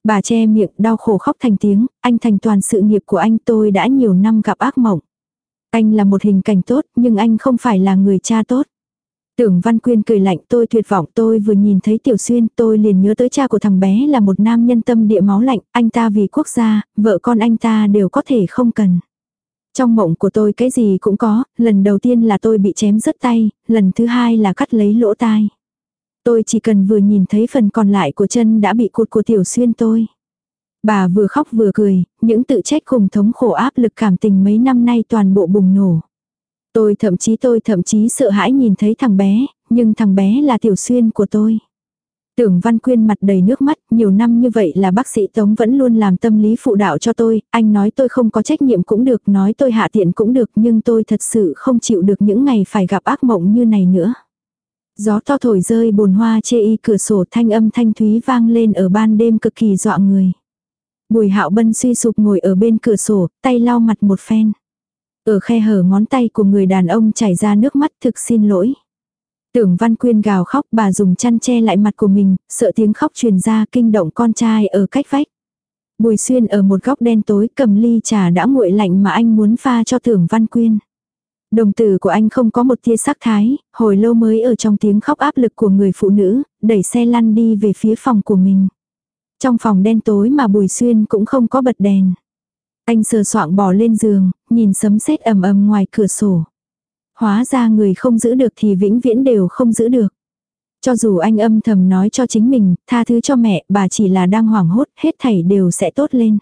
Bà che miệng đau khổ khóc thành tiếng, anh thành toàn sự nghiệp của anh tôi đã nhiều năm gặp ác mộng. Anh là một hình cảnh tốt nhưng anh không phải là người cha tốt. Tưởng Văn Quyên cười lạnh tôi tuyệt vọng tôi vừa nhìn thấy Tiểu Xuyên tôi liền nhớ tới cha của thằng bé là một nam nhân tâm địa máu lạnh, anh ta vì quốc gia, vợ con anh ta đều có thể không cần. Trong mộng của tôi cái gì cũng có, lần đầu tiên là tôi bị chém rớt tay, lần thứ hai là cắt lấy lỗ tai. Tôi chỉ cần vừa nhìn thấy phần còn lại của chân đã bị cụt của Tiểu Xuyên tôi. Bà vừa khóc vừa cười, những tự trách cùng thống khổ áp lực cảm tình mấy năm nay toàn bộ bùng nổ. Tôi thậm chí tôi thậm chí sợ hãi nhìn thấy thằng bé, nhưng thằng bé là tiểu xuyên của tôi. Tưởng Văn Quyên mặt đầy nước mắt, nhiều năm như vậy là bác sĩ Tống vẫn luôn làm tâm lý phụ đạo cho tôi, anh nói tôi không có trách nhiệm cũng được, nói tôi hạ tiện cũng được, nhưng tôi thật sự không chịu được những ngày phải gặp ác mộng như này nữa. Gió to thổi rơi bồn hoa chê y cửa sổ thanh âm thanh thúy vang lên ở ban đêm cực kỳ dọa người. Bùi hạo bân suy sụp ngồi ở bên cửa sổ, tay lau mặt một phen. Ở khe hở ngón tay của người đàn ông chảy ra nước mắt thực xin lỗi. Tưởng Văn Quyên gào khóc bà dùng chăn che lại mặt của mình, sợ tiếng khóc truyền ra kinh động con trai ở cách vách. Bùi xuyên ở một góc đen tối cầm ly trà đã nguội lạnh mà anh muốn pha cho tưởng Văn Quyên. Đồng tử của anh không có một tia sắc thái, hồi lâu mới ở trong tiếng khóc áp lực của người phụ nữ, đẩy xe lăn đi về phía phòng của mình. Trong phòng đen tối mà Bùi Xuyên cũng không có bật đèn. Anh sờ soạng bò lên giường, nhìn sấm sét ầm ầm ngoài cửa sổ. Hóa ra người không giữ được thì vĩnh viễn đều không giữ được. Cho dù anh âm thầm nói cho chính mình, tha thứ cho mẹ, bà chỉ là đang hoảng hốt, hết thảy đều sẽ tốt lên.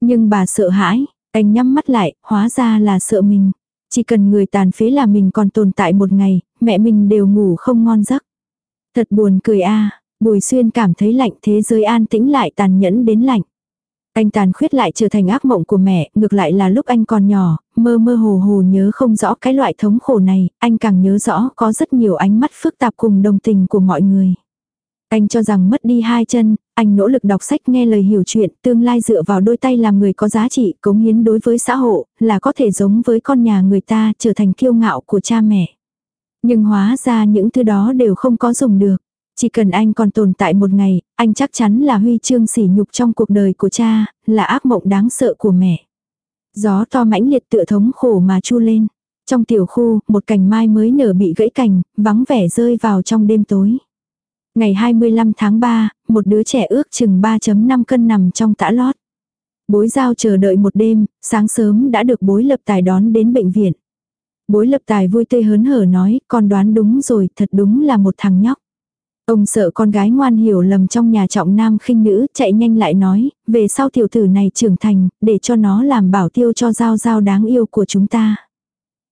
Nhưng bà sợ hãi, anh nhắm mắt lại, hóa ra là sợ mình. Chỉ cần người tàn phế là mình còn tồn tại một ngày, mẹ mình đều ngủ không ngon giấc. Thật buồn cười a Bùi xuyên cảm thấy lạnh thế giới an tĩnh lại tàn nhẫn đến lạnh. Anh tàn khuyết lại trở thành ác mộng của mẹ, ngược lại là lúc anh còn nhỏ, mơ mơ hồ hồ nhớ không rõ cái loại thống khổ này, anh càng nhớ rõ có rất nhiều ánh mắt phức tạp cùng đồng tình của mọi người. Anh cho rằng mất đi hai chân, anh nỗ lực đọc sách nghe lời hiểu chuyện, tương lai dựa vào đôi tay làm người có giá trị, cống hiến đối với xã hội, là có thể giống với con nhà người ta, trở thành kiêu ngạo của cha mẹ. Nhưng hóa ra những thứ đó đều không có dùng được. Chỉ cần anh còn tồn tại một ngày, anh chắc chắn là huy chương sỉ nhục trong cuộc đời của cha, là ác mộng đáng sợ của mẹ. Gió to mãnh liệt tựa thống khổ mà chu lên. Trong tiểu khu, một cành mai mới nở bị gãy cành, vắng vẻ rơi vào trong đêm tối. Ngày 25 tháng 3, một đứa trẻ ước chừng 3.5 cân nằm trong tã lót. Bối giao chờ đợi một đêm, sáng sớm đã được bối lập tài đón đến bệnh viện. Bối lập tài vui tươi hớn hở nói, con đoán đúng rồi, thật đúng là một thằng nhóc. Ông sợ con gái ngoan hiểu lầm trong nhà trọng nam khinh nữ, chạy nhanh lại nói, về sau tiểu tử này trưởng thành, để cho nó làm bảo tiêu cho giao giao đáng yêu của chúng ta.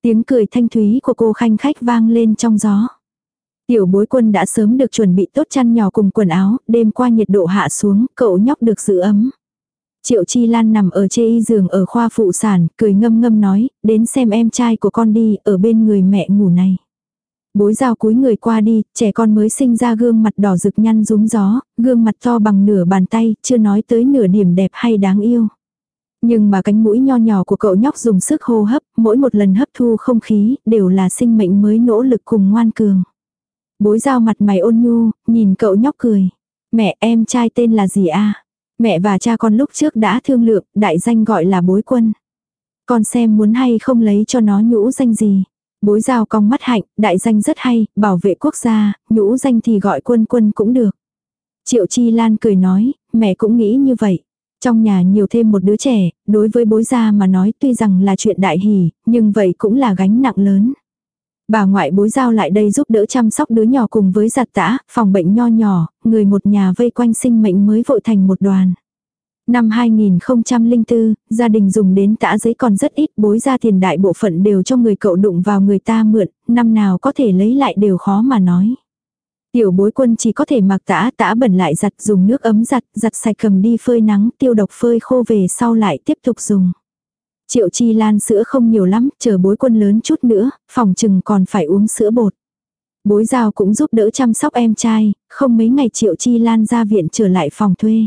Tiếng cười thanh thúy của cô khanh khách vang lên trong gió. Tiểu bối quân đã sớm được chuẩn bị tốt chăn nhỏ cùng quần áo, đêm qua nhiệt độ hạ xuống, cậu nhóc được giữ ấm. Triệu Chi Lan nằm ở chê y giường ở khoa phụ sản, cười ngâm ngâm nói, đến xem em trai của con đi, ở bên người mẹ ngủ này. Bối rào cúi người qua đi, trẻ con mới sinh ra gương mặt đỏ rực nhăn rúng gió, gương mặt to bằng nửa bàn tay, chưa nói tới nửa điểm đẹp hay đáng yêu. Nhưng mà cánh mũi nho nhỏ của cậu nhóc dùng sức hô hấp, mỗi một lần hấp thu không khí, đều là sinh mệnh mới nỗ lực cùng ngoan cường. Bối Giao mặt mày ôn nhu, nhìn cậu nhóc cười. Mẹ em trai tên là gì a Mẹ và cha con lúc trước đã thương lượng, đại danh gọi là bối quân. Con xem muốn hay không lấy cho nó nhũ danh gì. Bối giao cong mắt hạnh, đại danh rất hay, bảo vệ quốc gia, nhũ danh thì gọi quân quân cũng được. Triệu Chi Lan cười nói, mẹ cũng nghĩ như vậy. Trong nhà nhiều thêm một đứa trẻ, đối với bối gia mà nói tuy rằng là chuyện đại hỷ, nhưng vậy cũng là gánh nặng lớn. Bà ngoại bối giao lại đây giúp đỡ chăm sóc đứa nhỏ cùng với giặt tã, phòng bệnh nho nhỏ, người một nhà vây quanh sinh mệnh mới vội thành một đoàn. Năm 2004, gia đình dùng đến tã giấy còn rất ít bối ra tiền đại bộ phận đều cho người cậu đụng vào người ta mượn, năm nào có thể lấy lại đều khó mà nói. Tiểu bối quân chỉ có thể mặc tã, tã bẩn lại giặt dùng nước ấm giặt, giặt sạch cầm đi phơi nắng, tiêu độc phơi khô về sau lại tiếp tục dùng. Triệu Chi Lan sữa không nhiều lắm, chờ bối quân lớn chút nữa, phòng chừng còn phải uống sữa bột. Bối giao cũng giúp đỡ chăm sóc em trai, không mấy ngày Triệu Chi Lan ra viện trở lại phòng thuê.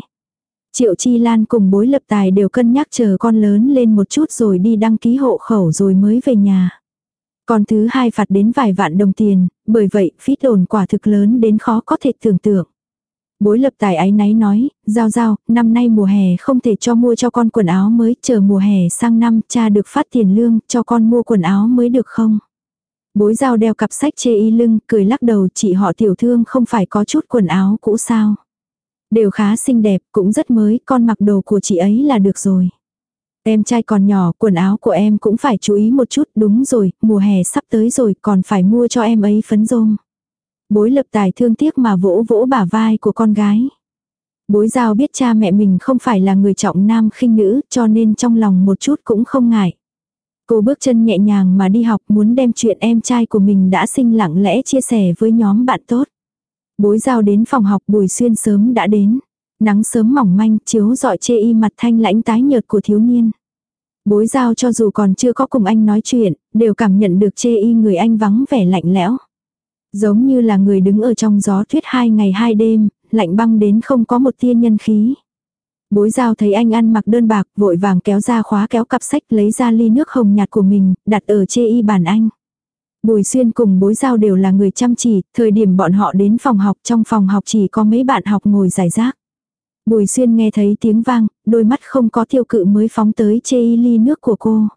Triệu Chi Lan cùng bối lập tài đều cân nhắc chờ con lớn lên một chút rồi đi đăng ký hộ khẩu rồi mới về nhà. Còn thứ hai phạt đến vài vạn đồng tiền, bởi vậy phí đồn quả thực lớn đến khó có thể tưởng tượng. Bối lập tài ái náy nói, giao giao, năm nay mùa hè không thể cho mua cho con quần áo mới, chờ mùa hè sang năm cha được phát tiền lương, cho con mua quần áo mới được không? Bối giao đeo cặp sách chê y lưng, cười lắc đầu chị họ tiểu thương không phải có chút quần áo cũ sao. Đều khá xinh đẹp, cũng rất mới, con mặc đồ của chị ấy là được rồi. Em trai còn nhỏ, quần áo của em cũng phải chú ý một chút, đúng rồi, mùa hè sắp tới rồi, còn phải mua cho em ấy phấn rôm. Bối lập tài thương tiếc mà vỗ vỗ bả vai của con gái. Bối giao biết cha mẹ mình không phải là người trọng nam khinh nữ, cho nên trong lòng một chút cũng không ngại. Cô bước chân nhẹ nhàng mà đi học muốn đem chuyện em trai của mình đã sinh lặng lẽ chia sẻ với nhóm bạn tốt. Bối giao đến phòng học buổi Xuyên sớm đã đến. Nắng sớm mỏng manh chiếu dọi chê y mặt thanh lãnh tái nhợt của thiếu niên. Bối giao cho dù còn chưa có cùng anh nói chuyện, đều cảm nhận được chê y người anh vắng vẻ lạnh lẽo. Giống như là người đứng ở trong gió tuyết hai ngày hai đêm, lạnh băng đến không có một tia nhân khí. Bối giao thấy anh ăn mặc đơn bạc, vội vàng kéo ra khóa kéo cặp sách lấy ra ly nước hồng nhạt của mình, đặt ở chê y bàn anh. Bùi xuyên cùng bối giao đều là người chăm chỉ, thời điểm bọn họ đến phòng học trong phòng học chỉ có mấy bạn học ngồi giải rác. Bùi xuyên nghe thấy tiếng vang, đôi mắt không có tiêu cự mới phóng tới chê y ly nước của cô.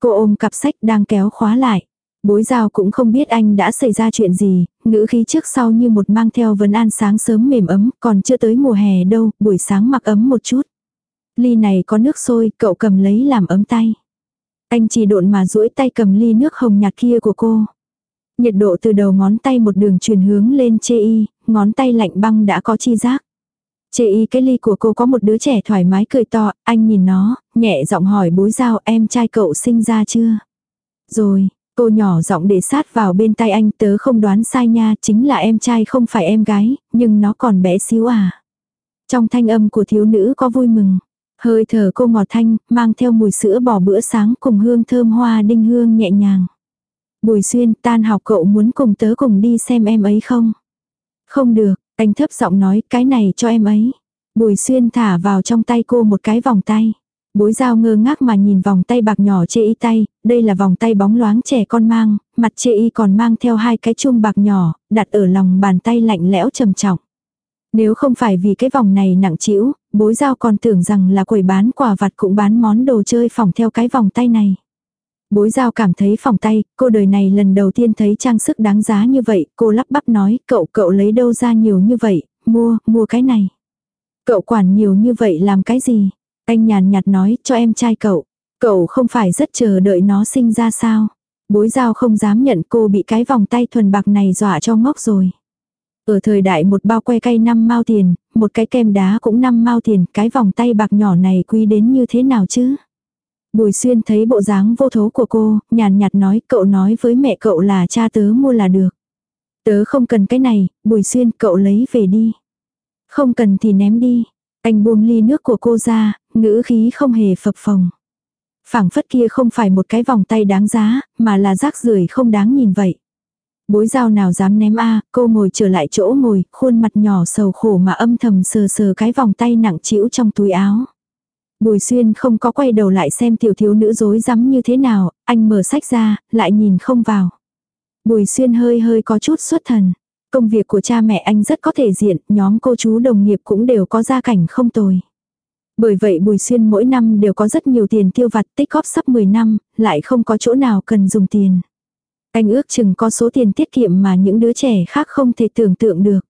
Cô ôm cặp sách đang kéo khóa lại. Bối giao cũng không biết anh đã xảy ra chuyện gì, ngữ khí trước sau như một mang theo vấn an sáng sớm mềm ấm, còn chưa tới mùa hè đâu, buổi sáng mặc ấm một chút. Ly này có nước sôi, cậu cầm lấy làm ấm tay. Anh chỉ độn mà duỗi tay cầm ly nước hồng nhạt kia của cô. Nhiệt độ từ đầu ngón tay một đường truyền hướng lên chê y, ngón tay lạnh băng đã có chi giác. Chê y cái ly của cô có một đứa trẻ thoải mái cười to, anh nhìn nó, nhẹ giọng hỏi bối giao em trai cậu sinh ra chưa? Rồi, cô nhỏ giọng để sát vào bên tay anh tớ không đoán sai nha, chính là em trai không phải em gái, nhưng nó còn bé xíu à. Trong thanh âm của thiếu nữ có vui mừng. Hơi thở cô ngọt thanh, mang theo mùi sữa bỏ bữa sáng cùng hương thơm hoa đinh hương nhẹ nhàng. Bùi xuyên tan học cậu muốn cùng tớ cùng đi xem em ấy không? Không được, anh thấp giọng nói cái này cho em ấy. Bùi xuyên thả vào trong tay cô một cái vòng tay. Bối dao ngơ ngác mà nhìn vòng tay bạc nhỏ chê y tay, đây là vòng tay bóng loáng trẻ con mang, mặt chê y còn mang theo hai cái chuông bạc nhỏ, đặt ở lòng bàn tay lạnh lẽo trầm trọng. Nếu không phải vì cái vòng này nặng trĩu, bối giao còn tưởng rằng là quầy bán quà vặt cũng bán món đồ chơi phòng theo cái vòng tay này. Bối giao cảm thấy phòng tay, cô đời này lần đầu tiên thấy trang sức đáng giá như vậy, cô lắp bắp nói, cậu cậu lấy đâu ra nhiều như vậy, mua, mua cái này. Cậu quản nhiều như vậy làm cái gì? Anh nhàn nhạt nói, cho em trai cậu. Cậu không phải rất chờ đợi nó sinh ra sao? Bối giao không dám nhận cô bị cái vòng tay thuần bạc này dọa cho ngốc rồi. Ở thời đại một bao que cây năm mao tiền, một cái kem đá cũng năm mao tiền, cái vòng tay bạc nhỏ này quý đến như thế nào chứ? Bùi xuyên thấy bộ dáng vô thố của cô, nhàn nhạt nói cậu nói với mẹ cậu là cha tớ mua là được. Tớ không cần cái này, bùi xuyên cậu lấy về đi. Không cần thì ném đi. Anh buông ly nước của cô ra, ngữ khí không hề phập phồng phảng phất kia không phải một cái vòng tay đáng giá, mà là rác rưởi không đáng nhìn vậy. Bối dao nào dám ném a cô ngồi trở lại chỗ ngồi, khuôn mặt nhỏ sầu khổ mà âm thầm sờ sờ cái vòng tay nặng trĩu trong túi áo. Bùi xuyên không có quay đầu lại xem tiểu thiếu nữ dối rắm như thế nào, anh mở sách ra, lại nhìn không vào. Bùi xuyên hơi hơi có chút xuất thần. Công việc của cha mẹ anh rất có thể diện, nhóm cô chú đồng nghiệp cũng đều có gia cảnh không tồi. Bởi vậy Bùi Xuyên mỗi năm đều có rất nhiều tiền tiêu vặt tích góp sắp 10 năm, lại không có chỗ nào cần dùng tiền. Anh ước chừng có số tiền tiết kiệm mà những đứa trẻ khác không thể tưởng tượng được.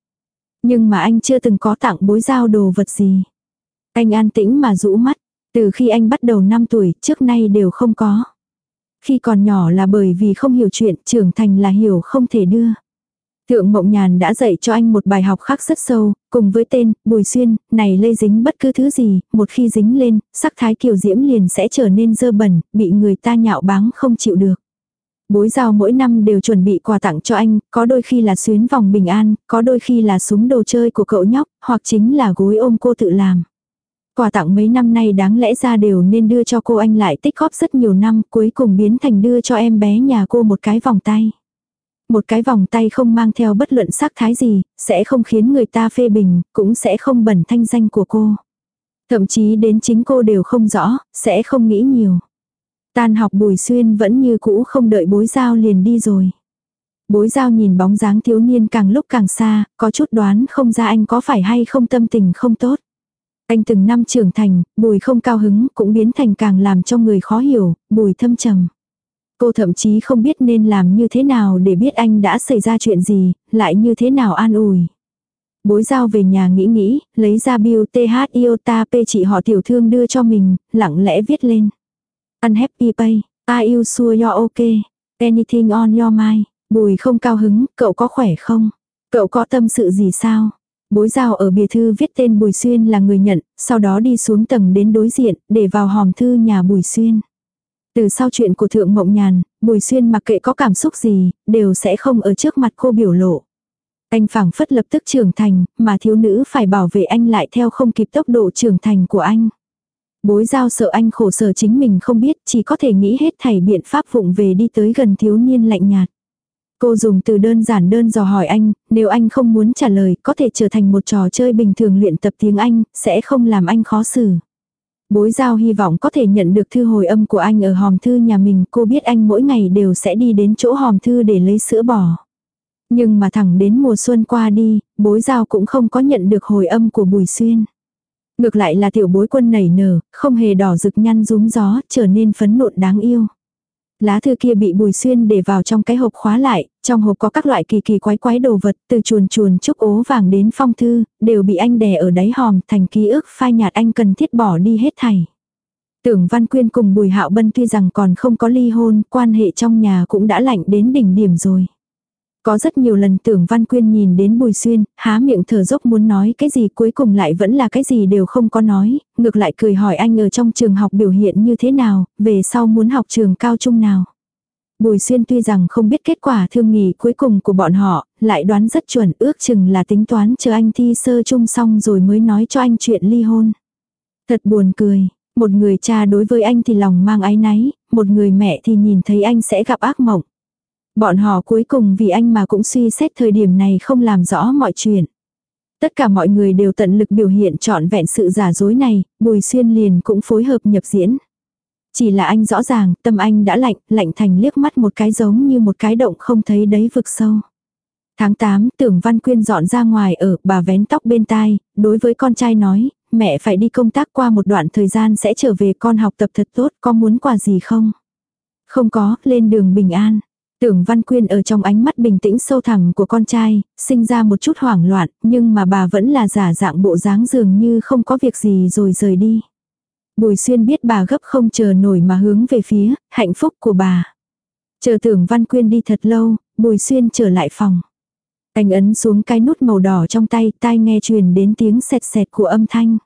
Nhưng mà anh chưa từng có tặng bối giao đồ vật gì. Anh an tĩnh mà rũ mắt, từ khi anh bắt đầu 5 tuổi trước nay đều không có. Khi còn nhỏ là bởi vì không hiểu chuyện, trưởng thành là hiểu không thể đưa. Thượng Mộng Nhàn đã dạy cho anh một bài học khác rất sâu, cùng với tên, Bùi Xuyên, này lây dính bất cứ thứ gì, một khi dính lên, sắc thái kiều diễm liền sẽ trở nên dơ bẩn, bị người ta nhạo báng không chịu được. Bối giao mỗi năm đều chuẩn bị quà tặng cho anh, có đôi khi là xuyến vòng bình an, có đôi khi là súng đồ chơi của cậu nhóc, hoặc chính là gối ôm cô tự làm. Quà tặng mấy năm nay đáng lẽ ra đều nên đưa cho cô anh lại tích góp rất nhiều năm cuối cùng biến thành đưa cho em bé nhà cô một cái vòng tay. Một cái vòng tay không mang theo bất luận sắc thái gì, sẽ không khiến người ta phê bình, cũng sẽ không bẩn thanh danh của cô. Thậm chí đến chính cô đều không rõ, sẽ không nghĩ nhiều. Tan học Bùi Xuyên vẫn như cũ không đợi bối giao liền đi rồi. Bối giao nhìn bóng dáng thiếu niên càng lúc càng xa, có chút đoán không ra anh có phải hay không tâm tình không tốt. Anh từng năm trưởng thành, bùi không cao hứng cũng biến thành càng làm cho người khó hiểu, bùi thâm trầm. Cô thậm chí không biết nên làm như thế nào để biết anh đã xảy ra chuyện gì, lại như thế nào an ủi. Bối giao về nhà nghĩ nghĩ, lấy ra bill TH Iota P chị họ tiểu thương đưa cho mình, lặng lẽ viết lên. Unhappy pay, I you sure you're okay, anything on your mind. Bùi không cao hứng, cậu có khỏe không? Cậu có tâm sự gì sao? Bối giao ở bìa thư viết tên Bùi Xuyên là người nhận, sau đó đi xuống tầng đến đối diện, để vào hòm thư nhà Bùi Xuyên. Từ sau chuyện của Thượng Mộng Nhàn, Bùi Xuyên mặc kệ có cảm xúc gì, đều sẽ không ở trước mặt cô biểu lộ. Anh phảng phất lập tức trưởng thành, mà thiếu nữ phải bảo vệ anh lại theo không kịp tốc độ trưởng thành của anh. Bối giao sợ anh khổ sở chính mình không biết, chỉ có thể nghĩ hết thảy biện pháp vụng về đi tới gần thiếu niên lạnh nhạt. Cô dùng từ đơn giản đơn dò hỏi anh, nếu anh không muốn trả lời, có thể trở thành một trò chơi bình thường luyện tập tiếng Anh, sẽ không làm anh khó xử. Bối giao hy vọng có thể nhận được thư hồi âm của anh ở hòm thư nhà mình, cô biết anh mỗi ngày đều sẽ đi đến chỗ hòm thư để lấy sữa bò. Nhưng mà thẳng đến mùa xuân qua đi, bối giao cũng không có nhận được hồi âm của Bùi Xuyên. Ngược lại là tiểu bối quân nảy nở, không hề đỏ rực nhăn rúm gió, trở nên phấn nộn đáng yêu. Lá thư kia bị Bùi Xuyên để vào trong cái hộp khóa lại, trong hộp có các loại kỳ kỳ quái quái đồ vật, từ chuồn chuồn trúc ố vàng đến phong thư, đều bị anh đè ở đáy hòm thành ký ức phai nhạt anh cần thiết bỏ đi hết thảy. Tưởng Văn Quyên cùng Bùi Hạo Bân tuy rằng còn không có ly hôn, quan hệ trong nhà cũng đã lạnh đến đỉnh điểm rồi. Có rất nhiều lần tưởng Văn Quyên nhìn đến Bùi Xuyên, há miệng thở dốc muốn nói cái gì cuối cùng lại vẫn là cái gì đều không có nói, ngược lại cười hỏi anh ở trong trường học biểu hiện như thế nào, về sau muốn học trường cao trung nào. Bùi Xuyên tuy rằng không biết kết quả thương nghỉ cuối cùng của bọn họ, lại đoán rất chuẩn ước chừng là tính toán chờ anh thi sơ chung xong rồi mới nói cho anh chuyện ly hôn. Thật buồn cười, một người cha đối với anh thì lòng mang ái náy, một người mẹ thì nhìn thấy anh sẽ gặp ác mộng. Bọn họ cuối cùng vì anh mà cũng suy xét thời điểm này không làm rõ mọi chuyện. Tất cả mọi người đều tận lực biểu hiện trọn vẹn sự giả dối này, Bùi Xuyên liền cũng phối hợp nhập diễn. Chỉ là anh rõ ràng, tâm anh đã lạnh, lạnh thành liếc mắt một cái giống như một cái động không thấy đấy vực sâu. Tháng 8, tưởng Văn Quyên dọn ra ngoài ở, bà vén tóc bên tai, đối với con trai nói, mẹ phải đi công tác qua một đoạn thời gian sẽ trở về con học tập thật tốt, có muốn quà gì không? Không có, lên đường bình an. Tưởng Văn Quyên ở trong ánh mắt bình tĩnh sâu thẳm của con trai, sinh ra một chút hoảng loạn, nhưng mà bà vẫn là giả dạng bộ dáng dường như không có việc gì rồi rời đi. Bùi Xuyên biết bà gấp không chờ nổi mà hướng về phía, hạnh phúc của bà. Chờ tưởng Văn Quyên đi thật lâu, Bùi Xuyên trở lại phòng. Anh ấn xuống cái nút màu đỏ trong tay, tai nghe truyền đến tiếng sẹt sẹt của âm thanh.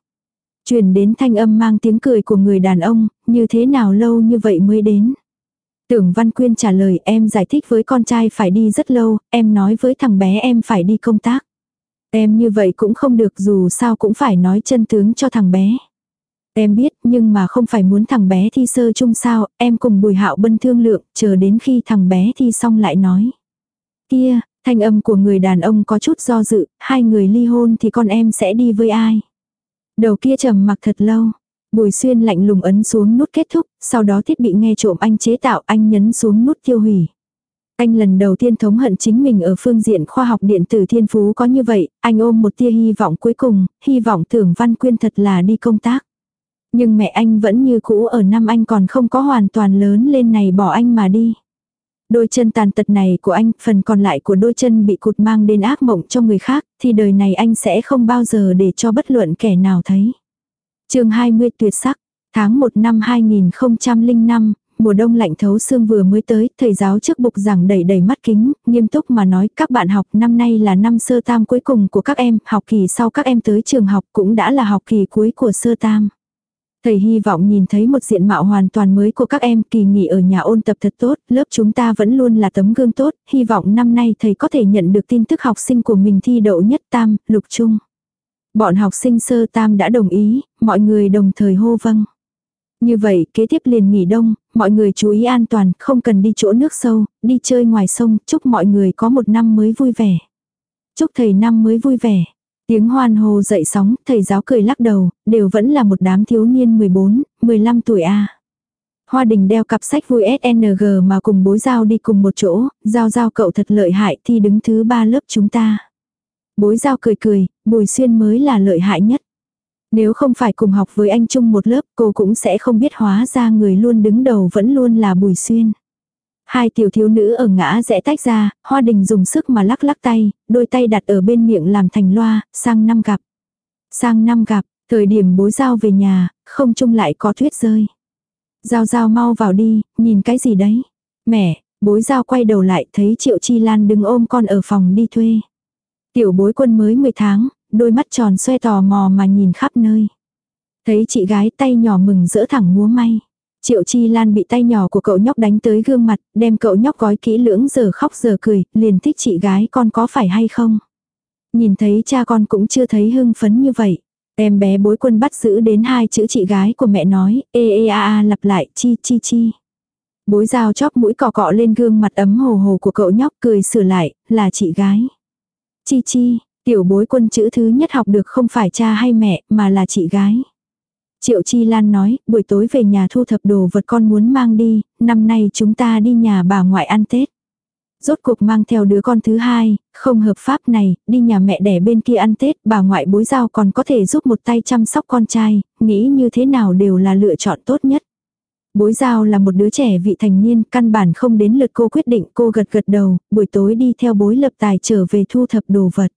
Truyền đến thanh âm mang tiếng cười của người đàn ông, như thế nào lâu như vậy mới đến. Tưởng Văn Quyên trả lời em giải thích với con trai phải đi rất lâu, em nói với thằng bé em phải đi công tác. Em như vậy cũng không được dù sao cũng phải nói chân tướng cho thằng bé. Em biết nhưng mà không phải muốn thằng bé thi sơ chung sao, em cùng bùi hạo bân thương lượng, chờ đến khi thằng bé thi xong lại nói. Kia, thanh âm của người đàn ông có chút do dự, hai người ly hôn thì con em sẽ đi với ai. Đầu kia trầm mặc thật lâu. Bùi xuyên lạnh lùng ấn xuống nút kết thúc, sau đó thiết bị nghe trộm anh chế tạo anh nhấn xuống nút tiêu hủy. Anh lần đầu tiên thống hận chính mình ở phương diện khoa học điện tử thiên phú có như vậy, anh ôm một tia hy vọng cuối cùng, hy vọng tưởng văn quyên thật là đi công tác. Nhưng mẹ anh vẫn như cũ ở năm anh còn không có hoàn toàn lớn lên này bỏ anh mà đi. Đôi chân tàn tật này của anh, phần còn lại của đôi chân bị cụt mang đến ác mộng cho người khác, thì đời này anh sẽ không bao giờ để cho bất luận kẻ nào thấy chương 20 tuyệt sắc. Tháng 1 năm 2005, mùa đông lạnh thấu xương vừa mới tới, thầy giáo trước bục giảng đầy đầy mắt kính, nghiêm túc mà nói các bạn học năm nay là năm sơ tam cuối cùng của các em, học kỳ sau các em tới trường học cũng đã là học kỳ cuối của sơ tam. Thầy hy vọng nhìn thấy một diện mạo hoàn toàn mới của các em kỳ nghỉ ở nhà ôn tập thật tốt, lớp chúng ta vẫn luôn là tấm gương tốt, hy vọng năm nay thầy có thể nhận được tin tức học sinh của mình thi đậu nhất tam, lục trung. Bọn học sinh sơ tam đã đồng ý, mọi người đồng thời hô vâng. Như vậy, kế tiếp liền nghỉ đông, mọi người chú ý an toàn, không cần đi chỗ nước sâu, đi chơi ngoài sông, chúc mọi người có một năm mới vui vẻ. Chúc thầy năm mới vui vẻ. Tiếng hoan hô dậy sóng, thầy giáo cười lắc đầu, đều vẫn là một đám thiếu niên 14, 15 tuổi A. Hoa đình đeo cặp sách vui SNG mà cùng bối giao đi cùng một chỗ, giao giao cậu thật lợi hại thi đứng thứ ba lớp chúng ta. Bối giao cười cười, bùi xuyên mới là lợi hại nhất. Nếu không phải cùng học với anh chung một lớp cô cũng sẽ không biết hóa ra người luôn đứng đầu vẫn luôn là bùi xuyên. Hai tiểu thiếu nữ ở ngã rẽ tách ra, hoa đình dùng sức mà lắc lắc tay, đôi tay đặt ở bên miệng làm thành loa, sang năm gặp. Sang năm gặp, thời điểm bối giao về nhà, không chung lại có tuyết rơi. Giao giao mau vào đi, nhìn cái gì đấy? Mẹ, bối giao quay đầu lại thấy triệu chi lan đứng ôm con ở phòng đi thuê. Tiểu bối quân mới 10 tháng, đôi mắt tròn xoe tò mò mà nhìn khắp nơi. Thấy chị gái tay nhỏ mừng rỡ thẳng múa may. Triệu Chi Lan bị tay nhỏ của cậu nhóc đánh tới gương mặt, đem cậu nhóc gói kỹ lưỡng giờ khóc giờ cười, liền thích chị gái con có phải hay không. Nhìn thấy cha con cũng chưa thấy hưng phấn như vậy. Em bé bối quân bắt giữ đến hai chữ chị gái của mẹ nói, ê ê a a lặp lại, chi chi chi. Bối dao chóp mũi cọ cọ lên gương mặt ấm hồ hồ của cậu nhóc cười sửa lại, là chị gái. Chi chi, tiểu bối quân chữ thứ nhất học được không phải cha hay mẹ, mà là chị gái. Triệu Chi Lan nói, buổi tối về nhà thu thập đồ vật con muốn mang đi, năm nay chúng ta đi nhà bà ngoại ăn Tết. Rốt cuộc mang theo đứa con thứ hai, không hợp pháp này, đi nhà mẹ đẻ bên kia ăn Tết, bà ngoại bối giao còn có thể giúp một tay chăm sóc con trai, nghĩ như thế nào đều là lựa chọn tốt nhất. Bối giao là một đứa trẻ vị thành niên, căn bản không đến lượt cô quyết định cô gật gật đầu, buổi tối đi theo bối lập tài trở về thu thập đồ vật.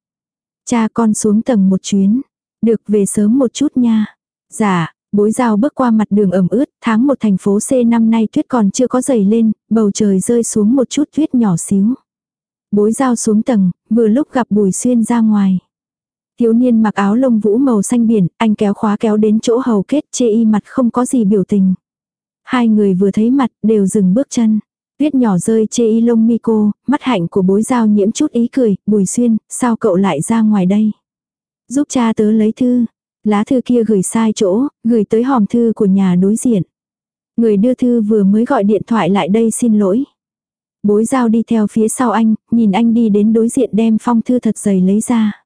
Cha con xuống tầng một chuyến, được về sớm một chút nha. Dạ, bối giao bước qua mặt đường ẩm ướt, tháng một thành phố C năm nay tuyết còn chưa có dày lên, bầu trời rơi xuống một chút tuyết nhỏ xíu. Bối giao xuống tầng, vừa lúc gặp Bùi Xuyên ra ngoài. Thiếu niên mặc áo lông vũ màu xanh biển, anh kéo khóa kéo đến chỗ hầu kết chê y mặt không có gì biểu tình. Hai người vừa thấy mặt đều dừng bước chân. Tuyết nhỏ rơi chê y lông mi cô, mắt hạnh của bối giao nhiễm chút ý cười, Bùi Xuyên, sao cậu lại ra ngoài đây? Giúp cha tớ lấy thư, Lá thư kia gửi sai chỗ, gửi tới hòm thư của nhà đối diện. Người đưa thư vừa mới gọi điện thoại lại đây xin lỗi. Bối giao đi theo phía sau anh, nhìn anh đi đến đối diện đem phong thư thật dày lấy ra.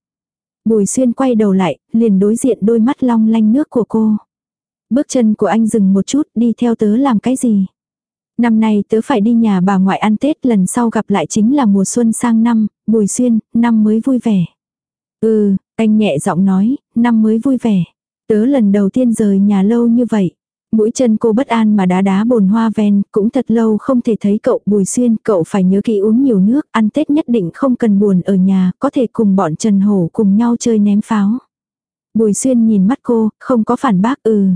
Bùi xuyên quay đầu lại, liền đối diện đôi mắt long lanh nước của cô. Bước chân của anh dừng một chút, đi theo tớ làm cái gì? Năm nay tớ phải đi nhà bà ngoại ăn Tết, lần sau gặp lại chính là mùa xuân sang năm, bùi xuyên, năm mới vui vẻ. Ừ, anh nhẹ giọng nói, năm mới vui vẻ. Tớ lần đầu tiên rời nhà lâu như vậy. Mũi chân cô bất an mà đá đá bồn hoa ven, cũng thật lâu không thể thấy cậu Bùi Xuyên, cậu phải nhớ kỹ uống nhiều nước, ăn Tết nhất định không cần buồn ở nhà, có thể cùng bọn Trần Hổ cùng nhau chơi ném pháo. Bùi Xuyên nhìn mắt cô, không có phản bác ừ.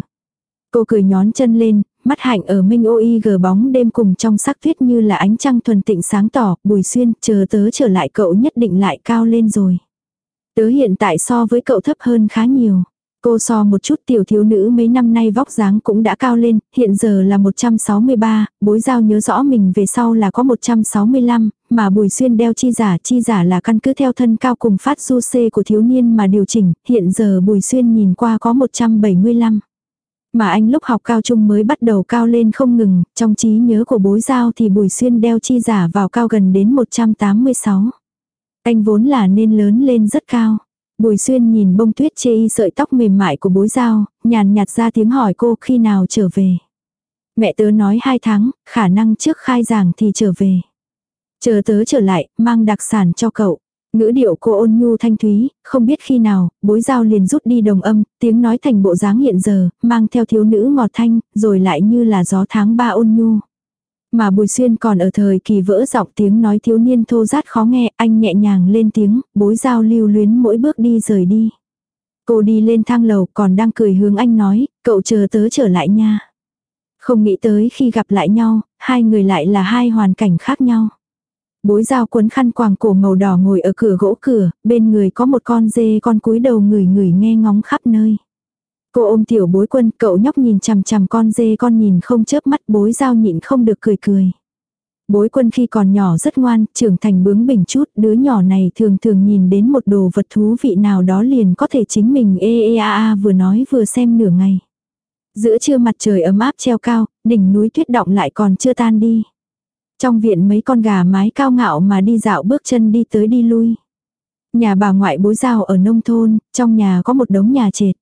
Cô cười nhón chân lên, mắt hạnh ở minh ôi gờ bóng đêm cùng trong sắc tuyết như là ánh trăng thuần tịnh sáng tỏ, Bùi Xuyên, chờ tớ trở lại cậu nhất định lại cao lên rồi. Tớ hiện tại so với cậu thấp hơn khá nhiều. Cô so một chút tiểu thiếu nữ mấy năm nay vóc dáng cũng đã cao lên, hiện giờ là 163, bối giao nhớ rõ mình về sau là có 165, mà bùi xuyên đeo chi giả, chi giả là căn cứ theo thân cao cùng phát du xê của thiếu niên mà điều chỉnh, hiện giờ bùi xuyên nhìn qua có 175. Mà anh lúc học cao trung mới bắt đầu cao lên không ngừng, trong trí nhớ của bối giao thì bùi xuyên đeo chi giả vào cao gần đến 186. Anh vốn là nên lớn lên rất cao. Bùi xuyên nhìn bông tuyết chê y sợi tóc mềm mại của bối giao, nhàn nhạt ra tiếng hỏi cô khi nào trở về. Mẹ tớ nói hai tháng, khả năng trước khai giảng thì trở về. Chờ tớ trở lại, mang đặc sản cho cậu. Ngữ điệu cô ôn nhu thanh thúy, không biết khi nào, bối giao liền rút đi đồng âm, tiếng nói thành bộ dáng hiện giờ, mang theo thiếu nữ ngọt thanh, rồi lại như là gió tháng ba ôn nhu. Mà Bùi Xuyên còn ở thời kỳ vỡ giọng tiếng nói thiếu niên thô rát khó nghe, anh nhẹ nhàng lên tiếng, bối giao lưu luyến mỗi bước đi rời đi. Cô đi lên thang lầu còn đang cười hướng anh nói, cậu chờ tớ trở lại nha. Không nghĩ tới khi gặp lại nhau, hai người lại là hai hoàn cảnh khác nhau. Bối giao cuốn khăn quàng cổ màu đỏ ngồi ở cửa gỗ cửa, bên người có một con dê con cúi đầu người người nghe ngóng khắp nơi. Cô ôm tiểu bối quân, cậu nhóc nhìn chằm chằm con dê con nhìn không chớp mắt bối giao nhịn không được cười cười. Bối quân khi còn nhỏ rất ngoan, trưởng thành bướng bỉnh chút, đứa nhỏ này thường thường nhìn đến một đồ vật thú vị nào đó liền có thể chính mình ê ê a a vừa nói vừa xem nửa ngày. Giữa trưa mặt trời ấm áp treo cao, đỉnh núi tuyết động lại còn chưa tan đi. Trong viện mấy con gà mái cao ngạo mà đi dạo bước chân đi tới đi lui. Nhà bà ngoại bối giao ở nông thôn, trong nhà có một đống nhà trệt.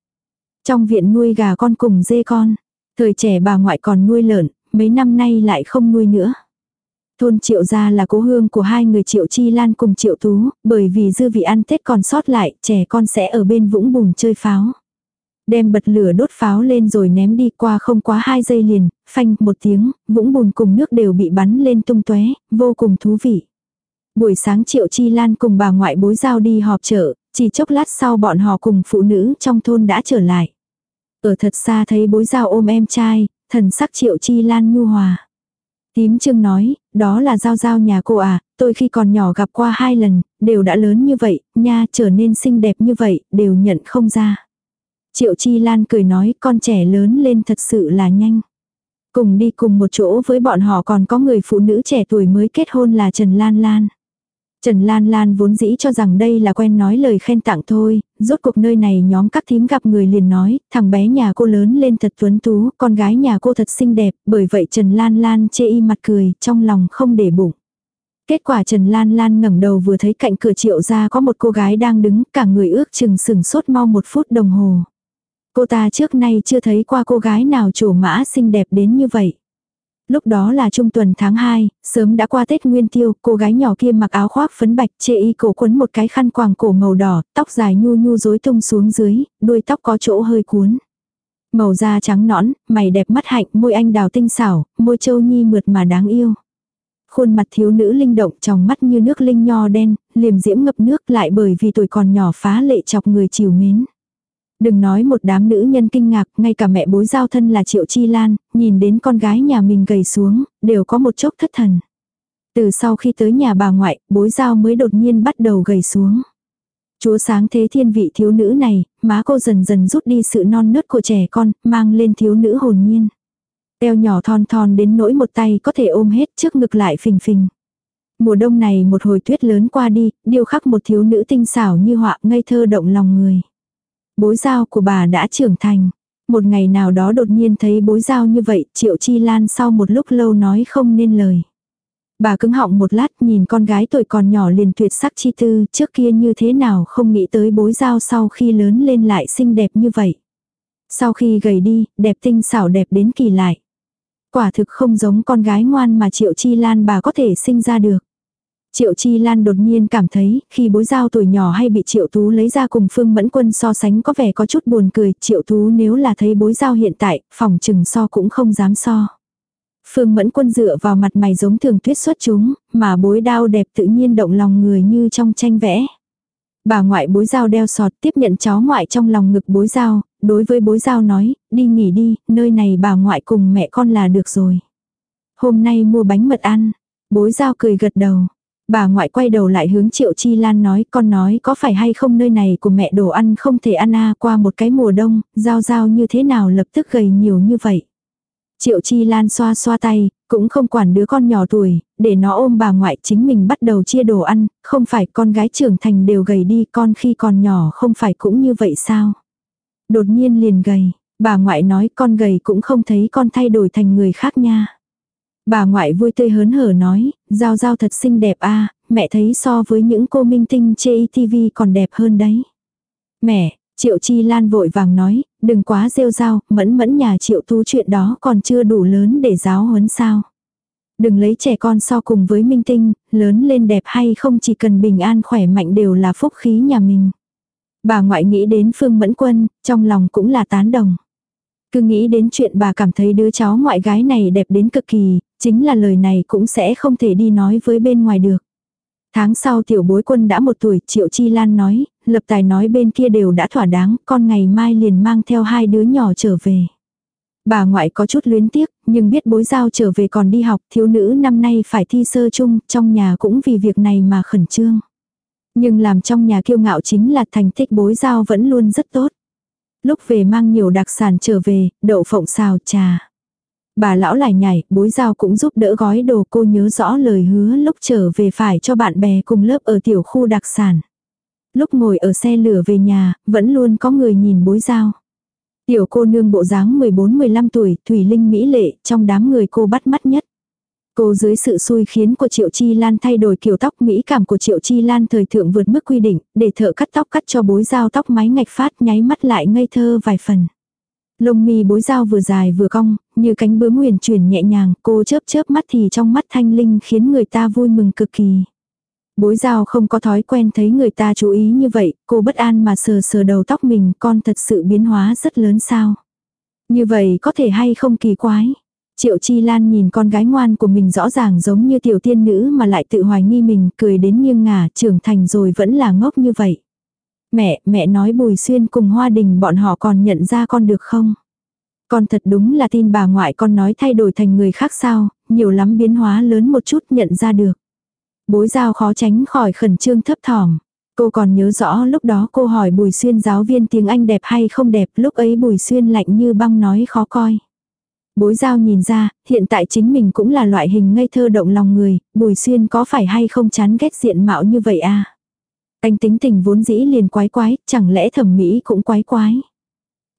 Trong viện nuôi gà con cùng dê con. Thời trẻ bà ngoại còn nuôi lợn, mấy năm nay lại không nuôi nữa. Thôn triệu gia là cố hương của hai người triệu chi lan cùng triệu tú, bởi vì dư vị ăn Tết còn sót lại, trẻ con sẽ ở bên vũng bùn chơi pháo. Đem bật lửa đốt pháo lên rồi ném đi qua không quá hai giây liền, phanh một tiếng, vũng bùn cùng nước đều bị bắn lên tung tóe vô cùng thú vị. Buổi sáng Triệu Chi Lan cùng bà ngoại bối giao đi họp chợ, chỉ chốc lát sau bọn họ cùng phụ nữ trong thôn đã trở lại. Ở thật xa thấy bối giao ôm em trai, thần sắc Triệu Chi Lan nhu hòa. Tím Trương nói, đó là giao giao nhà cô à, tôi khi còn nhỏ gặp qua hai lần, đều đã lớn như vậy, nha trở nên xinh đẹp như vậy, đều nhận không ra. Triệu Chi Lan cười nói con trẻ lớn lên thật sự là nhanh. Cùng đi cùng một chỗ với bọn họ còn có người phụ nữ trẻ tuổi mới kết hôn là Trần Lan Lan. Trần Lan Lan vốn dĩ cho rằng đây là quen nói lời khen tặng thôi, rốt cuộc nơi này nhóm các thím gặp người liền nói, thằng bé nhà cô lớn lên thật tuấn tú, con gái nhà cô thật xinh đẹp, bởi vậy Trần Lan Lan chê y mặt cười, trong lòng không để bụng. Kết quả Trần Lan Lan ngẩng đầu vừa thấy cạnh cửa triệu ra có một cô gái đang đứng, cả người ước chừng sừng sốt mau một phút đồng hồ. Cô ta trước nay chưa thấy qua cô gái nào chủ mã xinh đẹp đến như vậy. Lúc đó là trung tuần tháng 2, sớm đã qua Tết Nguyên Tiêu, cô gái nhỏ kia mặc áo khoác phấn bạch, chê y cổ quấn một cái khăn quàng cổ màu đỏ, tóc dài nhu nhu rối tung xuống dưới, đuôi tóc có chỗ hơi cuốn. Màu da trắng nõn, mày đẹp mắt hạnh, môi anh đào tinh xảo, môi châu nhi mượt mà đáng yêu. Khuôn mặt thiếu nữ linh động trong mắt như nước linh nho đen, liềm diễm ngập nước lại bởi vì tuổi còn nhỏ phá lệ chọc người chiều mến. Đừng nói một đám nữ nhân kinh ngạc, ngay cả mẹ bối giao thân là Triệu Chi Lan, nhìn đến con gái nhà mình gầy xuống, đều có một chốc thất thần. Từ sau khi tới nhà bà ngoại, bối giao mới đột nhiên bắt đầu gầy xuống. Chúa sáng thế thiên vị thiếu nữ này, má cô dần dần rút đi sự non nớt của trẻ con, mang lên thiếu nữ hồn nhiên. Eo nhỏ thon thon đến nỗi một tay có thể ôm hết trước ngực lại phình phình. Mùa đông này một hồi tuyết lớn qua đi, điêu khắc một thiếu nữ tinh xảo như họa ngây thơ động lòng người. Bối giao của bà đã trưởng thành. Một ngày nào đó đột nhiên thấy bối giao như vậy, Triệu Chi Lan sau một lúc lâu nói không nên lời. Bà cứng họng một lát nhìn con gái tuổi còn nhỏ liền tuyệt sắc chi tư, trước kia như thế nào không nghĩ tới bối giao sau khi lớn lên lại xinh đẹp như vậy. Sau khi gầy đi, đẹp tinh xảo đẹp đến kỳ lại. Quả thực không giống con gái ngoan mà Triệu Chi Lan bà có thể sinh ra được. Triệu Chi Lan đột nhiên cảm thấy, khi bối giao tuổi nhỏ hay bị Triệu Tú lấy ra cùng Phương Mẫn Quân so sánh có vẻ có chút buồn cười, Triệu Tú nếu là thấy bối giao hiện tại, phòng trừng so cũng không dám so. Phương Mẫn Quân dựa vào mặt mày giống thường tuyết xuất chúng, mà bối đao đẹp tự nhiên động lòng người như trong tranh vẽ. Bà ngoại bối giao đeo sọt tiếp nhận cháu ngoại trong lòng ngực bối giao, đối với bối giao nói, đi nghỉ đi, nơi này bà ngoại cùng mẹ con là được rồi. Hôm nay mua bánh mật ăn, bối giao cười gật đầu. Bà ngoại quay đầu lại hướng Triệu Chi Lan nói con nói có phải hay không nơi này của mẹ đồ ăn không thể ăn à qua một cái mùa đông, giao giao như thế nào lập tức gầy nhiều như vậy. Triệu Chi Lan xoa xoa tay, cũng không quản đứa con nhỏ tuổi, để nó ôm bà ngoại chính mình bắt đầu chia đồ ăn, không phải con gái trưởng thành đều gầy đi con khi còn nhỏ không phải cũng như vậy sao. Đột nhiên liền gầy, bà ngoại nói con gầy cũng không thấy con thay đổi thành người khác nha. Bà ngoại vui tươi hớn hở nói, Giao Giao thật xinh đẹp a mẹ thấy so với những cô minh tinh chê TV còn đẹp hơn đấy. Mẹ, Triệu Chi Lan vội vàng nói, đừng quá rêu rao, mẫn mẫn nhà Triệu Tú chuyện đó còn chưa đủ lớn để giáo huấn sao. Đừng lấy trẻ con so cùng với minh tinh, lớn lên đẹp hay không chỉ cần bình an khỏe mạnh đều là phúc khí nhà mình. Bà ngoại nghĩ đến Phương Mẫn Quân, trong lòng cũng là tán đồng. Cứ nghĩ đến chuyện bà cảm thấy đứa cháu ngoại gái này đẹp đến cực kỳ, chính là lời này cũng sẽ không thể đi nói với bên ngoài được. Tháng sau tiểu bối quân đã một tuổi, Triệu Chi Lan nói, lập tài nói bên kia đều đã thỏa đáng, con ngày mai liền mang theo hai đứa nhỏ trở về. Bà ngoại có chút luyến tiếc, nhưng biết bối giao trở về còn đi học, thiếu nữ năm nay phải thi sơ chung, trong nhà cũng vì việc này mà khẩn trương. Nhưng làm trong nhà kiêu ngạo chính là thành tích bối giao vẫn luôn rất tốt. Lúc về mang nhiều đặc sản trở về, đậu phộng xào trà. Bà lão lại nhảy, bối giao cũng giúp đỡ gói đồ cô nhớ rõ lời hứa lúc trở về phải cho bạn bè cùng lớp ở tiểu khu đặc sản. Lúc ngồi ở xe lửa về nhà, vẫn luôn có người nhìn bối giao. Tiểu cô nương bộ dáng 14-15 tuổi, thủy linh mỹ lệ, trong đám người cô bắt mắt nhất. Cô dưới sự xui khiến của Triệu Chi Lan thay đổi kiểu tóc mỹ cảm của Triệu Chi Lan thời thượng vượt mức quy định, để thợ cắt tóc cắt cho bối dao tóc máy ngạch phát nháy mắt lại ngây thơ vài phần. Lông mi bối dao vừa dài vừa cong, như cánh bướm huyền chuyển nhẹ nhàng, cô chớp chớp mắt thì trong mắt thanh linh khiến người ta vui mừng cực kỳ. Bối dao không có thói quen thấy người ta chú ý như vậy, cô bất an mà sờ sờ đầu tóc mình, con thật sự biến hóa rất lớn sao. Như vậy có thể hay không kỳ quái. Triệu Chi Lan nhìn con gái ngoan của mình rõ ràng giống như tiểu tiên nữ mà lại tự hoài nghi mình, cười đến nghiêng ngả, trưởng thành rồi vẫn là ngốc như vậy. Mẹ, mẹ nói Bùi Xuyên cùng Hoa Đình bọn họ còn nhận ra con được không? Con thật đúng là tin bà ngoại con nói thay đổi thành người khác sao, nhiều lắm biến hóa lớn một chút nhận ra được. Bối giao khó tránh khỏi khẩn trương thấp thỏm. Cô còn nhớ rõ lúc đó cô hỏi Bùi Xuyên giáo viên tiếng Anh đẹp hay không đẹp, lúc ấy Bùi Xuyên lạnh như băng nói khó coi. Bối giao nhìn ra, hiện tại chính mình cũng là loại hình ngây thơ động lòng người, Bùi Xuyên có phải hay không chán ghét diện mạo như vậy à? Anh tính tình vốn dĩ liền quái quái, chẳng lẽ thẩm mỹ cũng quái quái.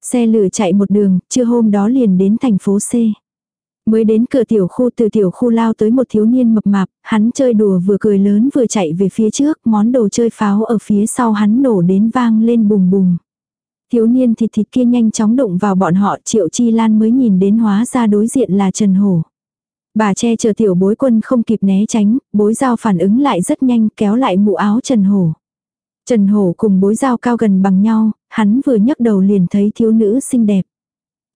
Xe lửa chạy một đường, trưa hôm đó liền đến thành phố C. Mới đến cửa tiểu khu từ tiểu khu lao tới một thiếu niên mập mạp, hắn chơi đùa vừa cười lớn vừa chạy về phía trước, món đồ chơi pháo ở phía sau hắn nổ đến vang lên bùng bùng. Thiếu niên thịt thịt kia nhanh chóng đụng vào bọn họ triệu chi lan mới nhìn đến hóa ra đối diện là Trần Hổ. Bà che chờ tiểu bối quân không kịp né tránh, bối dao phản ứng lại rất nhanh kéo lại mũ áo Trần Hổ. Trần Hổ cùng bối dao cao gần bằng nhau, hắn vừa nhấc đầu liền thấy thiếu nữ xinh đẹp.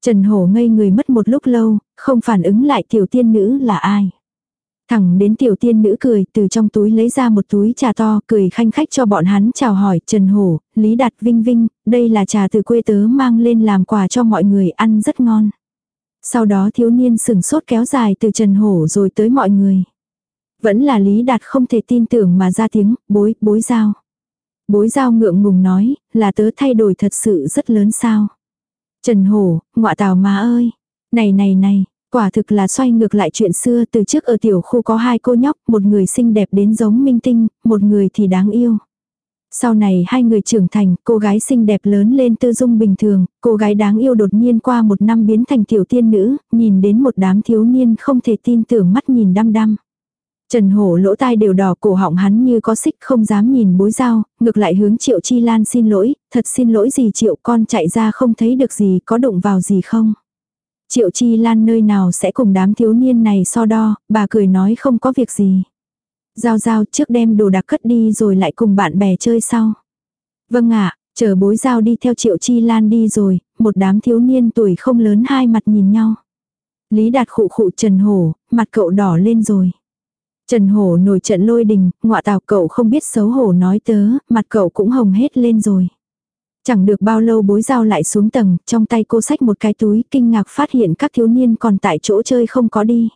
Trần Hổ ngây người mất một lúc lâu, không phản ứng lại tiểu tiên nữ là ai. Thẳng đến tiểu tiên nữ cười từ trong túi lấy ra một túi trà to cười khanh khách cho bọn hắn chào hỏi Trần Hổ, Lý Đạt Vinh Vinh, đây là trà từ quê tớ mang lên làm quà cho mọi người ăn rất ngon. Sau đó thiếu niên sừng sốt kéo dài từ Trần Hổ rồi tới mọi người. Vẫn là Lý Đạt không thể tin tưởng mà ra tiếng, bối, bối giao. Bối giao ngượng ngùng nói, là tớ thay đổi thật sự rất lớn sao. Trần Hổ, ngọa tào má ơi. Này này này, quả thực là xoay ngược lại chuyện xưa từ trước ở tiểu khu có hai cô nhóc, một người xinh đẹp đến giống minh tinh, một người thì đáng yêu. Sau này hai người trưởng thành, cô gái xinh đẹp lớn lên tư dung bình thường, cô gái đáng yêu đột nhiên qua một năm biến thành tiểu tiên nữ, nhìn đến một đám thiếu niên không thể tin tưởng mắt nhìn đăm đăm. Trần Hổ lỗ tai đều đỏ cổ họng hắn như có xích không dám nhìn bối dao, ngược lại hướng Triệu Chi Lan xin lỗi, thật xin lỗi gì Triệu con chạy ra không thấy được gì có đụng vào gì không. Triệu Chi Lan nơi nào sẽ cùng đám thiếu niên này so đo, bà cười nói không có việc gì. Giao giao trước đem đồ đặc cất đi rồi lại cùng bạn bè chơi sau. Vâng ạ, chờ bối giao đi theo Triệu Chi Lan đi rồi, một đám thiếu niên tuổi không lớn hai mặt nhìn nhau. Lý Đạt khụ khụ Trần Hổ, mặt cậu đỏ lên rồi. Trần Hổ nổi trận lôi đình, ngọa tào cậu không biết xấu hổ nói tớ, mặt cậu cũng hồng hết lên rồi. Chẳng được bao lâu bối dao lại xuống tầng, trong tay cô xách một cái túi, kinh ngạc phát hiện các thiếu niên còn tại chỗ chơi không có đi.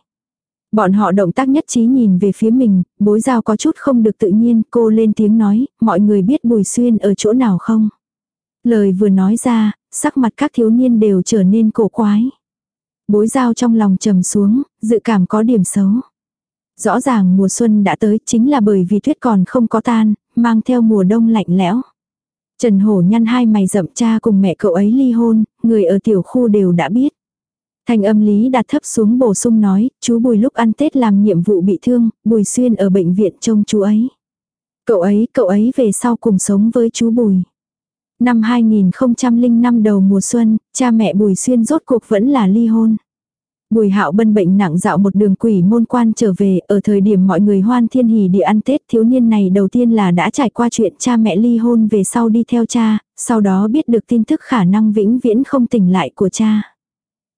Bọn họ động tác nhất trí nhìn về phía mình, bối dao có chút không được tự nhiên, cô lên tiếng nói, mọi người biết Bùi Xuyên ở chỗ nào không? Lời vừa nói ra, sắc mặt các thiếu niên đều trở nên cổ quái. Bối dao trong lòng trầm xuống, dự cảm có điểm xấu. Rõ ràng mùa xuân đã tới chính là bởi vì tuyết còn không có tan, mang theo mùa đông lạnh lẽo. Trần Hổ nhăn hai mày rậm cha cùng mẹ cậu ấy ly hôn, người ở tiểu khu đều đã biết. Thành âm lý đặt thấp xuống bổ sung nói, chú Bùi lúc ăn Tết làm nhiệm vụ bị thương, Bùi xuyên ở bệnh viện trông chú ấy. Cậu ấy, cậu ấy về sau cùng sống với chú Bùi. Năm 2005 đầu mùa xuân, cha mẹ Bùi xuyên rốt cuộc vẫn là ly hôn. Bùi hạo bân bệnh nặng dạo một đường quỷ môn quan trở về, ở thời điểm mọi người hoan thiên hỉ địa ăn Tết thiếu niên này đầu tiên là đã trải qua chuyện cha mẹ ly hôn về sau đi theo cha, sau đó biết được tin tức khả năng vĩnh viễn không tỉnh lại của cha.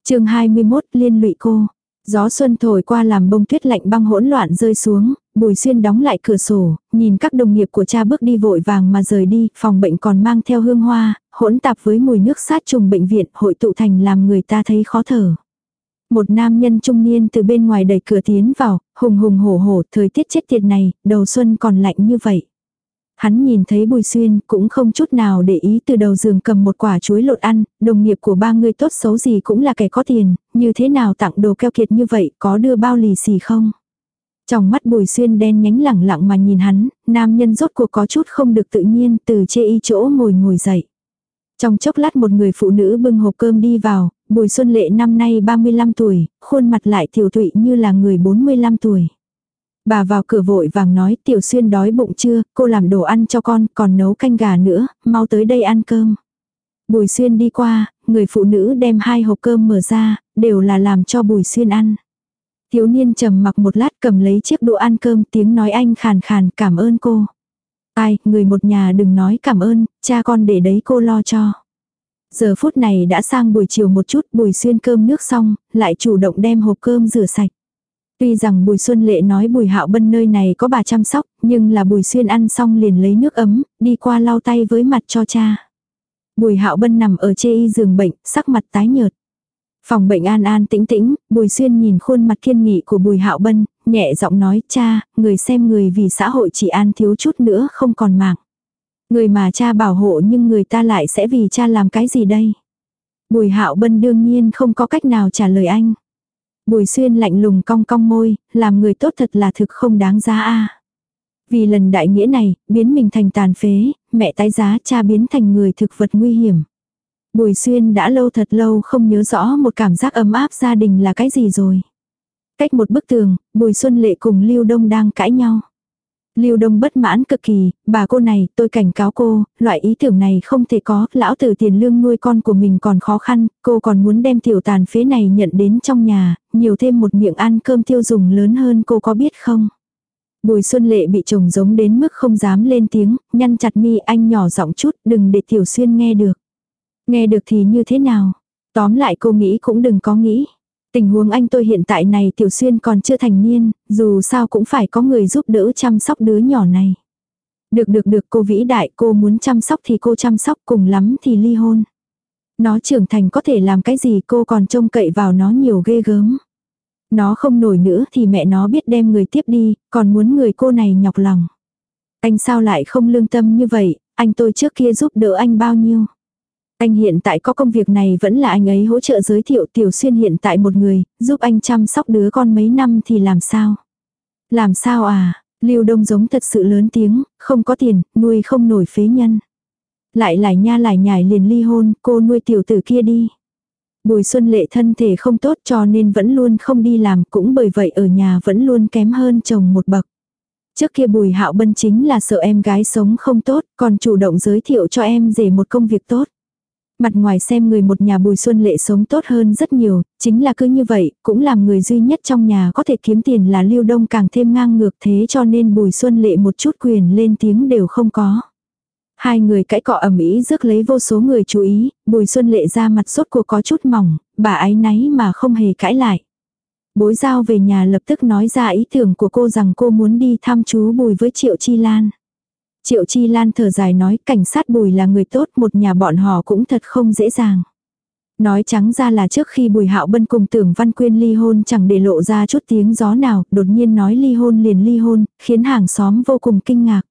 chương 21 liên lụy cô. Gió xuân thổi qua làm bông tuyết lạnh băng hỗn loạn rơi xuống, Bùi Xuyên đóng lại cửa sổ, nhìn các đồng nghiệp của cha bước đi vội vàng mà rời đi, phòng bệnh còn mang theo hương hoa, hỗn tạp với mùi nước sát trùng bệnh viện hội tụ thành làm người ta thấy khó thở. Một nam nhân trung niên từ bên ngoài đẩy cửa tiến vào, hùng hùng hổ hổ, thời tiết chết tiệt này, đầu xuân còn lạnh như vậy. Hắn nhìn thấy Bùi Xuyên cũng không chút nào để ý từ đầu giường cầm một quả chuối lột ăn, đồng nghiệp của ba người tốt xấu gì cũng là kẻ có tiền, như thế nào tặng đồ keo kiệt như vậy, có đưa bao lì xì không? Trong mắt Bùi Xuyên đen nhánh lẳng lặng mà nhìn hắn, nam nhân rốt cuộc có chút không được tự nhiên từ chê y chỗ ngồi ngồi dậy. Trong chốc lát một người phụ nữ bưng hộp cơm đi vào, Bùi Xuân Lệ năm nay 35 tuổi, khuôn mặt lại tiểu tụy như là người 45 tuổi. Bà vào cửa vội vàng nói tiểu xuyên đói bụng chưa, cô làm đồ ăn cho con, còn nấu canh gà nữa, mau tới đây ăn cơm. Bùi xuyên đi qua, người phụ nữ đem hai hộp cơm mở ra, đều là làm cho bùi xuyên ăn. Thiếu niên trầm mặc một lát cầm lấy chiếc đũa ăn cơm tiếng nói anh khàn khàn cảm ơn cô. Ai, người một nhà đừng nói cảm ơn, cha con để đấy cô lo cho. Giờ phút này đã sang buổi chiều một chút bùi xuyên cơm nước xong, lại chủ động đem hộp cơm rửa sạch. Tuy rằng Bùi Xuân Lệ nói Bùi Hạo Bân nơi này có bà chăm sóc, nhưng là Bùi Xuyên ăn xong liền lấy nước ấm, đi qua lau tay với mặt cho cha. Bùi Hạo Bân nằm ở chê y giường bệnh, sắc mặt tái nhợt. Phòng bệnh an an tĩnh tĩnh, Bùi Xuyên nhìn khuôn mặt kiên nghị của Bùi Hạo Bân, nhẹ giọng nói cha, người xem người vì xã hội chỉ an thiếu chút nữa không còn mạng. Người mà cha bảo hộ nhưng người ta lại sẽ vì cha làm cái gì đây? Bùi Hạo Bân đương nhiên không có cách nào trả lời anh. Bùi xuyên lạnh lùng cong cong môi, làm người tốt thật là thực không đáng giá a. Vì lần đại nghĩa này, biến mình thành tàn phế, mẹ tái giá cha biến thành người thực vật nguy hiểm. Bùi xuyên đã lâu thật lâu không nhớ rõ một cảm giác ấm áp gia đình là cái gì rồi. Cách một bức tường, Bùi Xuân Lệ cùng Lưu Đông đang cãi nhau. Lưu Đông bất mãn cực kỳ, bà cô này, tôi cảnh cáo cô, loại ý tưởng này không thể có, lão tử tiền lương nuôi con của mình còn khó khăn, cô còn muốn đem tiểu tàn phế này nhận đến trong nhà, nhiều thêm một miệng ăn cơm tiêu dùng lớn hơn cô có biết không? Bùi Xuân Lệ bị chồng giống đến mức không dám lên tiếng, nhăn chặt mi anh nhỏ giọng chút, đừng để Tiểu Xuyên nghe được. Nghe được thì như thế nào? Tóm lại cô nghĩ cũng đừng có nghĩ. Tình huống anh tôi hiện tại này Tiểu Xuyên còn chưa thành niên, dù sao cũng phải có người giúp đỡ chăm sóc đứa nhỏ này. Được được được cô vĩ đại cô muốn chăm sóc thì cô chăm sóc cùng lắm thì ly hôn. Nó trưởng thành có thể làm cái gì cô còn trông cậy vào nó nhiều ghê gớm. Nó không nổi nữa thì mẹ nó biết đem người tiếp đi, còn muốn người cô này nhọc lòng. Anh sao lại không lương tâm như vậy, anh tôi trước kia giúp đỡ anh bao nhiêu. Anh hiện tại có công việc này vẫn là anh ấy hỗ trợ giới thiệu tiểu xuyên hiện tại một người, giúp anh chăm sóc đứa con mấy năm thì làm sao? Làm sao à? Lưu Đông giống thật sự lớn tiếng, không có tiền, nuôi không nổi phế nhân. Lại lại nha lại nhải liền ly hôn, cô nuôi tiểu tử kia đi. Bùi Xuân Lệ thân thể không tốt cho nên vẫn luôn không đi làm, cũng bởi vậy ở nhà vẫn luôn kém hơn chồng một bậc. Trước kia Bùi Hạo Bân chính là sợ em gái sống không tốt, còn chủ động giới thiệu cho em rể một công việc tốt. Mặt ngoài xem người một nhà Bùi Xuân Lệ sống tốt hơn rất nhiều, chính là cứ như vậy, cũng làm người duy nhất trong nhà có thể kiếm tiền là Lưu Đông càng thêm ngang ngược thế cho nên Bùi Xuân Lệ một chút quyền lên tiếng đều không có. Hai người cãi cọ ầm ĩ rước lấy vô số người chú ý, Bùi Xuân Lệ ra mặt sốt của có chút mỏng, bà ấy náy mà không hề cãi lại. Bối giao về nhà lập tức nói ra ý tưởng của cô rằng cô muốn đi thăm chú Bùi với Triệu Chi Lan. Triệu Chi Lan thở dài nói cảnh sát Bùi là người tốt một nhà bọn họ cũng thật không dễ dàng. Nói trắng ra là trước khi Bùi Hạo Bân cùng Tưởng Văn Quyên ly hôn chẳng để lộ ra chút tiếng gió nào, đột nhiên nói ly hôn liền ly hôn, khiến hàng xóm vô cùng kinh ngạc.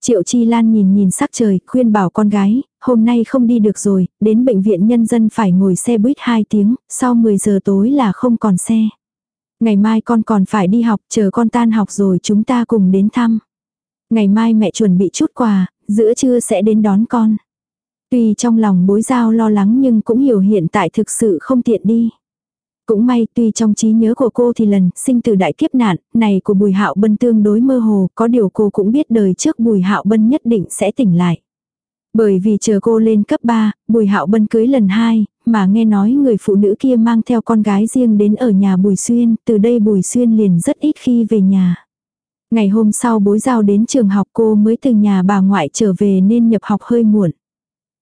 Triệu Chi Lan nhìn nhìn sắc trời, khuyên bảo con gái, hôm nay không đi được rồi, đến bệnh viện nhân dân phải ngồi xe buýt 2 tiếng, sau 10 giờ tối là không còn xe. Ngày mai con còn phải đi học, chờ con tan học rồi chúng ta cùng đến thăm. Ngày mai mẹ chuẩn bị chút quà, giữa trưa sẽ đến đón con. Tuy trong lòng bối giao lo lắng nhưng cũng hiểu hiện tại thực sự không tiện đi. Cũng may tuy trong trí nhớ của cô thì lần sinh từ đại kiếp nạn này của Bùi Hạo Bân tương đối mơ hồ, có điều cô cũng biết đời trước Bùi Hạo Bân nhất định sẽ tỉnh lại. Bởi vì chờ cô lên cấp 3, Bùi Hạo Bân cưới lần 2, mà nghe nói người phụ nữ kia mang theo con gái riêng đến ở nhà Bùi Xuyên, từ đây Bùi Xuyên liền rất ít khi về nhà. Ngày hôm sau bối giao đến trường học cô mới từ nhà bà ngoại trở về nên nhập học hơi muộn.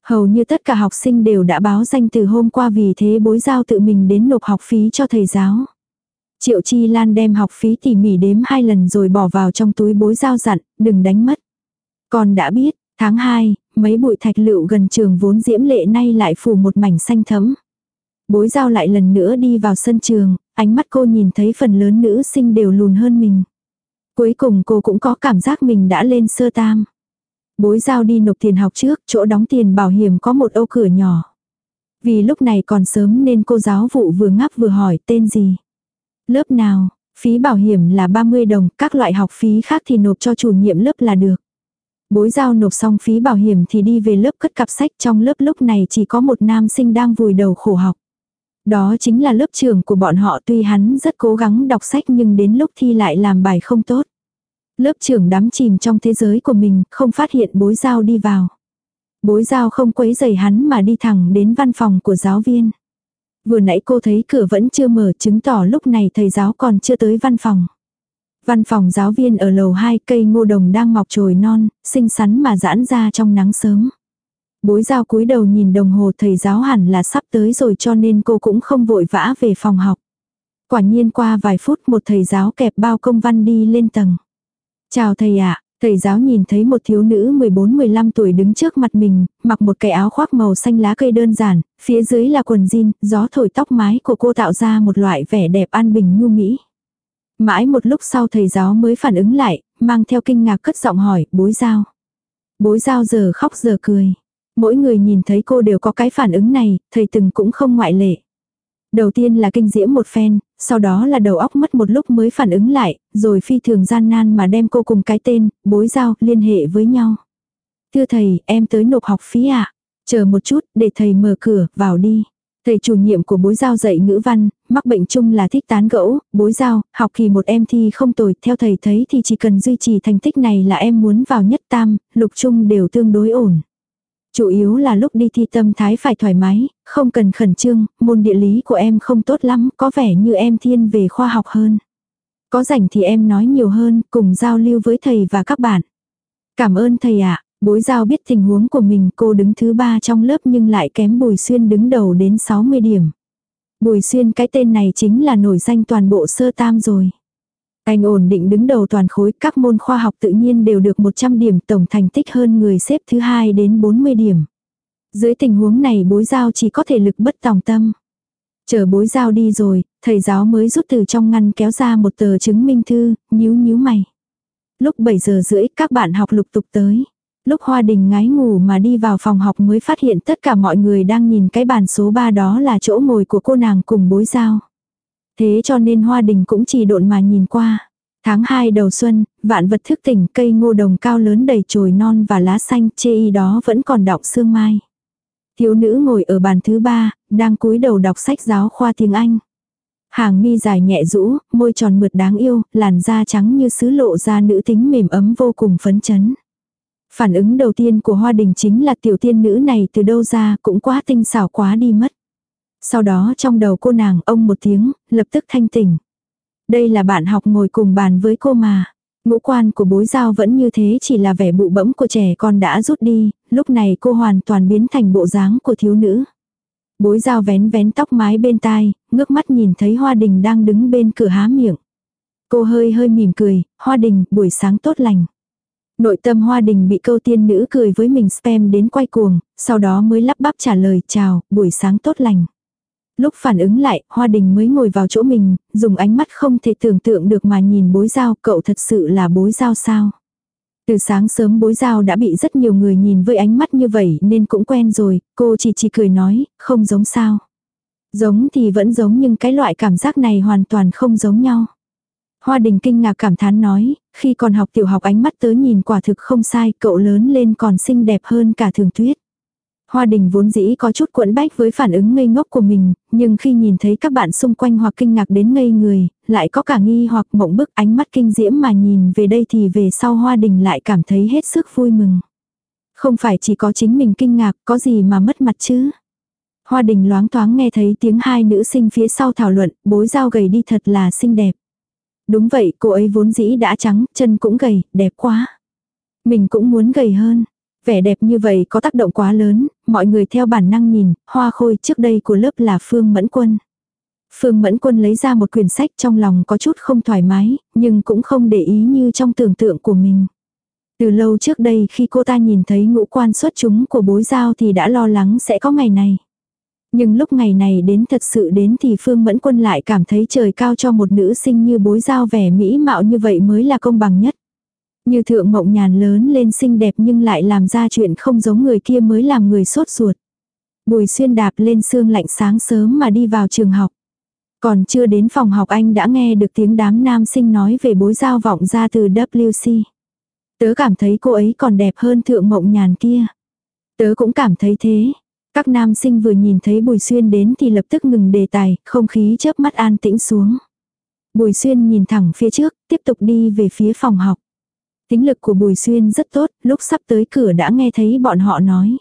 Hầu như tất cả học sinh đều đã báo danh từ hôm qua vì thế bối giao tự mình đến nộp học phí cho thầy giáo. Triệu Chi Lan đem học phí tỉ mỉ đếm hai lần rồi bỏ vào trong túi bối giao dặn, đừng đánh mất. Con đã biết, tháng 2, mấy bụi thạch lựu gần trường vốn diễm lệ nay lại phủ một mảnh xanh thấm. Bối giao lại lần nữa đi vào sân trường, ánh mắt cô nhìn thấy phần lớn nữ sinh đều lùn hơn mình. Cuối cùng cô cũng có cảm giác mình đã lên sơ tam. Bối giao đi nộp tiền học trước, chỗ đóng tiền bảo hiểm có một ô cửa nhỏ. Vì lúc này còn sớm nên cô giáo vụ vừa ngáp vừa hỏi tên gì. Lớp nào, phí bảo hiểm là 30 đồng, các loại học phí khác thì nộp cho chủ nhiệm lớp là được. Bối giao nộp xong phí bảo hiểm thì đi về lớp cất cặp sách trong lớp lúc này chỉ có một nam sinh đang vùi đầu khổ học. Đó chính là lớp trưởng của bọn họ tuy hắn rất cố gắng đọc sách nhưng đến lúc thi lại làm bài không tốt. Lớp trưởng đắm chìm trong thế giới của mình, không phát hiện bối giao đi vào. Bối giao không quấy giày hắn mà đi thẳng đến văn phòng của giáo viên. Vừa nãy cô thấy cửa vẫn chưa mở chứng tỏ lúc này thầy giáo còn chưa tới văn phòng. Văn phòng giáo viên ở lầu 2 cây ngô đồng đang mọc trồi non, xinh xắn mà giãn ra trong nắng sớm. Bối giao cúi đầu nhìn đồng hồ thầy giáo hẳn là sắp tới rồi cho nên cô cũng không vội vã về phòng học. Quả nhiên qua vài phút một thầy giáo kẹp bao công văn đi lên tầng. Chào thầy ạ, thầy giáo nhìn thấy một thiếu nữ 14-15 tuổi đứng trước mặt mình, mặc một cái áo khoác màu xanh lá cây đơn giản, phía dưới là quần jean, gió thổi tóc mái của cô tạo ra một loại vẻ đẹp an bình nhu mỹ. Mãi một lúc sau thầy giáo mới phản ứng lại, mang theo kinh ngạc cất giọng hỏi, bối giao. Bối giao giờ khóc giờ cười. Mỗi người nhìn thấy cô đều có cái phản ứng này, thầy từng cũng không ngoại lệ. Đầu tiên là kinh diễm một phen, sau đó là đầu óc mất một lúc mới phản ứng lại, rồi phi thường gian nan mà đem cô cùng cái tên, bối giao, liên hệ với nhau. Thưa thầy, em tới nộp học phí ạ. À? Chờ một chút, để thầy mở cửa, vào đi. Thầy chủ nhiệm của bối giao dạy ngữ văn, mắc bệnh chung là thích tán gẫu, bối giao, học kỳ một em thi không tồi, theo thầy thấy thì chỉ cần duy trì thành tích này là em muốn vào nhất tam, lục chung đều tương đối ổn. Chủ yếu là lúc đi thi tâm thái phải thoải mái, không cần khẩn trương, môn địa lý của em không tốt lắm, có vẻ như em thiên về khoa học hơn. Có rảnh thì em nói nhiều hơn, cùng giao lưu với thầy và các bạn. Cảm ơn thầy ạ, bối giao biết tình huống của mình cô đứng thứ ba trong lớp nhưng lại kém Bùi Xuyên đứng đầu đến 60 điểm. Bùi Xuyên cái tên này chính là nổi danh toàn bộ sơ tam rồi. Anh ổn định đứng đầu toàn khối, các môn khoa học tự nhiên đều được 100 điểm, tổng thành tích hơn người xếp thứ hai đến 40 điểm. Dưới tình huống này bối giao chỉ có thể lực bất tòng tâm. Chờ bối giao đi rồi, thầy giáo mới rút từ trong ngăn kéo ra một tờ chứng minh thư, nhíu nhíu mày. Lúc 7 giờ rưỡi các bạn học lục tục tới. Lúc Hoa Đình ngái ngủ mà đi vào phòng học mới phát hiện tất cả mọi người đang nhìn cái bàn số 3 đó là chỗ ngồi của cô nàng cùng bối giao. Thế cho nên hoa đình cũng chỉ độn mà nhìn qua. Tháng 2 đầu xuân, vạn vật thức tỉnh cây ngô đồng cao lớn đầy chồi non và lá xanh chê y đó vẫn còn đọng sương mai. Thiếu nữ ngồi ở bàn thứ ba, đang cúi đầu đọc sách giáo khoa tiếng Anh. Hàng mi dài nhẹ rũ, môi tròn mượt đáng yêu, làn da trắng như sứ lộ ra nữ tính mềm ấm vô cùng phấn chấn. Phản ứng đầu tiên của Hoa Đình chính là tiểu tiên nữ này từ đâu ra cũng quá tinh xảo quá đi mất. Sau đó trong đầu cô nàng ông một tiếng, lập tức thanh tỉnh. Đây là bạn học ngồi cùng bàn với cô mà. Ngũ quan của bối giao vẫn như thế chỉ là vẻ bụ bẫm của trẻ con đã rút đi, lúc này cô hoàn toàn biến thành bộ dáng của thiếu nữ. Bối giao vén vén tóc mái bên tai, ngước mắt nhìn thấy Hoa Đình đang đứng bên cửa há miệng. Cô hơi hơi mỉm cười, Hoa Đình, buổi sáng tốt lành. Nội tâm Hoa Đình bị câu tiên nữ cười với mình spam đến quay cuồng, sau đó mới lắp bắp trả lời chào, buổi sáng tốt lành. Lúc phản ứng lại, Hoa Đình mới ngồi vào chỗ mình, dùng ánh mắt không thể tưởng tượng được mà nhìn bối giao, cậu thật sự là bối giao sao. Từ sáng sớm bối giao đã bị rất nhiều người nhìn với ánh mắt như vậy nên cũng quen rồi, cô chỉ chỉ cười nói, không giống sao. Giống thì vẫn giống nhưng cái loại cảm giác này hoàn toàn không giống nhau. Hoa đình kinh ngạc cảm thán nói, khi còn học tiểu học ánh mắt tớ nhìn quả thực không sai, cậu lớn lên còn xinh đẹp hơn cả thường tuyết. Hoa đình vốn dĩ có chút cuộn bách với phản ứng ngây ngốc của mình, nhưng khi nhìn thấy các bạn xung quanh hoặc kinh ngạc đến ngây người, lại có cả nghi hoặc mộng bức ánh mắt kinh diễm mà nhìn về đây thì về sau hoa đình lại cảm thấy hết sức vui mừng. Không phải chỉ có chính mình kinh ngạc, có gì mà mất mặt chứ. Hoa đình loáng thoáng nghe thấy tiếng hai nữ sinh phía sau thảo luận, bối dao gầy đi thật là xinh đẹp. Đúng vậy, cô ấy vốn dĩ đã trắng, chân cũng gầy, đẹp quá. Mình cũng muốn gầy hơn. Vẻ đẹp như vậy có tác động quá lớn, mọi người theo bản năng nhìn, hoa khôi trước đây của lớp là Phương Mẫn Quân. Phương Mẫn Quân lấy ra một quyển sách trong lòng có chút không thoải mái, nhưng cũng không để ý như trong tưởng tượng của mình. Từ lâu trước đây khi cô ta nhìn thấy ngũ quan xuất chúng của bối giao thì đã lo lắng sẽ có ngày này. Nhưng lúc ngày này đến thật sự đến thì Phương Mẫn Quân lại cảm thấy trời cao cho một nữ sinh như bối giao vẻ mỹ mạo như vậy mới là công bằng nhất. Như thượng mộng nhàn lớn lên xinh đẹp nhưng lại làm ra chuyện không giống người kia mới làm người sốt ruột. Bùi xuyên đạp lên sương lạnh sáng sớm mà đi vào trường học. Còn chưa đến phòng học anh đã nghe được tiếng đám nam sinh nói về bối giao vọng ra từ WC. Tớ cảm thấy cô ấy còn đẹp hơn thượng mộng nhàn kia. Tớ cũng cảm thấy thế. Các nam sinh vừa nhìn thấy Bùi Xuyên đến thì lập tức ngừng đề tài, không khí chớp mắt an tĩnh xuống. Bùi Xuyên nhìn thẳng phía trước, tiếp tục đi về phía phòng học. Tính lực của Bùi Xuyên rất tốt, lúc sắp tới cửa đã nghe thấy bọn họ nói.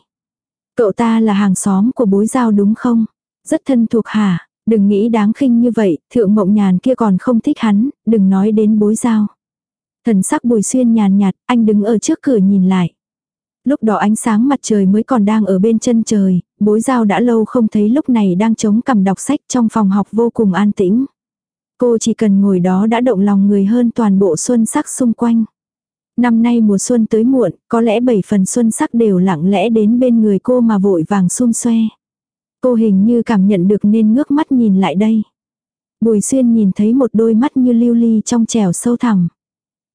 Cậu ta là hàng xóm của bối giao đúng không? Rất thân thuộc hả? Đừng nghĩ đáng khinh như vậy, thượng mộng nhàn kia còn không thích hắn, đừng nói đến bối giao. Thần sắc bùi xuyên nhàn nhạt, anh đứng ở trước cửa nhìn lại. Lúc đó ánh sáng mặt trời mới còn đang ở bên chân trời, bối giao đã lâu không thấy lúc này đang chống cầm đọc sách trong phòng học vô cùng an tĩnh. Cô chỉ cần ngồi đó đã động lòng người hơn toàn bộ xuân sắc xung quanh. Năm nay mùa xuân tới muộn, có lẽ bảy phần xuân sắc đều lặng lẽ đến bên người cô mà vội vàng xung xoe. Cô hình như cảm nhận được nên ngước mắt nhìn lại đây. Bùi xuyên nhìn thấy một đôi mắt như lưu ly trong trèo sâu thẳm.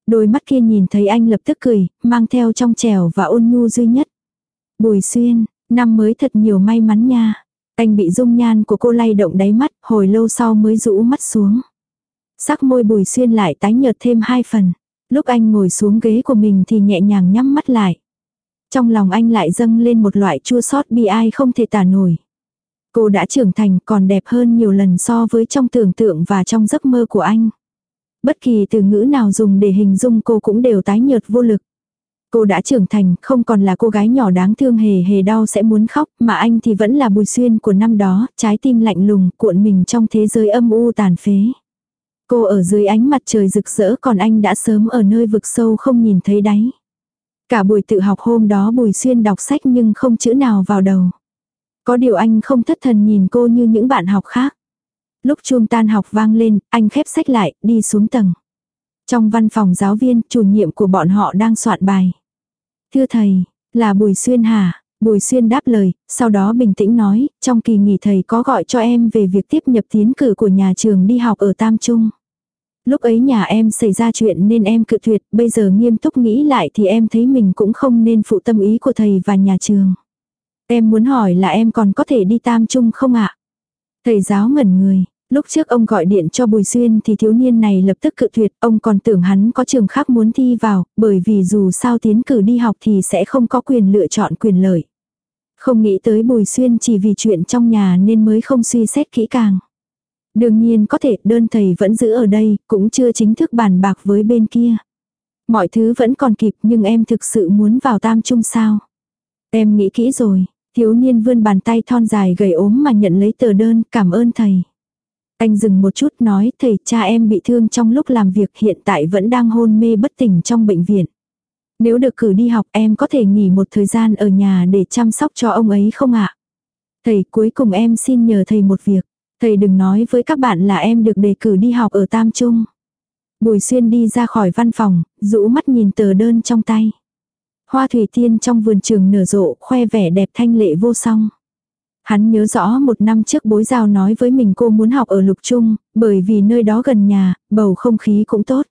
Đôi mắt kia nhìn thấy anh lập tức cười, mang theo trong trèo và ôn nhu duy nhất. Bùi xuyên, năm mới thật nhiều may mắn nha. Anh bị dung nhan của cô lay động đáy mắt, hồi lâu sau mới rũ mắt xuống. Sắc môi bùi xuyên lại tái nhợt thêm hai phần. Lúc anh ngồi xuống ghế của mình thì nhẹ nhàng nhắm mắt lại. Trong lòng anh lại dâng lên một loại chua xót bi ai không thể tả nổi. Cô đã trưởng thành còn đẹp hơn nhiều lần so với trong tưởng tượng và trong giấc mơ của anh. Bất kỳ từ ngữ nào dùng để hình dung cô cũng đều tái nhợt vô lực. Cô đã trưởng thành, không còn là cô gái nhỏ đáng thương hề hề đau sẽ muốn khóc, mà anh thì vẫn là bùi xuyên của năm đó, trái tim lạnh lùng, cuộn mình trong thế giới âm u tàn phế. Cô ở dưới ánh mặt trời rực rỡ còn anh đã sớm ở nơi vực sâu không nhìn thấy đáy. Cả buổi tự học hôm đó Bùi Xuyên đọc sách nhưng không chữ nào vào đầu. Có điều anh không thất thần nhìn cô như những bạn học khác. Lúc chuông tan học vang lên, anh khép sách lại, đi xuống tầng. Trong văn phòng giáo viên, chủ nhiệm của bọn họ đang soạn bài. Thưa thầy, là Bùi Xuyên hả? Bùi Xuyên đáp lời, sau đó bình tĩnh nói, trong kỳ nghỉ thầy có gọi cho em về việc tiếp nhập tiến cử của nhà trường đi học ở Tam Trung. Lúc ấy nhà em xảy ra chuyện nên em cự tuyệt, bây giờ nghiêm túc nghĩ lại thì em thấy mình cũng không nên phụ tâm ý của thầy và nhà trường. Em muốn hỏi là em còn có thể đi tam trung không ạ? Thầy giáo ngẩn người, lúc trước ông gọi điện cho Bùi Xuyên thì thiếu niên này lập tức cự tuyệt, ông còn tưởng hắn có trường khác muốn thi vào, bởi vì dù sao tiến cử đi học thì sẽ không có quyền lựa chọn quyền lợi. Không nghĩ tới Bùi Xuyên chỉ vì chuyện trong nhà nên mới không suy xét kỹ càng. Đương nhiên có thể đơn thầy vẫn giữ ở đây, cũng chưa chính thức bàn bạc với bên kia. Mọi thứ vẫn còn kịp nhưng em thực sự muốn vào tam trung sao. Em nghĩ kỹ rồi, thiếu niên vươn bàn tay thon dài gầy ốm mà nhận lấy tờ đơn, cảm ơn thầy. Anh dừng một chút nói thầy cha em bị thương trong lúc làm việc hiện tại vẫn đang hôn mê bất tỉnh trong bệnh viện. Nếu được cử đi học em có thể nghỉ một thời gian ở nhà để chăm sóc cho ông ấy không ạ? Thầy cuối cùng em xin nhờ thầy một việc. Thầy đừng nói với các bạn là em được đề cử đi học ở Tam Trung. Bùi xuyên đi ra khỏi văn phòng, rũ mắt nhìn tờ đơn trong tay. Hoa thủy tiên trong vườn trường nở rộ, khoe vẻ đẹp thanh lệ vô song. Hắn nhớ rõ một năm trước bối giao nói với mình cô muốn học ở lục trung, bởi vì nơi đó gần nhà, bầu không khí cũng tốt.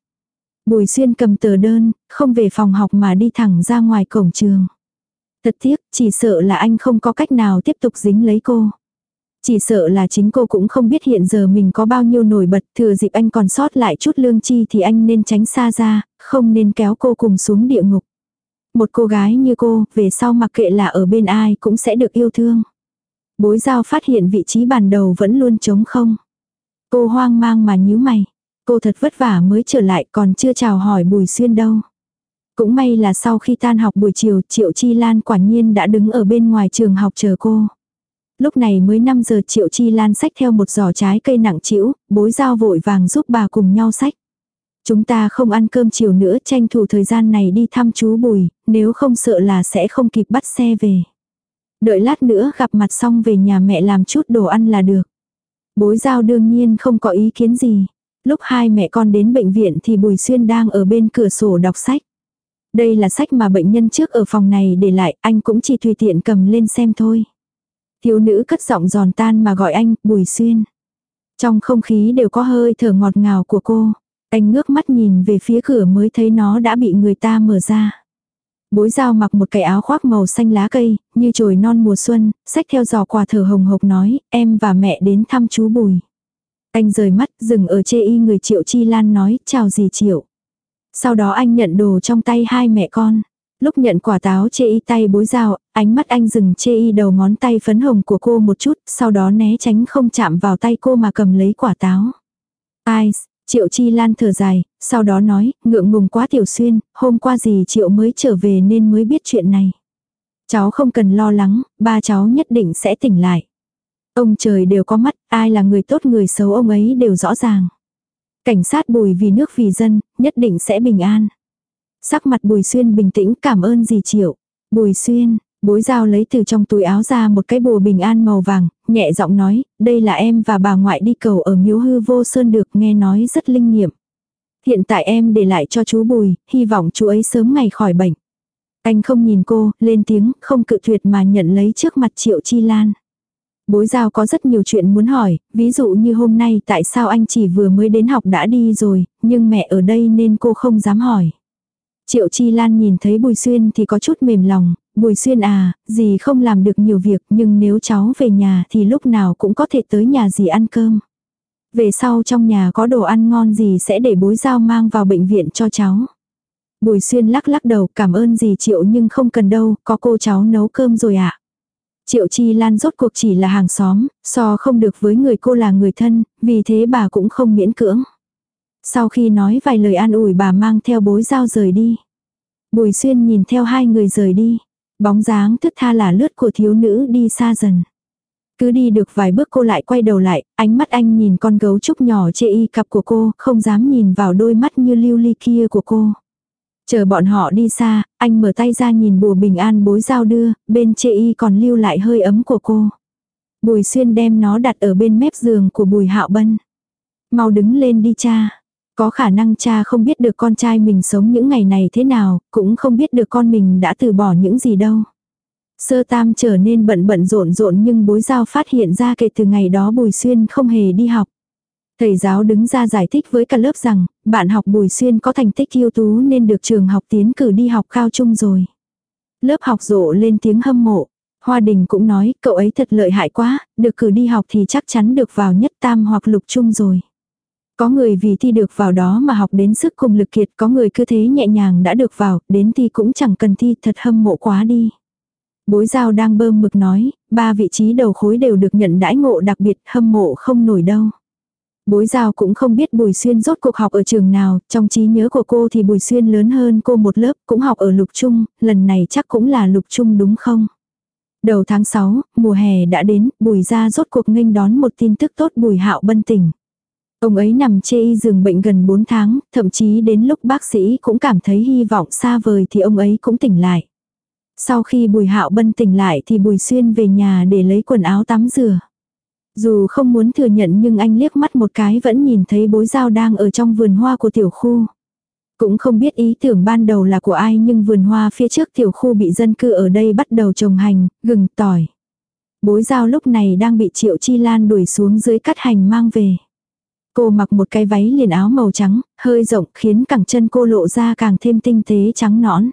Bùi xuyên cầm tờ đơn, không về phòng học mà đi thẳng ra ngoài cổng trường. Thật tiếc, chỉ sợ là anh không có cách nào tiếp tục dính lấy cô. Chỉ sợ là chính cô cũng không biết hiện giờ mình có bao nhiêu nổi bật, thừa dịp anh còn sót lại chút lương chi thì anh nên tránh xa ra, không nên kéo cô cùng xuống địa ngục. Một cô gái như cô, về sau mặc kệ là ở bên ai cũng sẽ được yêu thương. Bối giao phát hiện vị trí bàn đầu vẫn luôn trống không. Cô hoang mang mà nhíu mày. Cô thật vất vả mới trở lại còn chưa chào hỏi Bùi Xuyên đâu. Cũng may là sau khi tan học buổi chiều Triệu Chi Lan quả nhiên đã đứng ở bên ngoài trường học chờ cô. Lúc này mới 5 giờ Triệu Chi Lan sách theo một giỏ trái cây nặng chĩu, bối giao vội vàng giúp bà cùng nhau sách. Chúng ta không ăn cơm chiều nữa tranh thủ thời gian này đi thăm chú Bùi, nếu không sợ là sẽ không kịp bắt xe về. Đợi lát nữa gặp mặt xong về nhà mẹ làm chút đồ ăn là được. Bối giao đương nhiên không có ý kiến gì. Lúc hai mẹ con đến bệnh viện thì Bùi Xuyên đang ở bên cửa sổ đọc sách. Đây là sách mà bệnh nhân trước ở phòng này để lại, anh cũng chỉ tùy tiện cầm lên xem thôi. Thiếu nữ cất giọng giòn tan mà gọi anh, Bùi Xuyên. Trong không khí đều có hơi thở ngọt ngào của cô. Anh ngước mắt nhìn về phía cửa mới thấy nó đã bị người ta mở ra. Bối dao mặc một cái áo khoác màu xanh lá cây, như chồi non mùa xuân, xách theo giò quà thở hồng hộc nói, em và mẹ đến thăm chú Bùi. Anh rời mắt, dừng ở chê y người Triệu Chi Lan nói, chào gì Triệu. Sau đó anh nhận đồ trong tay hai mẹ con. Lúc nhận quả táo chê y tay bối dao, ánh mắt anh dừng chê y đầu ngón tay phấn hồng của cô một chút, sau đó né tránh không chạm vào tay cô mà cầm lấy quả táo. Ai, Triệu Chi Lan thở dài, sau đó nói, ngượng ngùng quá Tiểu Xuyên, hôm qua gì Triệu mới trở về nên mới biết chuyện này. Cháu không cần lo lắng, ba cháu nhất định sẽ tỉnh lại. Ông trời đều có mắt, ai là người tốt người xấu ông ấy đều rõ ràng. Cảnh sát bùi vì nước vì dân, nhất định sẽ bình an. Sắc mặt bùi xuyên bình tĩnh cảm ơn gì Triệu. Bùi xuyên, Bối dao lấy từ trong túi áo ra một cái bùa bình an màu vàng, nhẹ giọng nói, đây là em và bà ngoại đi cầu ở miếu hư vô sơn được nghe nói rất linh nghiệm. Hiện tại em để lại cho chú Bùi, hy vọng chú ấy sớm ngày khỏi bệnh. Anh không nhìn cô, lên tiếng, không cự tuyệt mà nhận lấy trước mặt Triệu Chi Lan. Bối giao có rất nhiều chuyện muốn hỏi, ví dụ như hôm nay tại sao anh chỉ vừa mới đến học đã đi rồi, nhưng mẹ ở đây nên cô không dám hỏi. Triệu Chi Lan nhìn thấy Bùi Xuyên thì có chút mềm lòng, Bùi Xuyên à, dì không làm được nhiều việc nhưng nếu cháu về nhà thì lúc nào cũng có thể tới nhà dì ăn cơm. Về sau trong nhà có đồ ăn ngon gì sẽ để bối giao mang vào bệnh viện cho cháu. Bùi Xuyên lắc lắc đầu cảm ơn dì Triệu nhưng không cần đâu, có cô cháu nấu cơm rồi ạ. À. Triệu Chi Lan rốt cuộc chỉ là hàng xóm, so không được với người cô là người thân, vì thế bà cũng không miễn cưỡng. Sau khi nói vài lời an ủi bà mang theo bối dao rời đi. Bùi Xuyên nhìn theo hai người rời đi. Bóng dáng thức tha là lướt của thiếu nữ đi xa dần. Cứ đi được vài bước cô lại quay đầu lại, ánh mắt anh nhìn con gấu trúc nhỏ chê y cặp của cô, không dám nhìn vào đôi mắt như lưu ly kia của cô. Chờ bọn họ đi xa, anh mở tay ra nhìn bùa bình an bối dao đưa, bên chê y còn lưu lại hơi ấm của cô. Bùi xuyên đem nó đặt ở bên mép giường của bùi hạo bân. Mau đứng lên đi cha. Có khả năng cha không biết được con trai mình sống những ngày này thế nào, cũng không biết được con mình đã từ bỏ những gì đâu. Sơ tam trở nên bận bận rộn rộn nhưng bối giao phát hiện ra kể từ ngày đó Bùi Xuyên không hề đi học. Thầy giáo đứng ra giải thích với cả lớp rằng, bạn học Bùi Xuyên có thành tích ưu tú nên được trường học tiến cử đi học cao trung rồi. Lớp học rộ lên tiếng hâm mộ. Hoa Đình cũng nói, cậu ấy thật lợi hại quá, được cử đi học thì chắc chắn được vào nhất tam hoặc lục trung rồi. Có người vì thi được vào đó mà học đến sức cùng lực kiệt, có người cứ thế nhẹ nhàng đã được vào, đến thi cũng chẳng cần thi, thật hâm mộ quá đi. Bối giao đang bơm mực nói, ba vị trí đầu khối đều được nhận đãi ngộ đặc biệt, hâm mộ không nổi đâu. Bối giao cũng không biết Bùi Xuyên rốt cuộc học ở trường nào, trong trí nhớ của cô thì Bùi Xuyên lớn hơn cô một lớp, cũng học ở lục trung, lần này chắc cũng là lục trung đúng không? Đầu tháng 6, mùa hè đã đến, Bùi ra rốt cuộc nghênh đón một tin tức tốt Bùi hạo bân tỉnh. Ông ấy nằm chê y giường bệnh gần 4 tháng, thậm chí đến lúc bác sĩ cũng cảm thấy hy vọng xa vời thì ông ấy cũng tỉnh lại. Sau khi Bùi Hạo Bân tỉnh lại thì Bùi Xuyên về nhà để lấy quần áo tắm rửa. Dù không muốn thừa nhận nhưng anh liếc mắt một cái vẫn nhìn thấy bối dao đang ở trong vườn hoa của tiểu khu. Cũng không biết ý tưởng ban đầu là của ai nhưng vườn hoa phía trước tiểu khu bị dân cư ở đây bắt đầu trồng hành, gừng, tỏi. Bối dao lúc này đang bị Triệu Chi Lan đuổi xuống dưới cắt hành mang về. Cô mặc một cái váy liền áo màu trắng, hơi rộng khiến cẳng chân cô lộ ra càng thêm tinh tế trắng nõn.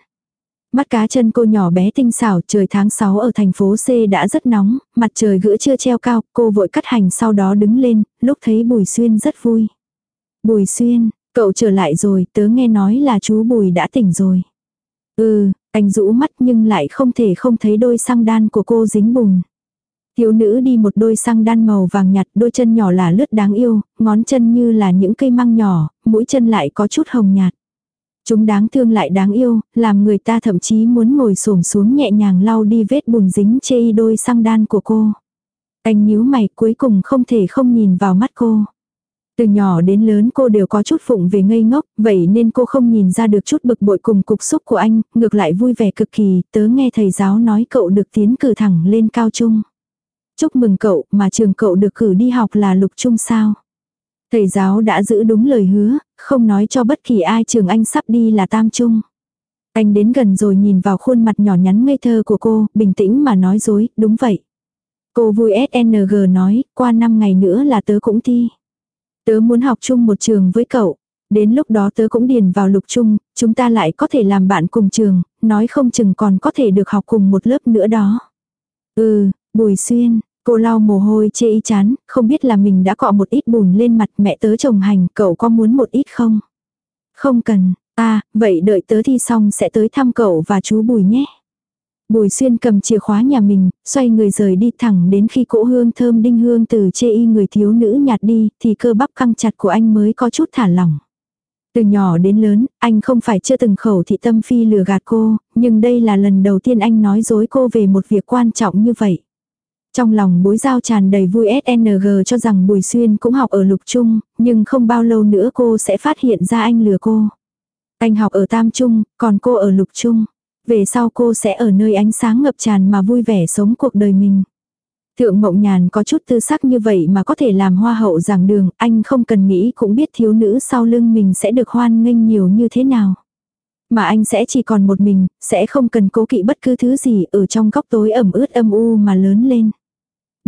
Mắt cá chân cô nhỏ bé tinh xảo, trời tháng 6 ở thành phố C đã rất nóng, mặt trời gữa chưa treo cao, cô vội cắt hành sau đó đứng lên, lúc thấy Bùi Xuyên rất vui. Bùi Xuyên, cậu trở lại rồi, tớ nghe nói là chú Bùi đã tỉnh rồi. Ừ, anh rũ mắt nhưng lại không thể không thấy đôi xăng đan của cô dính bùn. Thiếu nữ đi một đôi xăng đan màu vàng nhạt, đôi chân nhỏ là lướt đáng yêu, ngón chân như là những cây măng nhỏ, mũi chân lại có chút hồng nhạt. Chúng đáng thương lại đáng yêu, làm người ta thậm chí muốn ngồi xổm xuống nhẹ nhàng lau đi vết bùn dính chê đôi xăng đan của cô. Anh nhíu mày cuối cùng không thể không nhìn vào mắt cô. Từ nhỏ đến lớn cô đều có chút phụng về ngây ngốc, vậy nên cô không nhìn ra được chút bực bội cùng cục xúc của anh, ngược lại vui vẻ cực kỳ, tớ nghe thầy giáo nói cậu được tiến cử thẳng lên cao trung. Chúc mừng cậu, mà trường cậu được cử đi học là lục trung sao. Thầy giáo đã giữ đúng lời hứa, không nói cho bất kỳ ai trường anh sắp đi là tam trung. Anh đến gần rồi nhìn vào khuôn mặt nhỏ nhắn ngây thơ của cô, bình tĩnh mà nói dối, đúng vậy. Cô vui SNG nói, qua 5 ngày nữa là tớ cũng thi. Tớ muốn học chung một trường với cậu. Đến lúc đó tớ cũng điền vào lục chung, chúng ta lại có thể làm bạn cùng trường, nói không chừng còn có thể được học cùng một lớp nữa đó. Ừ, Bùi Xuyên, cô lau mồ hôi chê y chán, không biết là mình đã cọ một ít bùn lên mặt mẹ tớ trồng hành, cậu có muốn một ít không? Không cần, à, vậy đợi tớ thi xong sẽ tới thăm cậu và chú Bùi nhé. Bùi xuyên cầm chìa khóa nhà mình, xoay người rời đi thẳng đến khi cỗ hương thơm đinh hương từ chê y người thiếu nữ nhạt đi, thì cơ bắp căng chặt của anh mới có chút thả lỏng. Từ nhỏ đến lớn, anh không phải chưa từng khẩu thị tâm phi lừa gạt cô, nhưng đây là lần đầu tiên anh nói dối cô về một việc quan trọng như vậy. Trong lòng bối giao tràn đầy vui SNG cho rằng Bùi Xuyên cũng học ở lục trung, nhưng không bao lâu nữa cô sẽ phát hiện ra anh lừa cô. Anh học ở tam trung, còn cô ở lục trung. Về sau cô sẽ ở nơi ánh sáng ngập tràn mà vui vẻ sống cuộc đời mình. Thượng Mộng Nhàn có chút tư sắc như vậy mà có thể làm hoa hậu giảng đường, anh không cần nghĩ cũng biết thiếu nữ sau lưng mình sẽ được hoan nghênh nhiều như thế nào. Mà anh sẽ chỉ còn một mình, sẽ không cần cố kỵ bất cứ thứ gì ở trong góc tối ẩm ướt âm u mà lớn lên.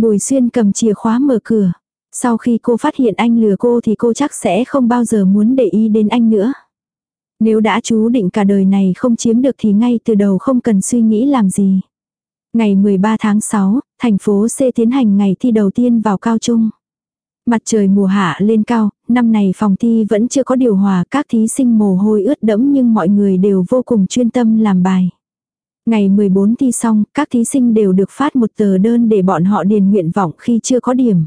Bùi xuyên cầm chìa khóa mở cửa. Sau khi cô phát hiện anh lừa cô thì cô chắc sẽ không bao giờ muốn để ý đến anh nữa. Nếu đã chú định cả đời này không chiếm được thì ngay từ đầu không cần suy nghĩ làm gì. Ngày 13 tháng 6, thành phố C tiến hành ngày thi đầu tiên vào cao trung. Mặt trời mùa hạ lên cao, năm này phòng thi vẫn chưa có điều hòa, các thí sinh mồ hôi ướt đẫm nhưng mọi người đều vô cùng chuyên tâm làm bài. Ngày 14 thi xong, các thí sinh đều được phát một tờ đơn để bọn họ điền nguyện vọng khi chưa có điểm.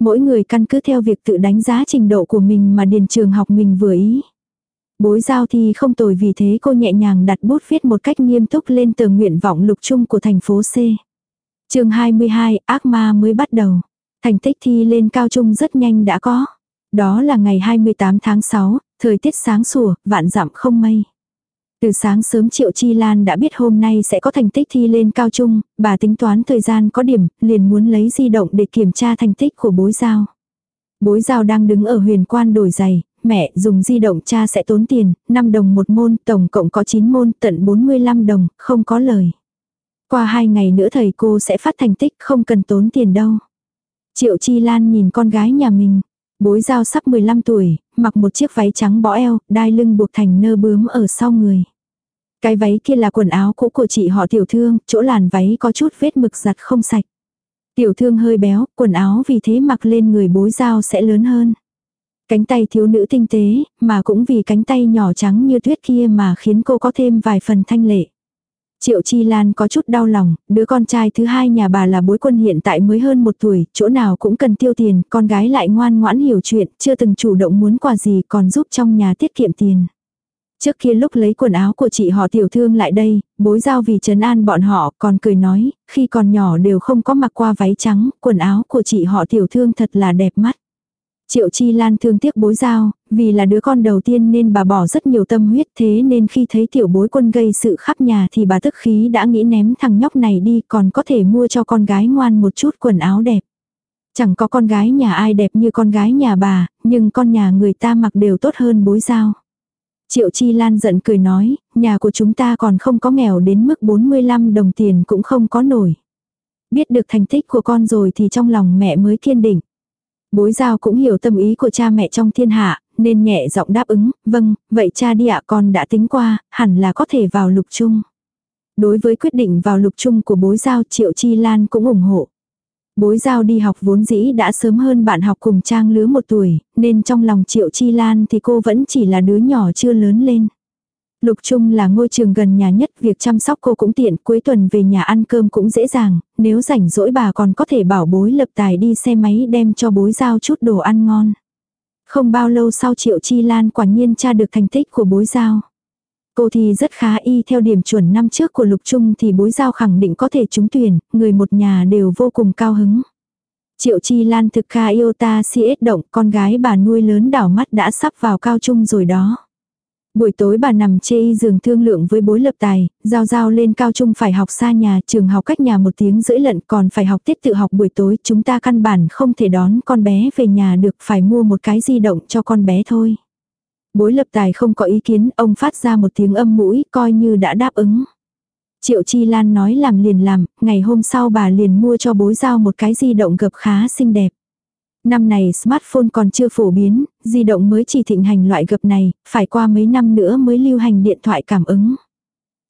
Mỗi người căn cứ theo việc tự đánh giá trình độ của mình mà điền trường học mình vừa ý. Bối giao thì không tồi vì thế cô nhẹ nhàng đặt bút viết một cách nghiêm túc lên tờ nguyện vọng lục chung của thành phố C. chương 22, ác ma mới bắt đầu. Thành tích thi lên cao trung rất nhanh đã có. Đó là ngày 28 tháng 6, thời tiết sáng sủa, vạn dặm không mây. Từ sáng sớm Triệu Chi Lan đã biết hôm nay sẽ có thành tích thi lên cao trung, bà tính toán thời gian có điểm, liền muốn lấy di động để kiểm tra thành tích của bối giao. Bối giao đang đứng ở huyền quan đổi giày, mẹ dùng di động cha sẽ tốn tiền, 5 đồng một môn, tổng cộng có 9 môn, tận 45 đồng, không có lời. Qua 2 ngày nữa thầy cô sẽ phát thành tích, không cần tốn tiền đâu. Triệu Chi Lan nhìn con gái nhà mình, bối giao sắp 15 tuổi, mặc một chiếc váy trắng bó eo, đai lưng buộc thành nơ bướm ở sau người. Cái váy kia là quần áo cũ của chị họ tiểu thương, chỗ làn váy có chút vết mực giặt không sạch. Tiểu thương hơi béo, quần áo vì thế mặc lên người bối giao sẽ lớn hơn. Cánh tay thiếu nữ tinh tế, mà cũng vì cánh tay nhỏ trắng như tuyết kia mà khiến cô có thêm vài phần thanh lệ. Triệu Chi Lan có chút đau lòng, đứa con trai thứ hai nhà bà là bối quân hiện tại mới hơn một tuổi, chỗ nào cũng cần tiêu tiền, con gái lại ngoan ngoãn hiểu chuyện, chưa từng chủ động muốn quà gì còn giúp trong nhà tiết kiệm tiền. Trước kia lúc lấy quần áo của chị họ tiểu thương lại đây, bối giao vì trấn an bọn họ còn cười nói, khi còn nhỏ đều không có mặc qua váy trắng, quần áo của chị họ tiểu thương thật là đẹp mắt. Triệu Chi Lan thương tiếc bối giao, vì là đứa con đầu tiên nên bà bỏ rất nhiều tâm huyết thế nên khi thấy tiểu bối quân gây sự khắp nhà thì bà tức khí đã nghĩ ném thằng nhóc này đi còn có thể mua cho con gái ngoan một chút quần áo đẹp. Chẳng có con gái nhà ai đẹp như con gái nhà bà, nhưng con nhà người ta mặc đều tốt hơn bối giao. Triệu Chi Lan giận cười nói, nhà của chúng ta còn không có nghèo đến mức 45 đồng tiền cũng không có nổi. Biết được thành tích của con rồi thì trong lòng mẹ mới kiên định. Bối giao cũng hiểu tâm ý của cha mẹ trong thiên hạ, nên nhẹ giọng đáp ứng, vâng, vậy cha đi ạ con đã tính qua, hẳn là có thể vào lục trung. Đối với quyết định vào lục trung của bối giao Triệu Chi Lan cũng ủng hộ. Bối giao đi học vốn dĩ đã sớm hơn bạn học cùng trang lứa một tuổi, nên trong lòng Triệu Chi Lan thì cô vẫn chỉ là đứa nhỏ chưa lớn lên. Lục Trung là ngôi trường gần nhà nhất, việc chăm sóc cô cũng tiện, cuối tuần về nhà ăn cơm cũng dễ dàng, nếu rảnh rỗi bà còn có thể bảo bối lập tài đi xe máy đem cho bối giao chút đồ ăn ngon. Không bao lâu sau Triệu Chi Lan quả nhiên tra được thành tích của bối giao. Cô thì rất khá y theo điểm chuẩn năm trước của Lục Trung thì bối giao khẳng định có thể trúng tuyển, người một nhà đều vô cùng cao hứng. Triệu Chi Lan thực ca yêu ta siết động, con gái bà nuôi lớn đảo mắt đã sắp vào cao trung rồi đó. Buổi tối bà nằm chê giường thương lượng với bối lập tài, giao giao lên cao trung phải học xa nhà, trường học cách nhà một tiếng rưỡi lận còn phải học tiết tự học buổi tối, chúng ta căn bản không thể đón con bé về nhà được phải mua một cái di động cho con bé thôi. Bối lập tài không có ý kiến, ông phát ra một tiếng âm mũi, coi như đã đáp ứng. Triệu Chi Lan nói làm liền làm, ngày hôm sau bà liền mua cho bối giao một cái di động gập khá xinh đẹp. Năm này smartphone còn chưa phổ biến, di động mới chỉ thịnh hành loại gập này, phải qua mấy năm nữa mới lưu hành điện thoại cảm ứng.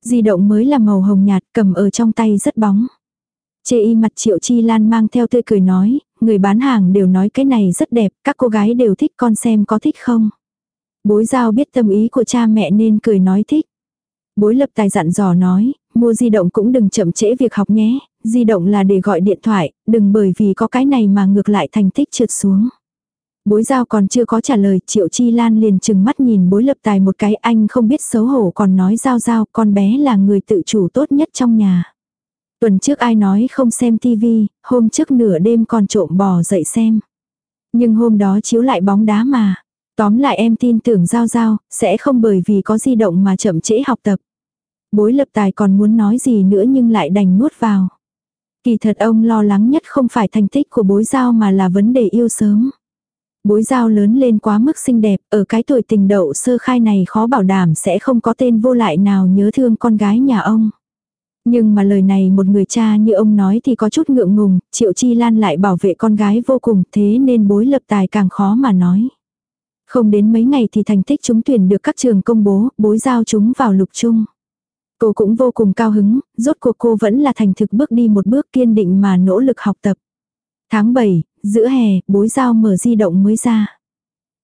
Di động mới là màu hồng nhạt cầm ở trong tay rất bóng. Chê y mặt triệu chi lan mang theo tươi cười nói, người bán hàng đều nói cái này rất đẹp, các cô gái đều thích con xem có thích không. Bối giao biết tâm ý của cha mẹ nên cười nói thích. Bối lập tài dặn dò nói, mua di động cũng đừng chậm trễ việc học nhé, di động là để gọi điện thoại, đừng bởi vì có cái này mà ngược lại thành tích trượt xuống. Bối giao còn chưa có trả lời, triệu chi lan liền chừng mắt nhìn bối lập tài một cái anh không biết xấu hổ còn nói giao giao con bé là người tự chủ tốt nhất trong nhà. Tuần trước ai nói không xem tivi, hôm trước nửa đêm còn trộm bò dậy xem. Nhưng hôm đó chiếu lại bóng đá mà. Tóm lại em tin tưởng Giao Giao, sẽ không bởi vì có di động mà chậm trễ học tập. Bối lập tài còn muốn nói gì nữa nhưng lại đành nuốt vào. Kỳ thật ông lo lắng nhất không phải thành tích của bối giao mà là vấn đề yêu sớm. Bối giao lớn lên quá mức xinh đẹp, ở cái tuổi tình đậu sơ khai này khó bảo đảm sẽ không có tên vô lại nào nhớ thương con gái nhà ông. Nhưng mà lời này một người cha như ông nói thì có chút ngượng ngùng, Triệu Chi Lan lại bảo vệ con gái vô cùng thế nên bối lập tài càng khó mà nói. Không đến mấy ngày thì thành tích chúng tuyển được các trường công bố, bối giao chúng vào lục chung. Cô cũng vô cùng cao hứng, rốt cuộc cô vẫn là thành thực bước đi một bước kiên định mà nỗ lực học tập. Tháng 7, giữa hè, bối giao mở di động mới ra.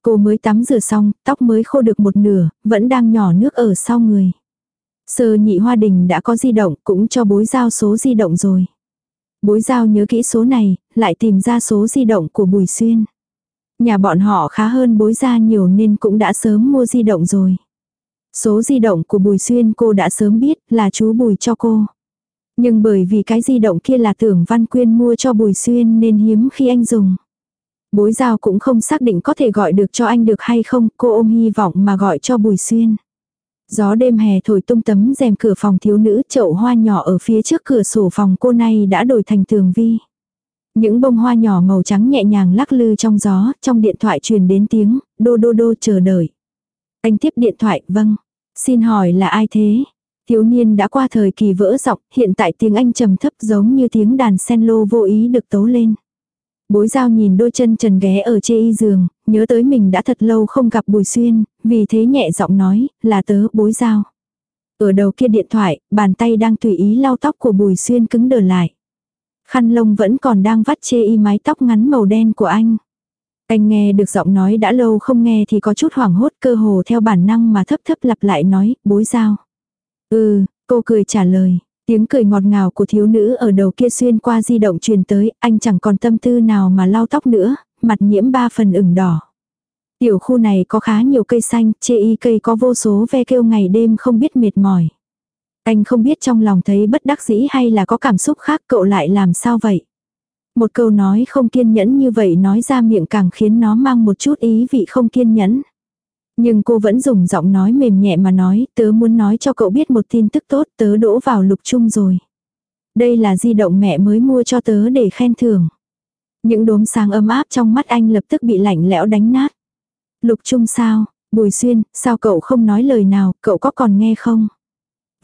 Cô mới tắm rửa xong, tóc mới khô được một nửa, vẫn đang nhỏ nước ở sau người. Sơ nhị hoa đình đã có di động, cũng cho bối giao số di động rồi. Bối giao nhớ kỹ số này, lại tìm ra số di động của Bùi Xuyên. Nhà bọn họ khá hơn bối ra nhiều nên cũng đã sớm mua di động rồi. Số di động của Bùi Xuyên cô đã sớm biết là chú Bùi cho cô. Nhưng bởi vì cái di động kia là tưởng Văn Quyên mua cho Bùi Xuyên nên hiếm khi anh dùng. Bối giao cũng không xác định có thể gọi được cho anh được hay không, cô ôm hy vọng mà gọi cho Bùi Xuyên. Gió đêm hè thổi tung tấm rèm cửa phòng thiếu nữ chậu hoa nhỏ ở phía trước cửa sổ phòng cô này đã đổi thành tường vi. Những bông hoa nhỏ màu trắng nhẹ nhàng lắc lư trong gió, trong điện thoại truyền đến tiếng, đô đô đô chờ đợi. Anh tiếp điện thoại, vâng. Xin hỏi là ai thế? Thiếu niên đã qua thời kỳ vỡ giọng, hiện tại tiếng anh trầm thấp giống như tiếng đàn sen lô vô ý được tấu lên. Bối giao nhìn đôi chân trần ghé ở chê y giường, nhớ tới mình đã thật lâu không gặp Bùi Xuyên, vì thế nhẹ giọng nói, là tớ bối giao. Ở đầu kia điện thoại, bàn tay đang tùy ý lau tóc của Bùi Xuyên cứng đờ lại. Khăn lông vẫn còn đang vắt chê y mái tóc ngắn màu đen của anh. Anh nghe được giọng nói đã lâu không nghe thì có chút hoảng hốt cơ hồ theo bản năng mà thấp thấp lặp lại nói, bối giao. Ừ, cô cười trả lời. Tiếng cười ngọt ngào của thiếu nữ ở đầu kia xuyên qua di động truyền tới, anh chẳng còn tâm tư nào mà lau tóc nữa, mặt nhiễm ba phần ửng đỏ. Tiểu khu này có khá nhiều cây xanh, chê y cây có vô số ve kêu ngày đêm không biết mệt mỏi. Anh không biết trong lòng thấy bất đắc dĩ hay là có cảm xúc khác cậu lại làm sao vậy. Một câu nói không kiên nhẫn như vậy nói ra miệng càng khiến nó mang một chút ý vị không kiên nhẫn. Nhưng cô vẫn dùng giọng nói mềm nhẹ mà nói, tớ muốn nói cho cậu biết một tin tức tốt, tớ đỗ vào lục trung rồi. Đây là di động mẹ mới mua cho tớ để khen thưởng. Những đốm sáng ấm áp trong mắt anh lập tức bị lạnh lẽo đánh nát. Lục trung sao, Bùi Xuyên, sao cậu không nói lời nào, cậu có còn nghe không?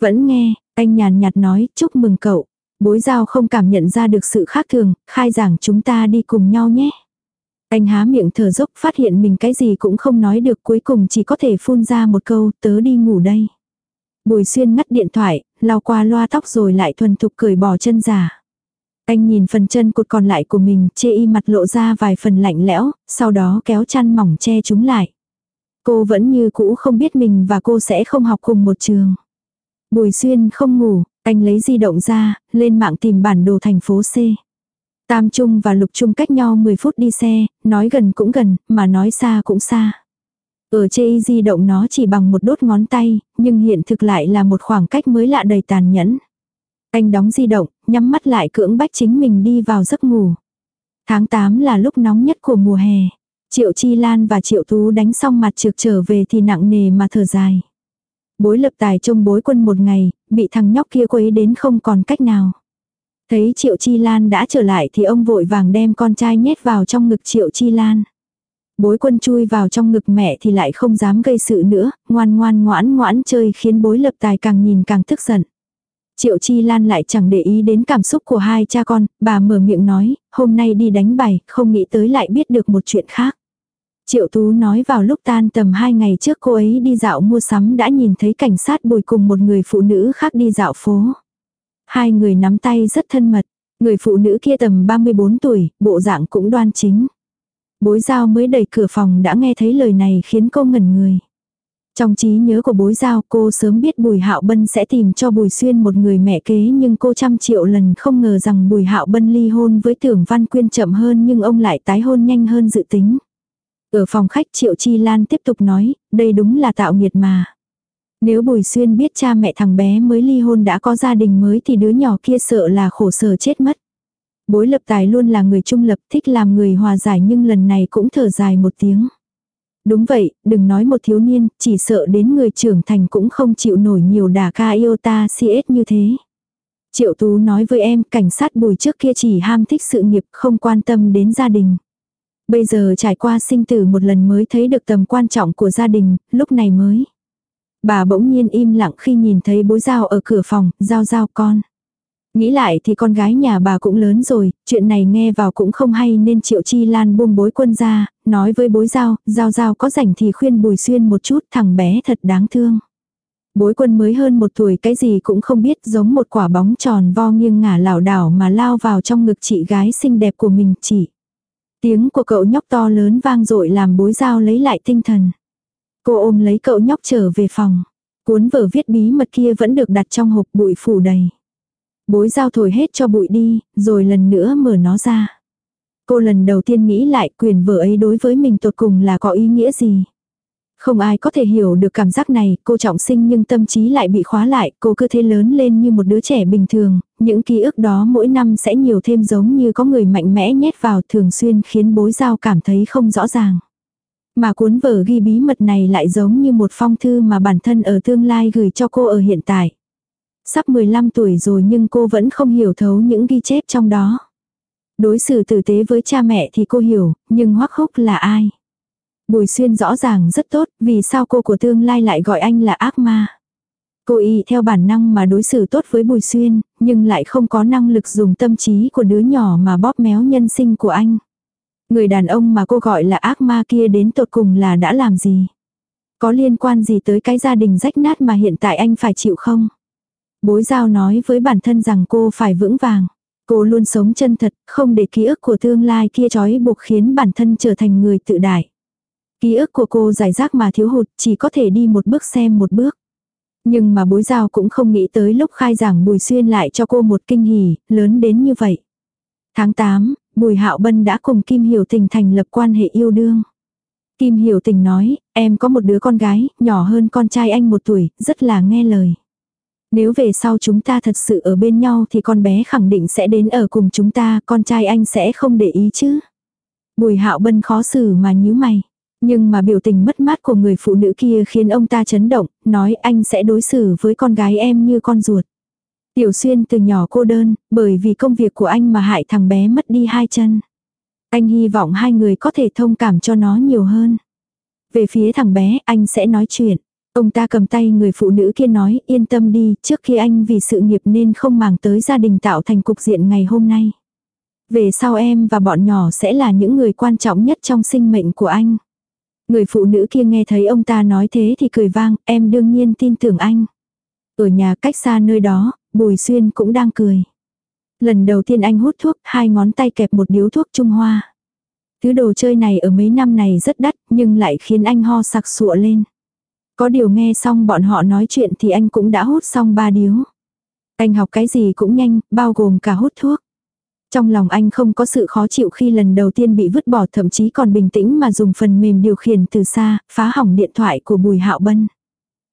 Vẫn nghe, anh nhàn nhạt nói, chúc mừng cậu. Bối giao không cảm nhận ra được sự khác thường, khai giảng chúng ta đi cùng nhau nhé. Anh há miệng thở dốc phát hiện mình cái gì cũng không nói được cuối cùng chỉ có thể phun ra một câu tớ đi ngủ đây. Bùi xuyên ngắt điện thoại, lau qua loa tóc rồi lại thuần thục cười bỏ chân giả. Anh nhìn phần chân cột còn lại của mình, chê y mặt lộ ra vài phần lạnh lẽo, sau đó kéo chăn mỏng che chúng lại. Cô vẫn như cũ không biết mình và cô sẽ không học cùng một trường. Bùi xuyên không ngủ, anh lấy di động ra, lên mạng tìm bản đồ thành phố C. Tam Trung và Lục Trung cách nhau 10 phút đi xe, nói gần cũng gần, mà nói xa cũng xa. Ở chê di động nó chỉ bằng một đốt ngón tay, nhưng hiện thực lại là một khoảng cách mới lạ đầy tàn nhẫn. Anh đóng di động, nhắm mắt lại cưỡng bách chính mình đi vào giấc ngủ. Tháng 8 là lúc nóng nhất của mùa hè. Triệu Chi Lan và Triệu Tú đánh xong mặt trực trở về thì nặng nề mà thở dài. Bối lập tài trông bối quân một ngày, bị thằng nhóc kia quấy đến không còn cách nào. Thấy Triệu Chi Lan đã trở lại thì ông vội vàng đem con trai nhét vào trong ngực Triệu Chi Lan. Bối quân chui vào trong ngực mẹ thì lại không dám gây sự nữa, ngoan ngoan ngoãn ngoãn chơi khiến bối lập tài càng nhìn càng tức giận. Triệu Chi Lan lại chẳng để ý đến cảm xúc của hai cha con, bà mở miệng nói, hôm nay đi đánh bài, không nghĩ tới lại biết được một chuyện khác. Triệu Tú nói vào lúc tan tầm hai ngày trước cô ấy đi dạo mua sắm đã nhìn thấy cảnh sát bồi cùng một người phụ nữ khác đi dạo phố. Hai người nắm tay rất thân mật, người phụ nữ kia tầm 34 tuổi, bộ dạng cũng đoan chính. Bối giao mới đẩy cửa phòng đã nghe thấy lời này khiến cô ngẩn người. Trong trí nhớ của bối giao cô sớm biết Bùi Hạo Bân sẽ tìm cho Bùi Xuyên một người mẹ kế nhưng cô trăm triệu lần không ngờ rằng Bùi Hạo Bân ly hôn với tưởng Văn Quyên chậm hơn nhưng ông lại tái hôn nhanh hơn dự tính. Ở phòng khách Triệu Chi Lan tiếp tục nói, đây đúng là tạo nghiệt mà. Nếu Bùi Xuyên biết cha mẹ thằng bé mới ly hôn đã có gia đình mới thì đứa nhỏ kia sợ là khổ sở chết mất. Bối lập tài luôn là người trung lập thích làm người hòa giải nhưng lần này cũng thở dài một tiếng. Đúng vậy, đừng nói một thiếu niên, chỉ sợ đến người trưởng thành cũng không chịu nổi nhiều đà ca yêu ta CS như thế. Triệu Tú nói với em, cảnh sát bùi trước kia chỉ ham thích sự nghiệp, không quan tâm đến gia đình. Bây giờ trải qua sinh tử một lần mới thấy được tầm quan trọng của gia đình, lúc này mới. Bà bỗng nhiên im lặng khi nhìn thấy bối giao ở cửa phòng, giao giao con. Nghĩ lại thì con gái nhà bà cũng lớn rồi, chuyện này nghe vào cũng không hay nên Triệu Chi Lan buông bối quân ra, nói với bối giao, giao giao có rảnh thì khuyên bùi xuyên một chút, thằng bé thật đáng thương. Bối quân mới hơn một tuổi cái gì cũng không biết giống một quả bóng tròn vo nghiêng ngả lảo đảo mà lao vào trong ngực chị gái xinh đẹp của mình chỉ. Tiếng của cậu nhóc to lớn vang dội làm bối giao lấy lại tinh thần. Cô ôm lấy cậu nhóc trở về phòng. Cuốn vở viết bí mật kia vẫn được đặt trong hộp bụi phủ đầy. Bối giao thổi hết cho bụi đi, rồi lần nữa mở nó ra. Cô lần đầu tiên nghĩ lại quyền vở ấy đối với mình tột cùng là có ý nghĩa gì. Không ai có thể hiểu được cảm giác này, cô trọng sinh nhưng tâm trí lại bị khóa lại, cô cứ thế lớn lên như một đứa trẻ bình thường, những ký ức đó mỗi năm sẽ nhiều thêm giống như có người mạnh mẽ nhét vào thường xuyên khiến bối giao cảm thấy không rõ ràng. Mà cuốn vở ghi bí mật này lại giống như một phong thư mà bản thân ở tương lai gửi cho cô ở hiện tại. Sắp 15 tuổi rồi nhưng cô vẫn không hiểu thấu những ghi chép trong đó. Đối xử tử tế với cha mẹ thì cô hiểu, nhưng hoắc húc là ai? Bùi xuyên rõ ràng rất tốt, vì sao cô của tương lai lại gọi anh là ác ma? Cô y theo bản năng mà đối xử tốt với Bùi Xuyên, nhưng lại không có năng lực dùng tâm trí của đứa nhỏ mà bóp méo nhân sinh của anh. Người đàn ông mà cô gọi là ác ma kia đến tột cùng là đã làm gì? Có liên quan gì tới cái gia đình rách nát mà hiện tại anh phải chịu không? Bối giao nói với bản thân rằng cô phải vững vàng. Cô luôn sống chân thật, không để ký ức của tương lai kia trói buộc khiến bản thân trở thành người tự đại. Ký ức của cô giải rác mà thiếu hụt, chỉ có thể đi một bước xem một bước. Nhưng mà bối giao cũng không nghĩ tới lúc khai giảng Bùi Xuyên lại cho cô một kinh hỉ, lớn đến như vậy. Tháng 8, Bùi Hạo Bân đã cùng Kim Hiểu Tình thành lập quan hệ yêu đương. Kim Hiểu Tình nói, em có một đứa con gái, nhỏ hơn con trai anh một tuổi, rất là nghe lời. Nếu về sau chúng ta thật sự ở bên nhau thì con bé khẳng định sẽ đến ở cùng chúng ta, con trai anh sẽ không để ý chứ. Bùi Hạo Bân khó xử mà nhíu mày. Nhưng mà biểu tình mất mát của người phụ nữ kia khiến ông ta chấn động, nói anh sẽ đối xử với con gái em như con ruột. Tiểu xuyên từ nhỏ cô đơn, bởi vì công việc của anh mà hại thằng bé mất đi hai chân. Anh hy vọng hai người có thể thông cảm cho nó nhiều hơn. Về phía thằng bé, anh sẽ nói chuyện. Ông ta cầm tay người phụ nữ kia nói yên tâm đi, trước khi anh vì sự nghiệp nên không màng tới gia đình tạo thành cục diện ngày hôm nay. Về sau em và bọn nhỏ sẽ là những người quan trọng nhất trong sinh mệnh của anh. Người phụ nữ kia nghe thấy ông ta nói thế thì cười vang, em đương nhiên tin tưởng anh. Ở nhà cách xa nơi đó, Bùi Xuyên cũng đang cười. Lần đầu tiên anh hút thuốc, hai ngón tay kẹp một điếu thuốc Trung Hoa. Thứ đồ chơi này ở mấy năm này rất đắt, nhưng lại khiến anh ho sặc sụa lên. Có điều nghe xong bọn họ nói chuyện thì anh cũng đã hút xong ba điếu. Anh học cái gì cũng nhanh, bao gồm cả hút thuốc. Trong lòng anh không có sự khó chịu khi lần đầu tiên bị vứt bỏ thậm chí còn bình tĩnh mà dùng phần mềm điều khiển từ xa, phá hỏng điện thoại của Bùi Hạo Bân.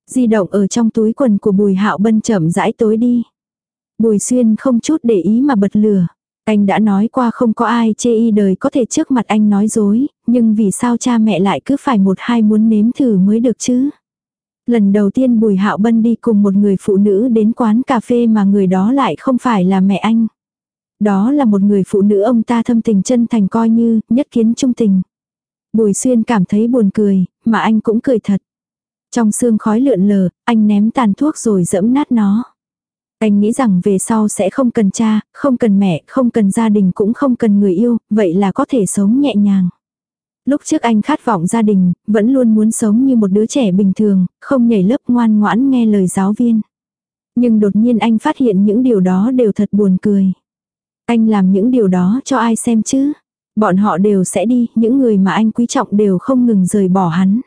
Di động ở trong túi quần của Bùi Hạo Bân chậm rãi tối đi. Bùi Xuyên không chút để ý mà bật lửa. Anh đã nói qua không có ai chê y đời có thể trước mặt anh nói dối, nhưng vì sao cha mẹ lại cứ phải một hai muốn nếm thử mới được chứ? Lần đầu tiên Bùi Hạo Bân đi cùng một người phụ nữ đến quán cà phê mà người đó lại không phải là mẹ anh. Đó là một người phụ nữ ông ta thâm tình chân thành coi như nhất kiến trung tình. Bùi Xuyên cảm thấy buồn cười, mà anh cũng cười thật. Trong xương khói lượn lờ, anh ném tàn thuốc rồi dẫm nát nó. Anh nghĩ rằng về sau sẽ không cần cha, không cần mẹ, không cần gia đình cũng không cần người yêu, vậy là có thể sống nhẹ nhàng. Lúc trước anh khát vọng gia đình, vẫn luôn muốn sống như một đứa trẻ bình thường, không nhảy lớp ngoan ngoãn nghe lời giáo viên. Nhưng đột nhiên anh phát hiện những điều đó đều thật buồn cười. Anh làm những điều đó cho ai xem chứ? Bọn họ đều sẽ đi, những người mà anh quý trọng đều không ngừng rời bỏ hắn.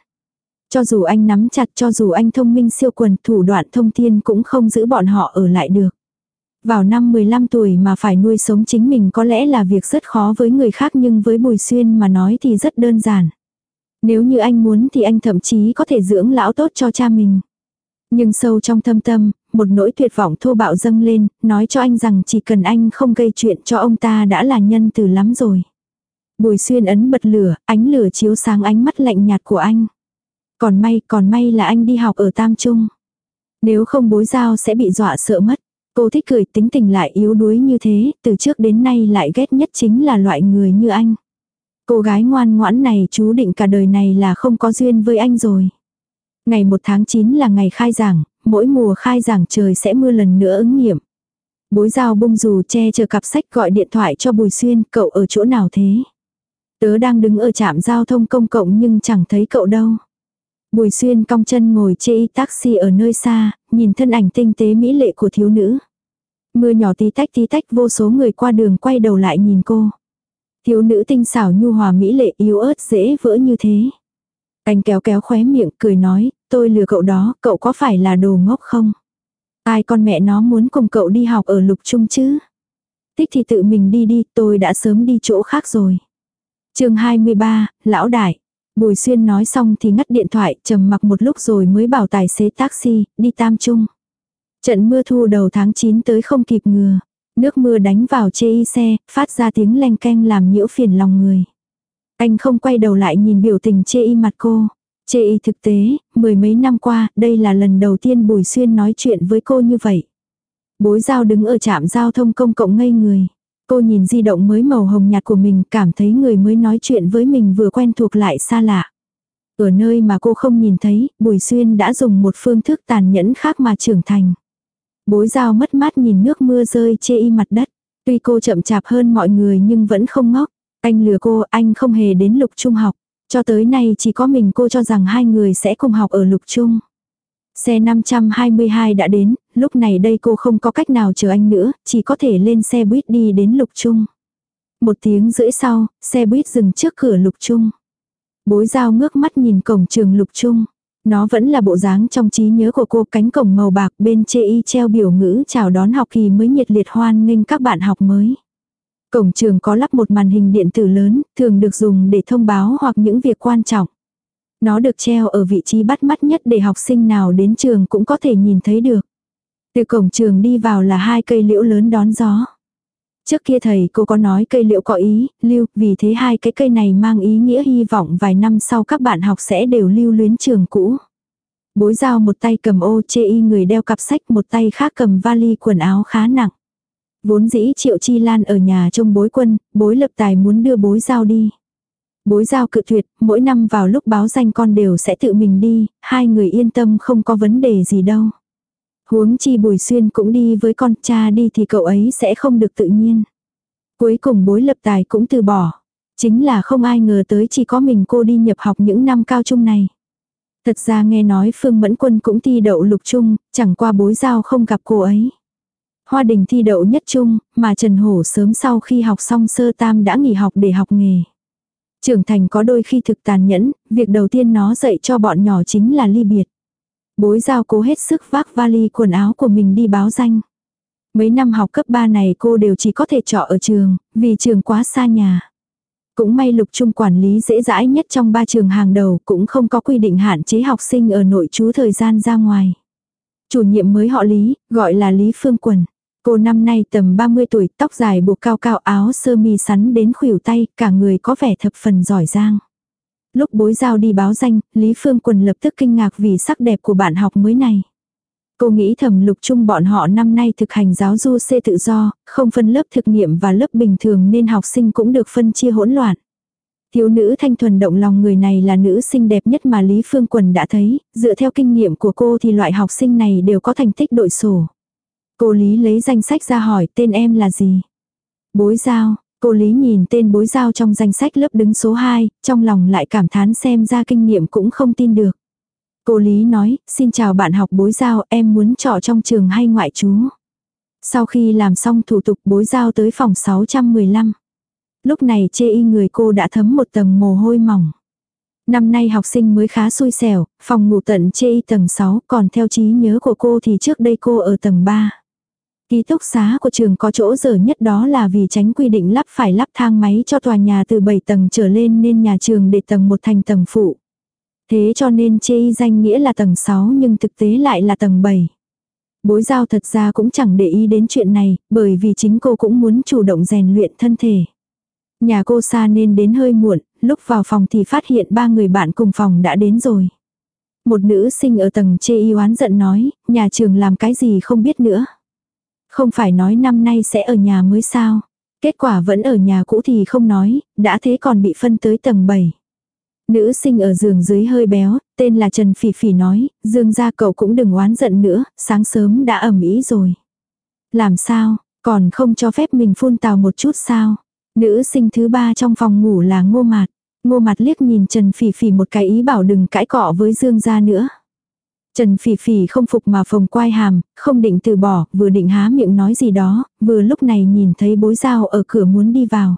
Cho dù anh nắm chặt, cho dù anh thông minh siêu quần, thủ đoạn thông thiên cũng không giữ bọn họ ở lại được. Vào năm 15 tuổi mà phải nuôi sống chính mình có lẽ là việc rất khó với người khác nhưng với Bùi Xuyên mà nói thì rất đơn giản. Nếu như anh muốn thì anh thậm chí có thể dưỡng lão tốt cho cha mình. Nhưng sâu trong thâm tâm, một nỗi tuyệt vọng thô bạo dâng lên, nói cho anh rằng chỉ cần anh không gây chuyện cho ông ta đã là nhân từ lắm rồi. Bùi xuyên ấn bật lửa, ánh lửa chiếu sáng ánh mắt lạnh nhạt của anh. Còn may, còn may là anh đi học ở Tam Trung. Nếu không bối giao sẽ bị dọa sợ mất. Cô thích cười tính tình lại yếu đuối như thế, từ trước đến nay lại ghét nhất chính là loại người như anh. Cô gái ngoan ngoãn này chú định cả đời này là không có duyên với anh rồi. Ngày 1 tháng 9 là ngày khai giảng, mỗi mùa khai giảng trời sẽ mưa lần nữa ứng nghiệm. Bối giao bung dù che chờ cặp sách gọi điện thoại cho Bùi Xuyên, cậu ở chỗ nào thế? Tớ đang đứng ở trạm giao thông công cộng nhưng chẳng thấy cậu đâu. Bùi Xuyên cong chân ngồi chê taxi ở nơi xa, nhìn thân ảnh tinh tế mỹ lệ của thiếu nữ. Mưa nhỏ tí tách tí tách vô số người qua đường quay đầu lại nhìn cô. Thiếu nữ tinh xảo nhu hòa mỹ lệ yếu ớt dễ vỡ như thế. Anh kéo kéo khóe miệng cười nói, tôi lừa cậu đó, cậu có phải là đồ ngốc không? Ai con mẹ nó muốn cùng cậu đi học ở lục trung chứ? Thích thì tự mình đi đi, tôi đã sớm đi chỗ khác rồi. chương 23, Lão Đại. Bùi Xuyên nói xong thì ngắt điện thoại, trầm mặc một lúc rồi mới bảo tài xế taxi, đi Tam Trung. Trận mưa thu đầu tháng 9 tới không kịp ngừa. Nước mưa đánh vào chê y xe, phát ra tiếng leng keng làm nhiễu phiền lòng người. Anh không quay đầu lại nhìn biểu tình chê y mặt cô. Chê y thực tế, mười mấy năm qua, đây là lần đầu tiên Bùi Xuyên nói chuyện với cô như vậy. Bối giao đứng ở trạm giao thông công cộng ngây người. Cô nhìn di động mới màu hồng nhạt của mình cảm thấy người mới nói chuyện với mình vừa quen thuộc lại xa lạ. Ở nơi mà cô không nhìn thấy, Bùi Xuyên đã dùng một phương thức tàn nhẫn khác mà trưởng thành. Bối giao mất mát nhìn nước mưa rơi chê y mặt đất. Tuy cô chậm chạp hơn mọi người nhưng vẫn không ngốc. Anh lừa cô, anh không hề đến lục trung học. Cho tới nay chỉ có mình cô cho rằng hai người sẽ cùng học ở lục trung. Xe 522 đã đến, lúc này đây cô không có cách nào chờ anh nữa, chỉ có thể lên xe buýt đi đến lục trung. Một tiếng rưỡi sau, xe buýt dừng trước cửa lục trung. Bối giao ngước mắt nhìn cổng trường lục trung. Nó vẫn là bộ dáng trong trí nhớ của cô cánh cổng màu bạc bên chê y treo biểu ngữ chào đón học kỳ mới nhiệt liệt hoan nghênh các bạn học mới. Cổng trường có lắp một màn hình điện tử lớn, thường được dùng để thông báo hoặc những việc quan trọng. Nó được treo ở vị trí bắt mắt nhất để học sinh nào đến trường cũng có thể nhìn thấy được. Từ cổng trường đi vào là hai cây liễu lớn đón gió. Trước kia thầy cô có nói cây liễu có ý, lưu, vì thế hai cái cây này mang ý nghĩa hy vọng vài năm sau các bạn học sẽ đều lưu luyến trường cũ. Bối giao một tay cầm ô chê y người đeo cặp sách một tay khác cầm vali quần áo khá nặng. Vốn dĩ triệu chi lan ở nhà trông bối quân, bối lập tài muốn đưa bối giao đi. Bối giao cự tuyệt, mỗi năm vào lúc báo danh con đều sẽ tự mình đi, hai người yên tâm không có vấn đề gì đâu. Huống chi bùi xuyên cũng đi với con cha đi thì cậu ấy sẽ không được tự nhiên. Cuối cùng bối lập tài cũng từ bỏ. Chính là không ai ngờ tới chỉ có mình cô đi nhập học những năm cao trung này. Thật ra nghe nói Phương Mẫn Quân cũng thi đậu lục trung, chẳng qua bối giao không gặp cô ấy. Hoa đình thi đậu nhất trung, mà Trần Hổ sớm sau khi học xong sơ tam đã nghỉ học để học nghề. Trưởng thành có đôi khi thực tàn nhẫn, việc đầu tiên nó dạy cho bọn nhỏ chính là ly biệt. Bối giao cố hết sức vác vali quần áo của mình đi báo danh. Mấy năm học cấp 3 này cô đều chỉ có thể trọ ở trường, vì trường quá xa nhà. Cũng may lục trung quản lý dễ dãi nhất trong ba trường hàng đầu cũng không có quy định hạn chế học sinh ở nội trú thời gian ra ngoài. Chủ nhiệm mới họ Lý, gọi là Lý Phương Quần. Cô năm nay tầm 30 tuổi, tóc dài buộc cao cao áo sơ mi sắn đến khuỷu tay, cả người có vẻ thập phần giỏi giang. Lúc bối giao đi báo danh, Lý Phương Quần lập tức kinh ngạc vì sắc đẹp của bạn học mới này. Cô nghĩ thầm lục chung bọn họ năm nay thực hành giáo du xê tự do, không phân lớp thực nghiệm và lớp bình thường nên học sinh cũng được phân chia hỗn loạn. Thiếu nữ thanh thuần động lòng người này là nữ sinh đẹp nhất mà Lý Phương Quần đã thấy, dựa theo kinh nghiệm của cô thì loại học sinh này đều có thành tích đội sổ. Cô Lý lấy danh sách ra hỏi tên em là gì? Bối giao, cô Lý nhìn tên bối giao trong danh sách lớp đứng số 2, trong lòng lại cảm thán xem ra kinh nghiệm cũng không tin được. Cô Lý nói, xin chào bạn học bối giao, em muốn trọ trong trường hay ngoại trú. Sau khi làm xong thủ tục bối giao tới phòng 615. Lúc này chê y người cô đã thấm một tầng mồ hôi mỏng. Năm nay học sinh mới khá xui xẻo, phòng ngủ tận chê y tầng 6, còn theo trí nhớ của cô thì trước đây cô ở tầng 3. Ký túc xá của trường có chỗ dở nhất đó là vì tránh quy định lắp phải lắp thang máy cho tòa nhà từ 7 tầng trở lên nên nhà trường để tầng 1 thành tầng phụ. Thế cho nên chê y danh nghĩa là tầng 6 nhưng thực tế lại là tầng 7. Bối giao thật ra cũng chẳng để ý đến chuyện này, bởi vì chính cô cũng muốn chủ động rèn luyện thân thể. Nhà cô xa nên đến hơi muộn, lúc vào phòng thì phát hiện ba người bạn cùng phòng đã đến rồi. Một nữ sinh ở tầng chê y oán giận nói, nhà trường làm cái gì không biết nữa. Không phải nói năm nay sẽ ở nhà mới sao. Kết quả vẫn ở nhà cũ thì không nói, đã thế còn bị phân tới tầng 7. Nữ sinh ở giường dưới hơi béo, tên là Trần Phỉ Phỉ nói, Dương gia cậu cũng đừng oán giận nữa, sáng sớm đã ẩm ý rồi. Làm sao, còn không cho phép mình phun tào một chút sao? Nữ sinh thứ ba trong phòng ngủ là ngô mạt. Ngô mạt liếc nhìn Trần Phỉ Phỉ một cái ý bảo đừng cãi cọ với Dương gia nữa. Trần Phỉ Phỉ không phục mà phồng quai hàm, không định từ bỏ, vừa định há miệng nói gì đó, vừa lúc này nhìn thấy bối dao ở cửa muốn đi vào.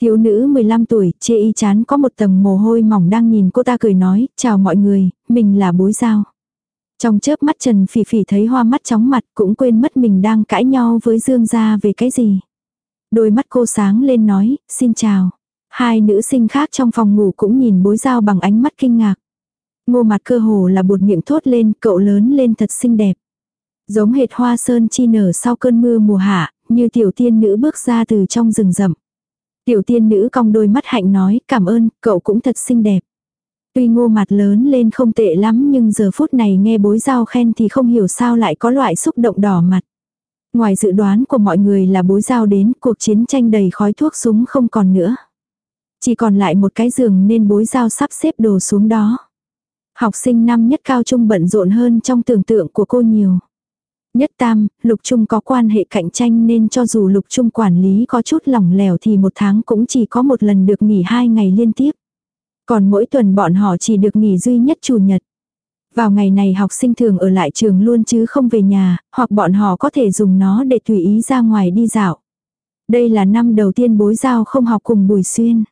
Thiếu nữ 15 tuổi, chê y chán có một tầng mồ hôi mỏng đang nhìn cô ta cười nói, chào mọi người, mình là bối giao. Trong chớp mắt Trần Phỉ Phỉ thấy hoa mắt chóng mặt cũng quên mất mình đang cãi nhau với Dương gia về cái gì. Đôi mắt cô sáng lên nói, xin chào. Hai nữ sinh khác trong phòng ngủ cũng nhìn bối giao bằng ánh mắt kinh ngạc. Ngô mặt cơ hồ là bột miệng thốt lên, cậu lớn lên thật xinh đẹp. Giống hệt hoa sơn chi nở sau cơn mưa mùa hạ, như tiểu tiên nữ bước ra từ trong rừng rậm. Tiểu tiên nữ cong đôi mắt hạnh nói, cảm ơn, cậu cũng thật xinh đẹp. Tuy ngô mặt lớn lên không tệ lắm nhưng giờ phút này nghe bối giao khen thì không hiểu sao lại có loại xúc động đỏ mặt. Ngoài dự đoán của mọi người là bối giao đến cuộc chiến tranh đầy khói thuốc súng không còn nữa. Chỉ còn lại một cái giường nên bối giao sắp xếp đồ xuống đó. Học sinh năm nhất cao trung bận rộn hơn trong tưởng tượng của cô nhiều. Nhất tam, lục trung có quan hệ cạnh tranh nên cho dù lục trung quản lý có chút lỏng lẻo thì một tháng cũng chỉ có một lần được nghỉ hai ngày liên tiếp. Còn mỗi tuần bọn họ chỉ được nghỉ duy nhất chủ nhật. Vào ngày này học sinh thường ở lại trường luôn chứ không về nhà, hoặc bọn họ có thể dùng nó để tùy ý ra ngoài đi dạo. Đây là năm đầu tiên bối giao không học cùng Bùi Xuyên.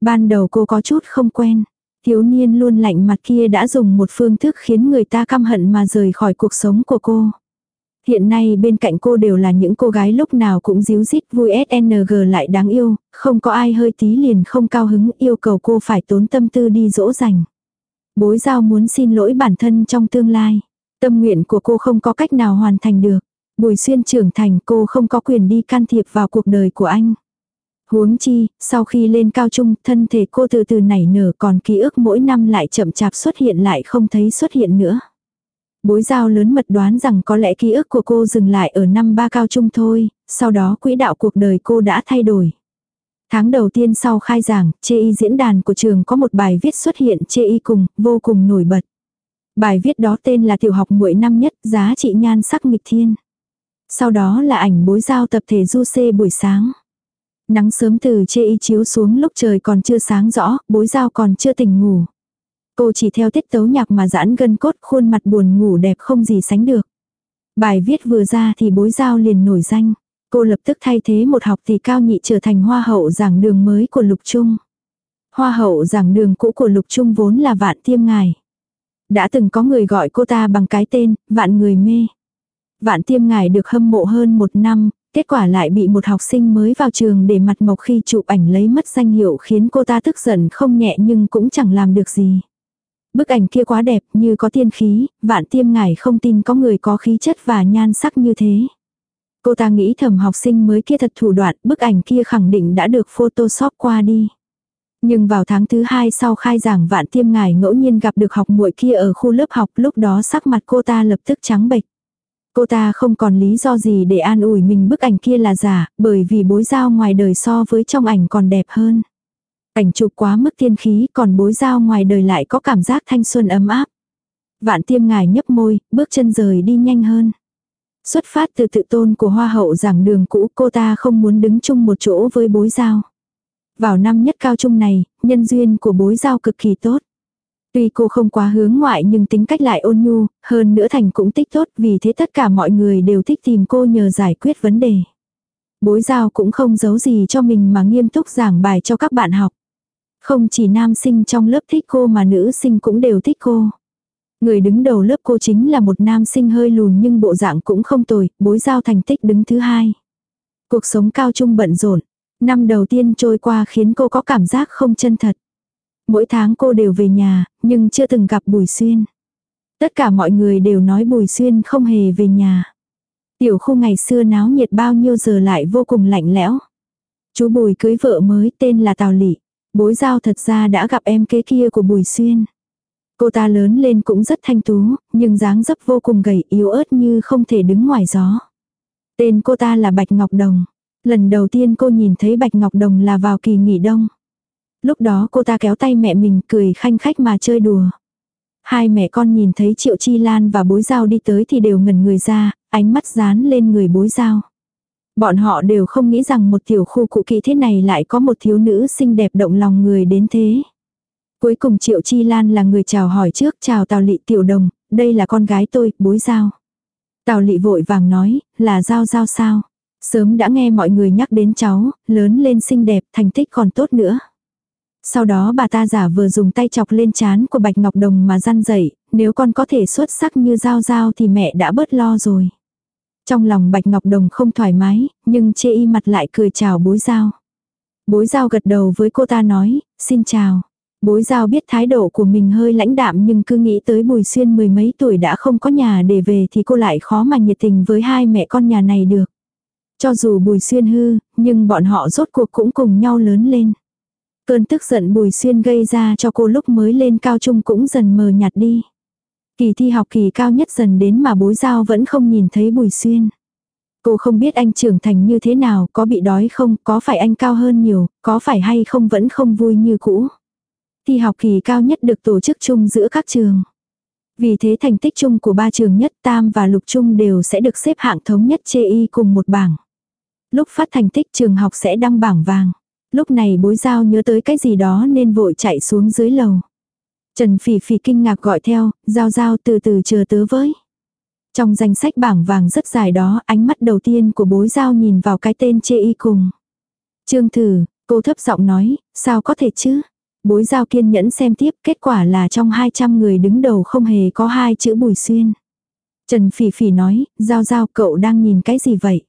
Ban đầu cô có chút không quen. Thiếu niên luôn lạnh mặt kia đã dùng một phương thức khiến người ta căm hận mà rời khỏi cuộc sống của cô. Hiện nay bên cạnh cô đều là những cô gái lúc nào cũng díu dít vui SNG lại đáng yêu, không có ai hơi tí liền không cao hứng yêu cầu cô phải tốn tâm tư đi dỗ dành. Bối giao muốn xin lỗi bản thân trong tương lai. Tâm nguyện của cô không có cách nào hoàn thành được. Bùi xuyên trưởng thành cô không có quyền đi can thiệp vào cuộc đời của anh. Huống chi, sau khi lên cao trung, thân thể cô từ từ nảy nở còn ký ức mỗi năm lại chậm chạp xuất hiện lại không thấy xuất hiện nữa. Bối giao lớn mật đoán rằng có lẽ ký ức của cô dừng lại ở năm ba cao trung thôi, sau đó quỹ đạo cuộc đời cô đã thay đổi. Tháng đầu tiên sau khai giảng, chê y diễn đàn của trường có một bài viết xuất hiện chê y cùng, vô cùng nổi bật. Bài viết đó tên là tiểu học muội năm nhất, giá trị nhan sắc nghịch thiên. Sau đó là ảnh bối giao tập thể du xê buổi sáng. Nắng sớm từ chê y chiếu xuống lúc trời còn chưa sáng rõ, bối giao còn chưa tỉnh ngủ. Cô chỉ theo tiết tấu nhạc mà giãn gân cốt khuôn mặt buồn ngủ đẹp không gì sánh được. Bài viết vừa ra thì bối giao liền nổi danh. Cô lập tức thay thế một học tỷ cao nhị trở thành hoa hậu giảng đường mới của Lục Trung. Hoa hậu giảng đường cũ của Lục Trung vốn là vạn tiêm ngài. Đã từng có người gọi cô ta bằng cái tên, vạn người mê. Vạn tiêm ngài được hâm mộ hơn một năm, kết quả lại bị một học sinh mới vào trường để mặt mộc khi chụp ảnh lấy mất danh hiệu khiến cô ta tức giận không nhẹ nhưng cũng chẳng làm được gì. Bức ảnh kia quá đẹp như có tiên khí, vạn tiêm ngài không tin có người có khí chất và nhan sắc như thế. Cô ta nghĩ thầm học sinh mới kia thật thủ đoạn, bức ảnh kia khẳng định đã được photoshop qua đi. Nhưng vào tháng thứ hai sau khai giảng vạn tiêm ngài ngẫu nhiên gặp được học muội kia ở khu lớp học lúc đó sắc mặt cô ta lập tức trắng bệch. Cô ta không còn lý do gì để an ủi mình bức ảnh kia là giả, bởi vì bối giao ngoài đời so với trong ảnh còn đẹp hơn. Ảnh chụp quá mức tiên khí còn bối giao ngoài đời lại có cảm giác thanh xuân ấm áp. Vạn tiêm ngài nhấp môi, bước chân rời đi nhanh hơn. Xuất phát từ tự tôn của hoa hậu giảng đường cũ cô ta không muốn đứng chung một chỗ với bối giao. Vào năm nhất cao trung này, nhân duyên của bối giao cực kỳ tốt. Tuy cô không quá hướng ngoại nhưng tính cách lại ôn nhu, hơn nữa thành cũng tích tốt vì thế tất cả mọi người đều thích tìm cô nhờ giải quyết vấn đề. Bối giao cũng không giấu gì cho mình mà nghiêm túc giảng bài cho các bạn học. Không chỉ nam sinh trong lớp thích cô mà nữ sinh cũng đều thích cô. Người đứng đầu lớp cô chính là một nam sinh hơi lùn nhưng bộ dạng cũng không tồi, bối giao thành tích đứng thứ hai. Cuộc sống cao trung bận rộn. Năm đầu tiên trôi qua khiến cô có cảm giác không chân thật. Mỗi tháng cô đều về nhà, nhưng chưa từng gặp Bùi Xuyên. Tất cả mọi người đều nói Bùi Xuyên không hề về nhà. Tiểu khu ngày xưa náo nhiệt bao nhiêu giờ lại vô cùng lạnh lẽo. Chú Bùi cưới vợ mới tên là Tào Lị. Bối giao thật ra đã gặp em kế kia của Bùi Xuyên. Cô ta lớn lên cũng rất thanh tú, nhưng dáng dấp vô cùng gầy yếu ớt như không thể đứng ngoài gió. Tên cô ta là Bạch Ngọc Đồng. Lần đầu tiên cô nhìn thấy Bạch Ngọc Đồng là vào kỳ nghỉ đông. Lúc đó cô ta kéo tay mẹ mình cười khanh khách mà chơi đùa. Hai mẹ con nhìn thấy Triệu Chi Lan và bối giao đi tới thì đều ngẩn người ra, ánh mắt dán lên người bối giao. Bọn họ đều không nghĩ rằng một tiểu khu cụ kỳ thế này lại có một thiếu nữ xinh đẹp động lòng người đến thế. Cuối cùng Triệu Chi Lan là người chào hỏi trước, chào Tào Lị Tiểu Đồng, đây là con gái tôi, bối giao. Tào Lị vội vàng nói, là giao giao sao. Sớm đã nghe mọi người nhắc đến cháu, lớn lên xinh đẹp, thành tích còn tốt nữa. Sau đó bà ta giả vừa dùng tay chọc lên chán của Bạch Ngọc Đồng mà răn dậy, nếu con có thể xuất sắc như giao giao thì mẹ đã bớt lo rồi. Trong lòng Bạch Ngọc Đồng không thoải mái, nhưng chê y mặt lại cười chào bối giao. Bối giao gật đầu với cô ta nói, xin chào. Bối giao biết thái độ của mình hơi lãnh đạm nhưng cứ nghĩ tới Bùi Xuyên mười mấy tuổi đã không có nhà để về thì cô lại khó mà nhiệt tình với hai mẹ con nhà này được. Cho dù Bùi Xuyên hư, nhưng bọn họ rốt cuộc cũng cùng nhau lớn lên. Cơn tức giận Bùi Xuyên gây ra cho cô lúc mới lên cao trung cũng dần mờ nhạt đi. Kỳ thi học kỳ cao nhất dần đến mà bối giao vẫn không nhìn thấy Bùi Xuyên. Cô không biết anh trưởng thành như thế nào, có bị đói không, có phải anh cao hơn nhiều, có phải hay không vẫn không vui như cũ. Thi học kỳ cao nhất được tổ chức chung giữa các trường. Vì thế thành tích chung của ba trường nhất Tam và Lục Trung đều sẽ được xếp hạng thống nhất chê y cùng một bảng. Lúc phát thành tích trường học sẽ đăng bảng vàng. Lúc này bối giao nhớ tới cái gì đó nên vội chạy xuống dưới lầu. Trần Phỉ Phỉ kinh ngạc gọi theo, giao giao từ từ chờ tớ với. Trong danh sách bảng vàng rất dài đó, ánh mắt đầu tiên của bối giao nhìn vào cái tên chê y cùng. Trương thử, cô thấp giọng nói, sao có thể chứ? Bối giao kiên nhẫn xem tiếp, kết quả là trong 200 người đứng đầu không hề có hai chữ bùi xuyên. Trần Phỉ Phỉ nói, giao giao cậu đang nhìn cái gì vậy?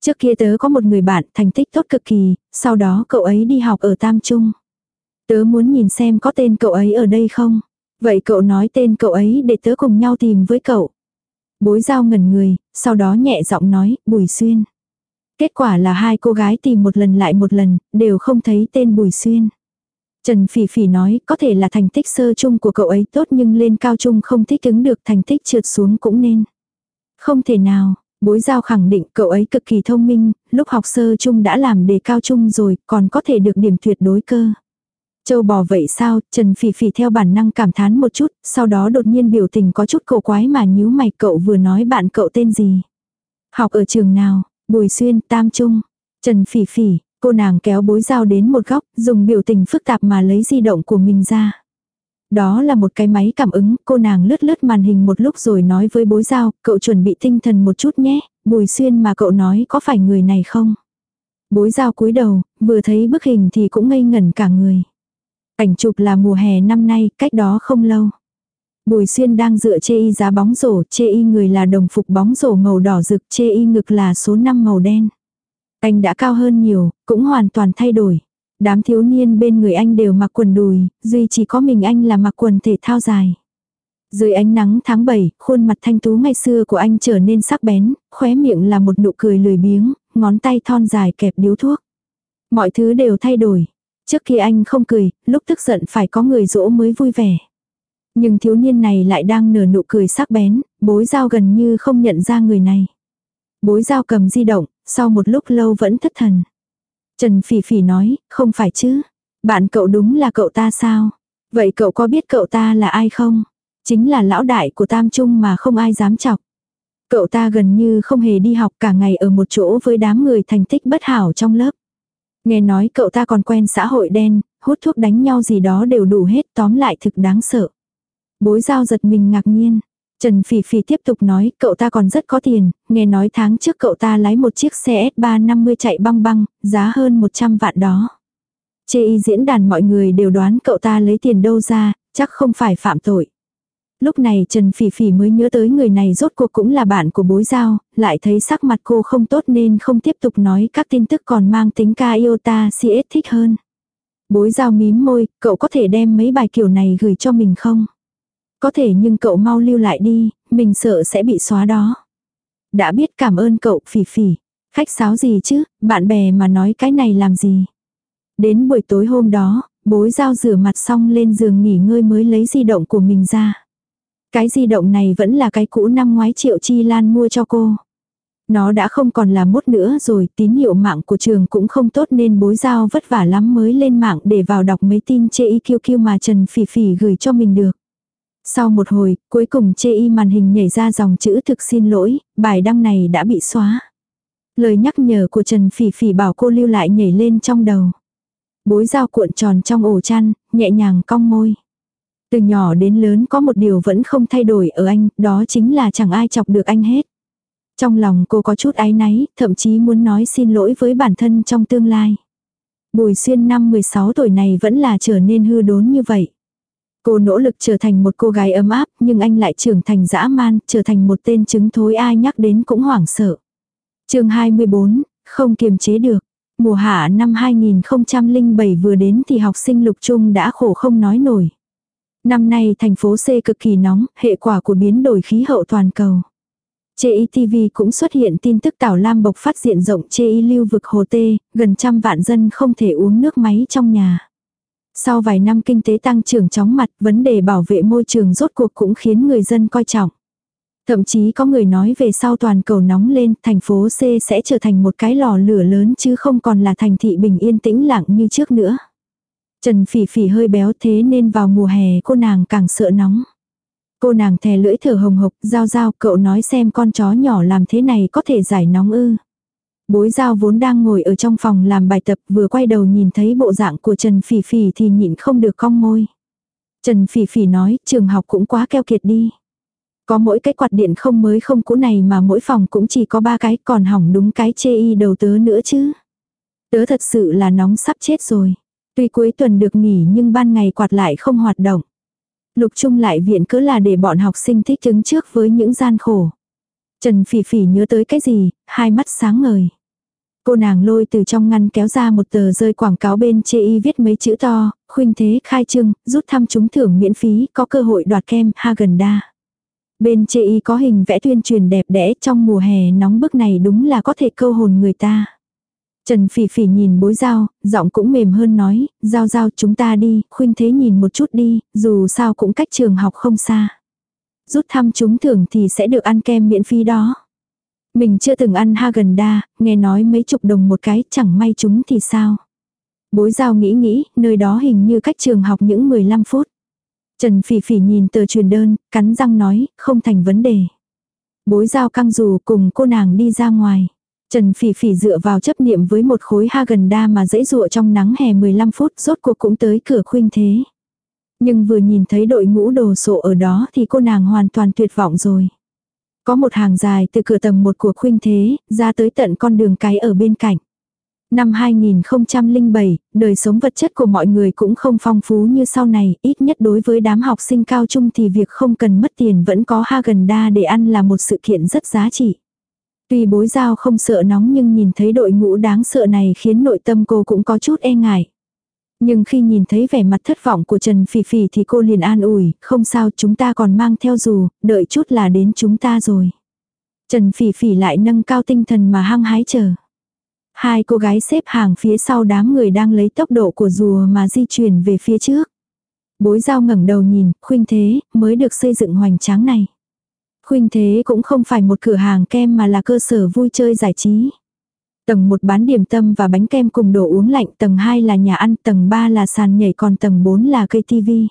Trước kia tớ có một người bạn thành tích tốt cực kỳ, sau đó cậu ấy đi học ở Tam Trung. Tớ muốn nhìn xem có tên cậu ấy ở đây không. Vậy cậu nói tên cậu ấy để tớ cùng nhau tìm với cậu. Bối giao ngẩn người, sau đó nhẹ giọng nói, Bùi Xuyên. Kết quả là hai cô gái tìm một lần lại một lần, đều không thấy tên Bùi Xuyên. Trần Phỉ Phỉ nói, có thể là thành tích sơ chung của cậu ấy tốt nhưng lên cao trung không thích ứng được thành tích trượt xuống cũng nên. Không thể nào, Bối giao khẳng định cậu ấy cực kỳ thông minh, lúc học sơ chung đã làm đề cao chung rồi, còn có thể được điểm tuyệt đối cơ. Châu bò vậy sao, Trần Phỉ Phỉ theo bản năng cảm thán một chút, sau đó đột nhiên biểu tình có chút cổ quái mà nhíu mày cậu vừa nói bạn cậu tên gì. Học ở trường nào, Bùi Xuyên, Tam Trung. Trần Phỉ Phỉ, cô nàng kéo bối giao đến một góc, dùng biểu tình phức tạp mà lấy di động của mình ra. Đó là một cái máy cảm ứng, cô nàng lướt lướt màn hình một lúc rồi nói với bối giao, cậu chuẩn bị tinh thần một chút nhé, bùi xuyên mà cậu nói có phải người này không? Bối giao cúi đầu, vừa thấy bức hình thì cũng ngây ngẩn cả người. Ảnh chụp là mùa hè năm nay, cách đó không lâu. Bùi xuyên đang dựa chê y giá bóng rổ, chê y người là đồng phục bóng rổ màu đỏ rực, chê y ngực là số 5 màu đen. Anh đã cao hơn nhiều, cũng hoàn toàn thay đổi. Đám thiếu niên bên người anh đều mặc quần đùi, duy chỉ có mình anh là mặc quần thể thao dài. Dưới ánh nắng tháng 7, khuôn mặt thanh tú ngày xưa của anh trở nên sắc bén, khóe miệng là một nụ cười lười biếng, ngón tay thon dài kẹp điếu thuốc. Mọi thứ đều thay đổi. Trước khi anh không cười, lúc tức giận phải có người dỗ mới vui vẻ. Nhưng thiếu niên này lại đang nở nụ cười sắc bén, bối giao gần như không nhận ra người này. Bối giao cầm di động, sau một lúc lâu vẫn thất thần. Trần Phỉ Phỉ nói, không phải chứ. Bạn cậu đúng là cậu ta sao? Vậy cậu có biết cậu ta là ai không? Chính là lão đại của Tam Trung mà không ai dám chọc. Cậu ta gần như không hề đi học cả ngày ở một chỗ với đám người thành tích bất hảo trong lớp. Nghe nói cậu ta còn quen xã hội đen, hút thuốc đánh nhau gì đó đều đủ hết tóm lại thực đáng sợ. Bối giao giật mình ngạc nhiên. Trần Phỉ Phỉ tiếp tục nói cậu ta còn rất có tiền, nghe nói tháng trước cậu ta lái một chiếc xe S350 chạy băng băng, giá hơn 100 vạn đó. Chê y diễn đàn mọi người đều đoán cậu ta lấy tiền đâu ra, chắc không phải phạm tội. Lúc này Trần Phỉ Phỉ mới nhớ tới người này rốt cuộc cũng là bạn của bối giao, lại thấy sắc mặt cô không tốt nên không tiếp tục nói các tin tức còn mang tính ca ta CS thích hơn. Bối giao mím môi, cậu có thể đem mấy bài kiểu này gửi cho mình không? Có thể nhưng cậu mau lưu lại đi, mình sợ sẽ bị xóa đó. Đã biết cảm ơn cậu phỉ phỉ. Khách sáo gì chứ, bạn bè mà nói cái này làm gì. Đến buổi tối hôm đó, bối giao rửa mặt xong lên giường nghỉ ngơi mới lấy di động của mình ra. Cái di động này vẫn là cái cũ năm ngoái triệu chi lan mua cho cô. Nó đã không còn là mốt nữa rồi, tín hiệu mạng của trường cũng không tốt nên bối giao vất vả lắm mới lên mạng để vào đọc mấy tin chê y kiêu kiêu mà Trần Phỉ Phỉ gửi cho mình được. Sau một hồi, cuối cùng chê y màn hình nhảy ra dòng chữ thực xin lỗi, bài đăng này đã bị xóa. Lời nhắc nhở của Trần Phỉ Phỉ bảo cô lưu lại nhảy lên trong đầu. Bối dao cuộn tròn trong ổ chăn, nhẹ nhàng cong môi. Từ nhỏ đến lớn có một điều vẫn không thay đổi ở anh, đó chính là chẳng ai chọc được anh hết. Trong lòng cô có chút áy náy, thậm chí muốn nói xin lỗi với bản thân trong tương lai. Bùi xuyên năm 16 tuổi này vẫn là trở nên hư đốn như vậy. Cô nỗ lực trở thành một cô gái ấm áp, nhưng anh lại trưởng thành dã man, trở thành một tên chứng thối ai nhắc đến cũng hoảng sợ. chương 24, không kiềm chế được. Mùa hạ năm 2007 vừa đến thì học sinh lục trung đã khổ không nói nổi. Năm nay thành phố C cực kỳ nóng, hệ quả của biến đổi khí hậu toàn cầu. JETV TV cũng xuất hiện tin tức tảo lam bộc phát diện rộng JE lưu vực hồ tê, gần trăm vạn dân không thể uống nước máy trong nhà. Sau vài năm kinh tế tăng trưởng chóng mặt, vấn đề bảo vệ môi trường rốt cuộc cũng khiến người dân coi trọng. Thậm chí có người nói về sau toàn cầu nóng lên, thành phố C sẽ trở thành một cái lò lửa lớn chứ không còn là thành thị bình yên tĩnh lặng như trước nữa. Trần Phỉ Phỉ hơi béo thế nên vào mùa hè cô nàng càng sợ nóng. Cô nàng thè lưỡi thở hồng hộc, giao giao cậu nói xem con chó nhỏ làm thế này có thể giải nóng ư. Bối giao vốn đang ngồi ở trong phòng làm bài tập vừa quay đầu nhìn thấy bộ dạng của Trần Phỉ Phỉ thì nhịn không được cong môi. Trần Phỉ Phỉ nói trường học cũng quá keo kiệt đi. Có mỗi cái quạt điện không mới không cũ này mà mỗi phòng cũng chỉ có ba cái còn hỏng đúng cái chê y đầu tớ nữa chứ. Tớ thật sự là nóng sắp chết rồi. Tuy cuối tuần được nghỉ nhưng ban ngày quạt lại không hoạt động. Lục Trung lại viện cứ là để bọn học sinh thích chứng trước với những gian khổ. Trần Phỉ Phỉ nhớ tới cái gì, hai mắt sáng ngời. Cô nàng lôi từ trong ngăn kéo ra một tờ rơi quảng cáo bên chê y viết mấy chữ to, khuynh thế khai trương, rút thăm trúng thưởng miễn phí, có cơ hội đoạt kem ha gần đa Bên chê y có hình vẽ tuyên truyền đẹp đẽ trong mùa hè nóng bức này đúng là có thể câu hồn người ta. Trần Phỉ Phỉ nhìn bối giao, giọng cũng mềm hơn nói, giao giao chúng ta đi, khuynh thế nhìn một chút đi, dù sao cũng cách trường học không xa. Rút thăm trúng thưởng thì sẽ được ăn kem miễn phí đó. Mình chưa từng ăn ha gần đa, nghe nói mấy chục đồng một cái, chẳng may chúng thì sao. Bối giao nghĩ nghĩ, nơi đó hình như cách trường học những 15 phút. Trần Phỉ Phỉ nhìn tờ truyền đơn, cắn răng nói, không thành vấn đề. Bối giao căng dù cùng cô nàng đi ra ngoài. Trần Phỉ Phỉ dựa vào chấp niệm với một khối ha gần đa mà dễ dụa trong nắng hè 15 phút rốt cuộc cũng tới cửa khuynh thế. Nhưng vừa nhìn thấy đội ngũ đồ sộ ở đó thì cô nàng hoàn toàn tuyệt vọng rồi. Có một hàng dài từ cửa tầng một của khuynh thế, ra tới tận con đường cái ở bên cạnh. Năm 2007, đời sống vật chất của mọi người cũng không phong phú như sau này, ít nhất đối với đám học sinh cao trung thì việc không cần mất tiền vẫn có ha gần đa để ăn là một sự kiện rất giá trị. Tuy bối giao không sợ nóng nhưng nhìn thấy đội ngũ đáng sợ này khiến nội tâm cô cũng có chút e ngại. Nhưng khi nhìn thấy vẻ mặt thất vọng của Trần Phỉ Phỉ thì cô liền an ủi, không sao chúng ta còn mang theo dù, đợi chút là đến chúng ta rồi. Trần Phỉ Phỉ lại nâng cao tinh thần mà hăng hái chờ. Hai cô gái xếp hàng phía sau đám người đang lấy tốc độ của rùa mà di chuyển về phía trước. Bối giao ngẩng đầu nhìn, khuynh thế, mới được xây dựng hoành tráng này. Khuynh thế cũng không phải một cửa hàng kem mà là cơ sở vui chơi giải trí. Tầng 1 bán điểm tâm và bánh kem cùng đồ uống lạnh, tầng 2 là nhà ăn, tầng 3 là sàn nhảy còn tầng 4 là cây tivi.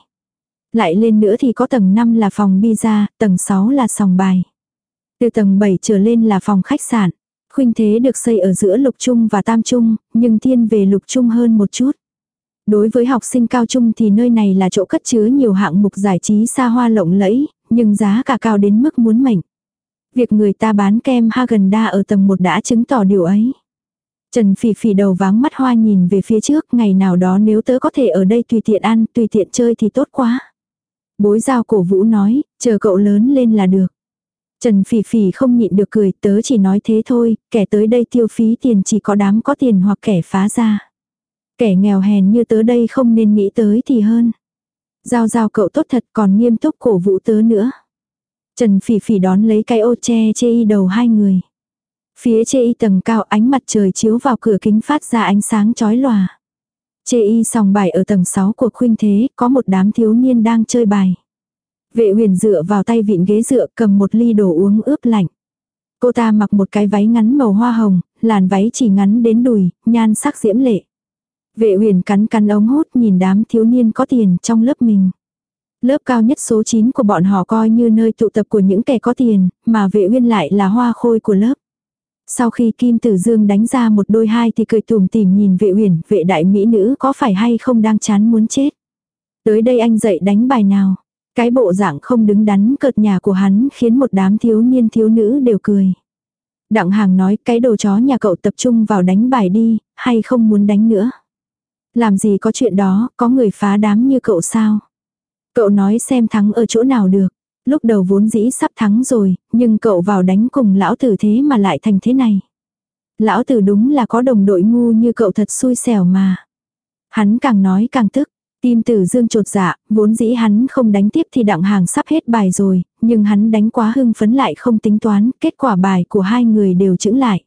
Lại lên nữa thì có tầng 5 là phòng pizza, tầng 6 là sòng bài. Từ tầng 7 trở lên là phòng khách sạn. Khuynh thế được xây ở giữa lục trung và tam trung, nhưng thiên về lục trung hơn một chút. Đối với học sinh cao trung thì nơi này là chỗ cất chứa nhiều hạng mục giải trí xa hoa lộng lẫy, nhưng giá cả cao đến mức muốn mệnh. Việc người ta bán kem Hagen-Da ở tầng 1 đã chứng tỏ điều ấy. Trần phỉ phỉ đầu váng mắt hoa nhìn về phía trước, ngày nào đó nếu tớ có thể ở đây tùy tiện ăn, tùy tiện chơi thì tốt quá. Bối giao cổ vũ nói, chờ cậu lớn lên là được. Trần phỉ phỉ không nhịn được cười, tớ chỉ nói thế thôi, kẻ tới đây tiêu phí tiền chỉ có đám có tiền hoặc kẻ phá ra. Kẻ nghèo hèn như tớ đây không nên nghĩ tới thì hơn. Giao giao cậu tốt thật còn nghiêm túc cổ vũ tớ nữa. Trần phỉ phỉ đón lấy cái ô che chê y đầu hai người. Phía chê y tầng cao ánh mặt trời chiếu vào cửa kính phát ra ánh sáng chói lòa. Chê y sòng bài ở tầng 6 của khuynh thế, có một đám thiếu niên đang chơi bài. Vệ huyền dựa vào tay vịn ghế dựa cầm một ly đồ uống ướp lạnh. Cô ta mặc một cái váy ngắn màu hoa hồng, làn váy chỉ ngắn đến đùi, nhan sắc diễm lệ. Vệ huyền cắn cắn ống hút nhìn đám thiếu niên có tiền trong lớp mình. Lớp cao nhất số 9 của bọn họ coi như nơi tụ tập của những kẻ có tiền, mà vệ huyền lại là hoa khôi của lớp. Sau khi Kim Tử Dương đánh ra một đôi hai thì cười tùm tìm nhìn vệ uyển, vệ đại mỹ nữ có phải hay không đang chán muốn chết. Tới đây anh dậy đánh bài nào. Cái bộ dạng không đứng đắn cợt nhà của hắn khiến một đám thiếu niên thiếu nữ đều cười. Đặng hàng nói cái đồ chó nhà cậu tập trung vào đánh bài đi, hay không muốn đánh nữa. Làm gì có chuyện đó, có người phá đám như cậu sao? Cậu nói xem thắng ở chỗ nào được. Lúc đầu vốn dĩ sắp thắng rồi, nhưng cậu vào đánh cùng lão tử thế mà lại thành thế này. Lão tử đúng là có đồng đội ngu như cậu thật xui xẻo mà. Hắn càng nói càng tức. Tim tử dương trột dạ, vốn dĩ hắn không đánh tiếp thì đặng hàng sắp hết bài rồi, nhưng hắn đánh quá hưng phấn lại không tính toán, kết quả bài của hai người đều chững lại.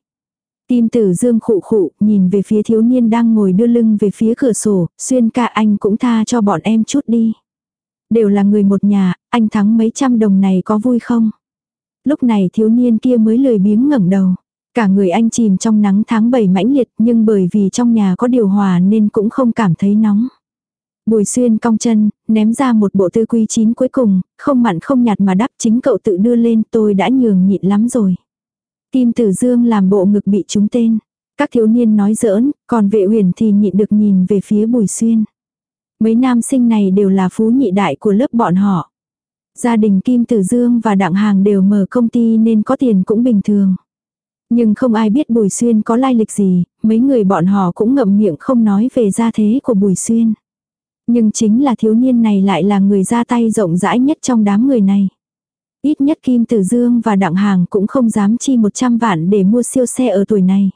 Tim tử dương khụ khụ, nhìn về phía thiếu niên đang ngồi đưa lưng về phía cửa sổ, xuyên ca anh cũng tha cho bọn em chút đi. Đều là người một nhà, anh thắng mấy trăm đồng này có vui không? Lúc này thiếu niên kia mới lười biếng ngẩng đầu. Cả người anh chìm trong nắng tháng 7 mãnh liệt nhưng bởi vì trong nhà có điều hòa nên cũng không cảm thấy nóng. Bùi xuyên cong chân, ném ra một bộ tư quy chín cuối cùng, không mặn không nhạt mà đắp chính cậu tự đưa lên tôi đã nhường nhịn lắm rồi. Kim tử dương làm bộ ngực bị trúng tên. Các thiếu niên nói giỡn, còn vệ huyền thì nhịn được nhìn về phía bùi xuyên. Mấy nam sinh này đều là phú nhị đại của lớp bọn họ. Gia đình Kim Tử Dương và Đặng Hàng đều mở công ty nên có tiền cũng bình thường. Nhưng không ai biết Bùi Xuyên có lai lịch gì, mấy người bọn họ cũng ngậm miệng không nói về gia thế của Bùi Xuyên. Nhưng chính là thiếu niên này lại là người ra tay rộng rãi nhất trong đám người này. Ít nhất Kim Tử Dương và Đặng Hàng cũng không dám chi 100 vạn để mua siêu xe ở tuổi này.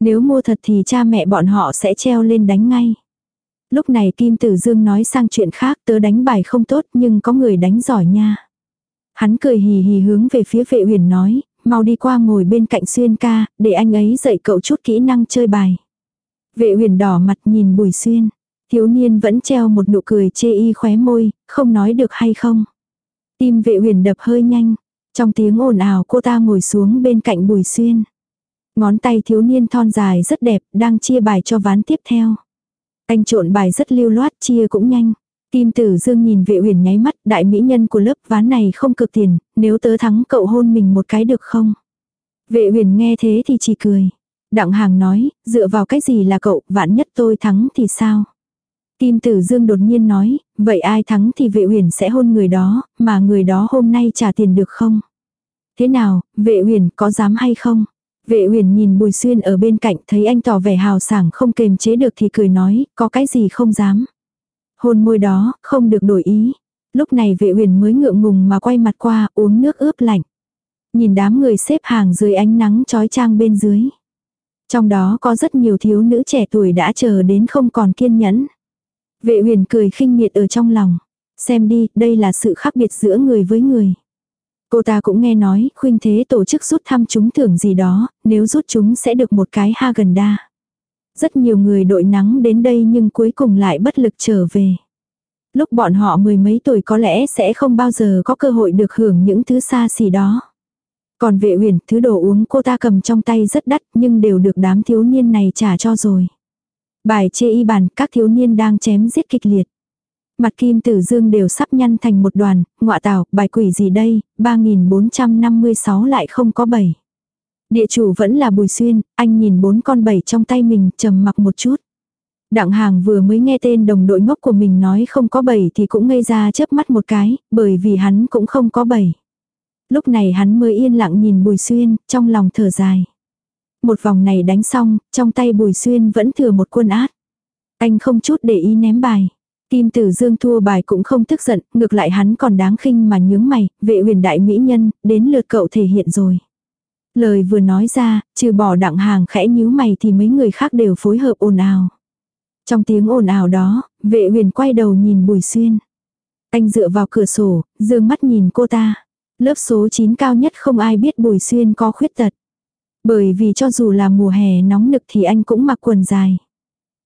Nếu mua thật thì cha mẹ bọn họ sẽ treo lên đánh ngay. Lúc này Kim Tử Dương nói sang chuyện khác tớ đánh bài không tốt nhưng có người đánh giỏi nha. Hắn cười hì hì hướng về phía vệ huyền nói, mau đi qua ngồi bên cạnh xuyên ca, để anh ấy dạy cậu chút kỹ năng chơi bài. Vệ huyền đỏ mặt nhìn bùi xuyên. Thiếu niên vẫn treo một nụ cười chê y khóe môi, không nói được hay không. Tim vệ huyền đập hơi nhanh. Trong tiếng ồn ào cô ta ngồi xuống bên cạnh bùi xuyên. Ngón tay thiếu niên thon dài rất đẹp, đang chia bài cho ván tiếp theo. Anh trộn bài rất lưu loát, chia cũng nhanh. Kim Tử Dương nhìn vệ huyền nháy mắt, đại mỹ nhân của lớp ván này không cực tiền, nếu tớ thắng cậu hôn mình một cái được không? Vệ huyền nghe thế thì chỉ cười. Đặng Hàng nói, dựa vào cái gì là cậu, vạn nhất tôi thắng thì sao? Kim Tử Dương đột nhiên nói, vậy ai thắng thì vệ huyền sẽ hôn người đó, mà người đó hôm nay trả tiền được không? Thế nào, vệ huyền có dám hay không? Vệ huyền nhìn Bùi Xuyên ở bên cạnh thấy anh tỏ vẻ hào sảng không kềm chế được thì cười nói, có cái gì không dám. Hôn môi đó, không được đổi ý. Lúc này vệ huyền mới ngượng ngùng mà quay mặt qua uống nước ướp lạnh. Nhìn đám người xếp hàng dưới ánh nắng trói trang bên dưới. Trong đó có rất nhiều thiếu nữ trẻ tuổi đã chờ đến không còn kiên nhẫn. Vệ huyền cười khinh miệt ở trong lòng. Xem đi, đây là sự khác biệt giữa người với người. Cô ta cũng nghe nói, khuynh thế tổ chức rút thăm chúng thưởng gì đó, nếu rút chúng sẽ được một cái ha gần đa. Rất nhiều người đội nắng đến đây nhưng cuối cùng lại bất lực trở về. Lúc bọn họ mười mấy tuổi có lẽ sẽ không bao giờ có cơ hội được hưởng những thứ xa xỉ đó. Còn vệ huyền, thứ đồ uống cô ta cầm trong tay rất đắt nhưng đều được đám thiếu niên này trả cho rồi. Bài chê y bàn, các thiếu niên đang chém giết kịch liệt. Mặt kim tử dương đều sắp nhăn thành một đoàn, ngọa tảo, bài quỷ gì đây, 3456 lại không có bảy. Địa chủ vẫn là bùi xuyên, anh nhìn bốn con bảy trong tay mình trầm mặc một chút. Đặng hàng vừa mới nghe tên đồng đội ngốc của mình nói không có bảy thì cũng ngây ra chớp mắt một cái, bởi vì hắn cũng không có bảy. Lúc này hắn mới yên lặng nhìn bùi xuyên, trong lòng thở dài. Một vòng này đánh xong, trong tay bùi xuyên vẫn thừa một quân át. Anh không chút để ý ném bài. Kim Tử Dương thua bài cũng không tức giận, ngược lại hắn còn đáng khinh mà nhướng mày, vệ huyền đại mỹ nhân, đến lượt cậu thể hiện rồi. Lời vừa nói ra, trừ bỏ đặng hàng khẽ nhíu mày thì mấy người khác đều phối hợp ồn ào. Trong tiếng ồn ào đó, vệ huyền quay đầu nhìn Bùi Xuyên. Anh dựa vào cửa sổ, dương mắt nhìn cô ta. Lớp số 9 cao nhất không ai biết Bùi Xuyên có khuyết tật. Bởi vì cho dù là mùa hè nóng nực thì anh cũng mặc quần dài.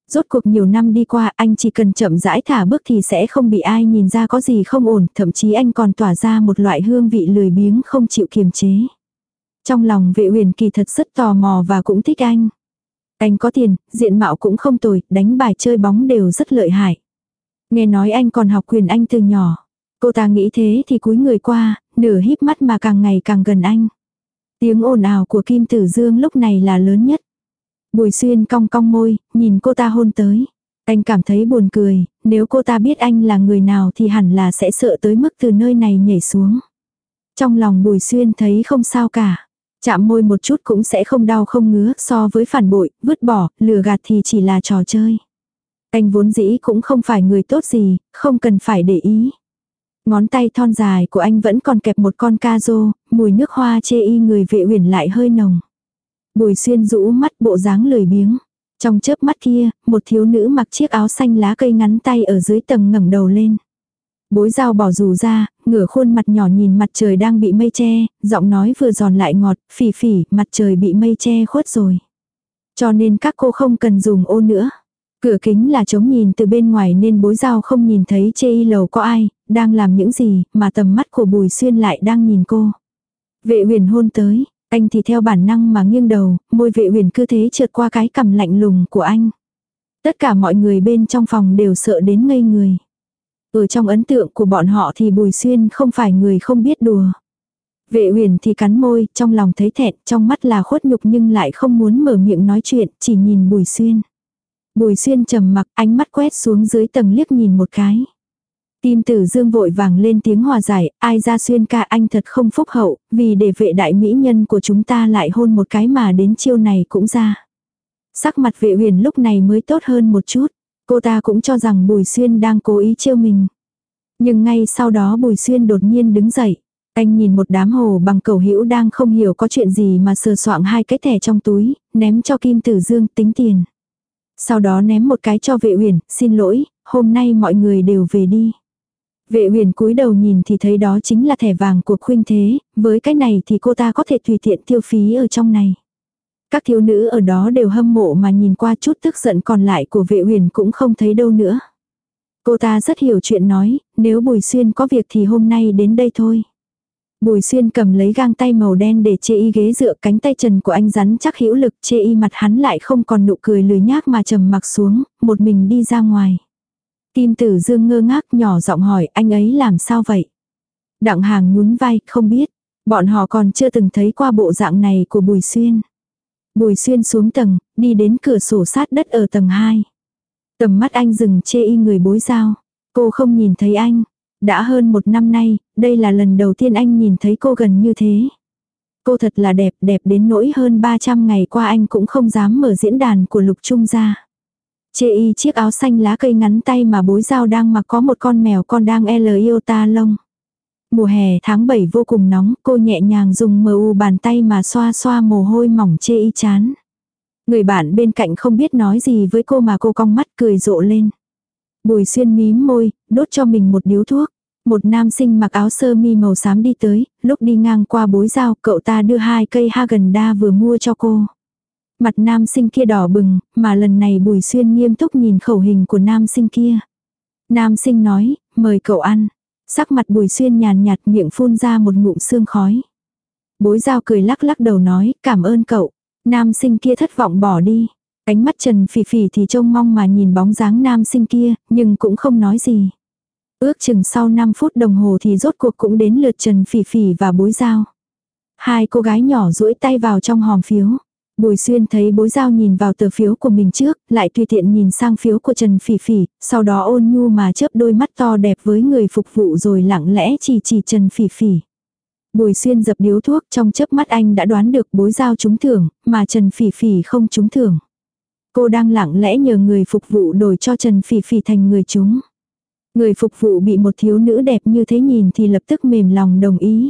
Rốt cuộc nhiều năm đi qua anh chỉ cần chậm rãi thả bước thì sẽ không bị ai nhìn ra có gì không ổn, thậm chí anh còn tỏa ra một loại hương vị lười biếng không chịu kiềm chế. Trong lòng vệ huyền kỳ thật rất tò mò và cũng thích anh. Anh có tiền, diện mạo cũng không tồi, đánh bài chơi bóng đều rất lợi hại. Nghe nói anh còn học quyền anh từ nhỏ. Cô ta nghĩ thế thì cúi người qua, nửa híp mắt mà càng ngày càng gần anh. Tiếng ồn ào của Kim Tử Dương lúc này là lớn nhất. Bùi xuyên cong cong môi, nhìn cô ta hôn tới. Anh cảm thấy buồn cười, nếu cô ta biết anh là người nào thì hẳn là sẽ sợ tới mức từ nơi này nhảy xuống. Trong lòng bùi xuyên thấy không sao cả. Chạm môi một chút cũng sẽ không đau không ngứa so với phản bội, vứt bỏ, lừa gạt thì chỉ là trò chơi. Anh vốn dĩ cũng không phải người tốt gì, không cần phải để ý. Ngón tay thon dài của anh vẫn còn kẹp một con ca rô, mùi nước hoa chê y người vệ uyển lại hơi nồng. Bùi xuyên rũ mắt bộ dáng lười biếng. Trong chớp mắt kia, một thiếu nữ mặc chiếc áo xanh lá cây ngắn tay ở dưới tầng ngẩng đầu lên. Bối dao bỏ dù ra, ngửa khuôn mặt nhỏ nhìn mặt trời đang bị mây che, giọng nói vừa giòn lại ngọt, phỉ phỉ, mặt trời bị mây che khuất rồi. Cho nên các cô không cần dùng ô nữa. Cửa kính là trống nhìn từ bên ngoài nên bối dao không nhìn thấy chê y lầu có ai, đang làm những gì, mà tầm mắt của bùi xuyên lại đang nhìn cô. Vệ huyền hôn tới, anh thì theo bản năng mà nghiêng đầu, môi vệ huyền cứ thế trượt qua cái cằm lạnh lùng của anh. Tất cả mọi người bên trong phòng đều sợ đến ngây người. Ở trong ấn tượng của bọn họ thì Bùi Xuyên không phải người không biết đùa. Vệ huyền thì cắn môi, trong lòng thấy thẹn, trong mắt là khuất nhục nhưng lại không muốn mở miệng nói chuyện, chỉ nhìn Bùi Xuyên. Bùi Xuyên trầm mặc, ánh mắt quét xuống dưới tầng liếc nhìn một cái. Tim tử dương vội vàng lên tiếng hòa giải, ai ra xuyên ca anh thật không phúc hậu, vì để vệ đại mỹ nhân của chúng ta lại hôn một cái mà đến chiêu này cũng ra. Sắc mặt vệ huyền lúc này mới tốt hơn một chút. Cô ta cũng cho rằng Bùi Xuyên đang cố ý chiêu mình. Nhưng ngay sau đó Bùi Xuyên đột nhiên đứng dậy. Anh nhìn một đám hồ bằng cầu hữu đang không hiểu có chuyện gì mà sờ soạng hai cái thẻ trong túi, ném cho Kim Tử Dương tính tiền. Sau đó ném một cái cho vệ huyền, xin lỗi, hôm nay mọi người đều về đi. Vệ huyền cúi đầu nhìn thì thấy đó chính là thẻ vàng của khuynh thế, với cái này thì cô ta có thể tùy tiện tiêu phí ở trong này. Các thiếu nữ ở đó đều hâm mộ mà nhìn qua chút tức giận còn lại của vệ huyền cũng không thấy đâu nữa. Cô ta rất hiểu chuyện nói, nếu Bùi Xuyên có việc thì hôm nay đến đây thôi. Bùi Xuyên cầm lấy gang tay màu đen để chê y ghế dựa cánh tay trần của anh rắn chắc hữu lực chê y mặt hắn lại không còn nụ cười lười nhác mà trầm mặc xuống, một mình đi ra ngoài. Kim tử dương ngơ ngác nhỏ giọng hỏi anh ấy làm sao vậy? Đặng hàng nhún vai, không biết. Bọn họ còn chưa từng thấy qua bộ dạng này của Bùi Xuyên. Bùi xuyên xuống tầng, đi đến cửa sổ sát đất ở tầng 2. Tầm mắt anh dừng chê y người bối giao. Cô không nhìn thấy anh. Đã hơn một năm nay, đây là lần đầu tiên anh nhìn thấy cô gần như thế. Cô thật là đẹp, đẹp đến nỗi hơn 300 ngày qua anh cũng không dám mở diễn đàn của lục trung ra. Chê y chiếc áo xanh lá cây ngắn tay mà bối giao đang mặc có một con mèo con đang L yêu ta lông. Mùa hè tháng 7 vô cùng nóng, cô nhẹ nhàng dùng mờ u bàn tay mà xoa xoa mồ hôi mỏng chê y chán. Người bạn bên cạnh không biết nói gì với cô mà cô cong mắt cười rộ lên. Bùi xuyên mím môi, đốt cho mình một điếu thuốc. Một nam sinh mặc áo sơ mi màu xám đi tới, lúc đi ngang qua bối dao cậu ta đưa hai cây Hagen-da vừa mua cho cô. Mặt nam sinh kia đỏ bừng, mà lần này bùi xuyên nghiêm túc nhìn khẩu hình của nam sinh kia. Nam sinh nói, mời cậu ăn. Sắc mặt bùi xuyên nhàn nhạt miệng phun ra một ngụm sương khói. Bối giao cười lắc lắc đầu nói, cảm ơn cậu. Nam sinh kia thất vọng bỏ đi. Ánh mắt trần phỉ phỉ thì trông mong mà nhìn bóng dáng nam sinh kia, nhưng cũng không nói gì. Ước chừng sau 5 phút đồng hồ thì rốt cuộc cũng đến lượt Trần Phỉ Phỉ và bối giao. Hai cô gái nhỏ duỗi tay vào trong hòm phiếu. Bùi xuyên thấy bối giao nhìn vào tờ phiếu của mình trước, lại tùy tiện nhìn sang phiếu của Trần Phỉ Phỉ, sau đó ôn nhu mà chớp đôi mắt to đẹp với người phục vụ rồi lặng lẽ chỉ chỉ Trần Phỉ Phỉ. Bùi xuyên dập điếu thuốc trong chớp mắt anh đã đoán được bối giao trúng thưởng, mà Trần Phỉ Phỉ không trúng thưởng. Cô đang lặng lẽ nhờ người phục vụ đổi cho Trần Phỉ Phỉ thành người chúng. Người phục vụ bị một thiếu nữ đẹp như thế nhìn thì lập tức mềm lòng đồng ý.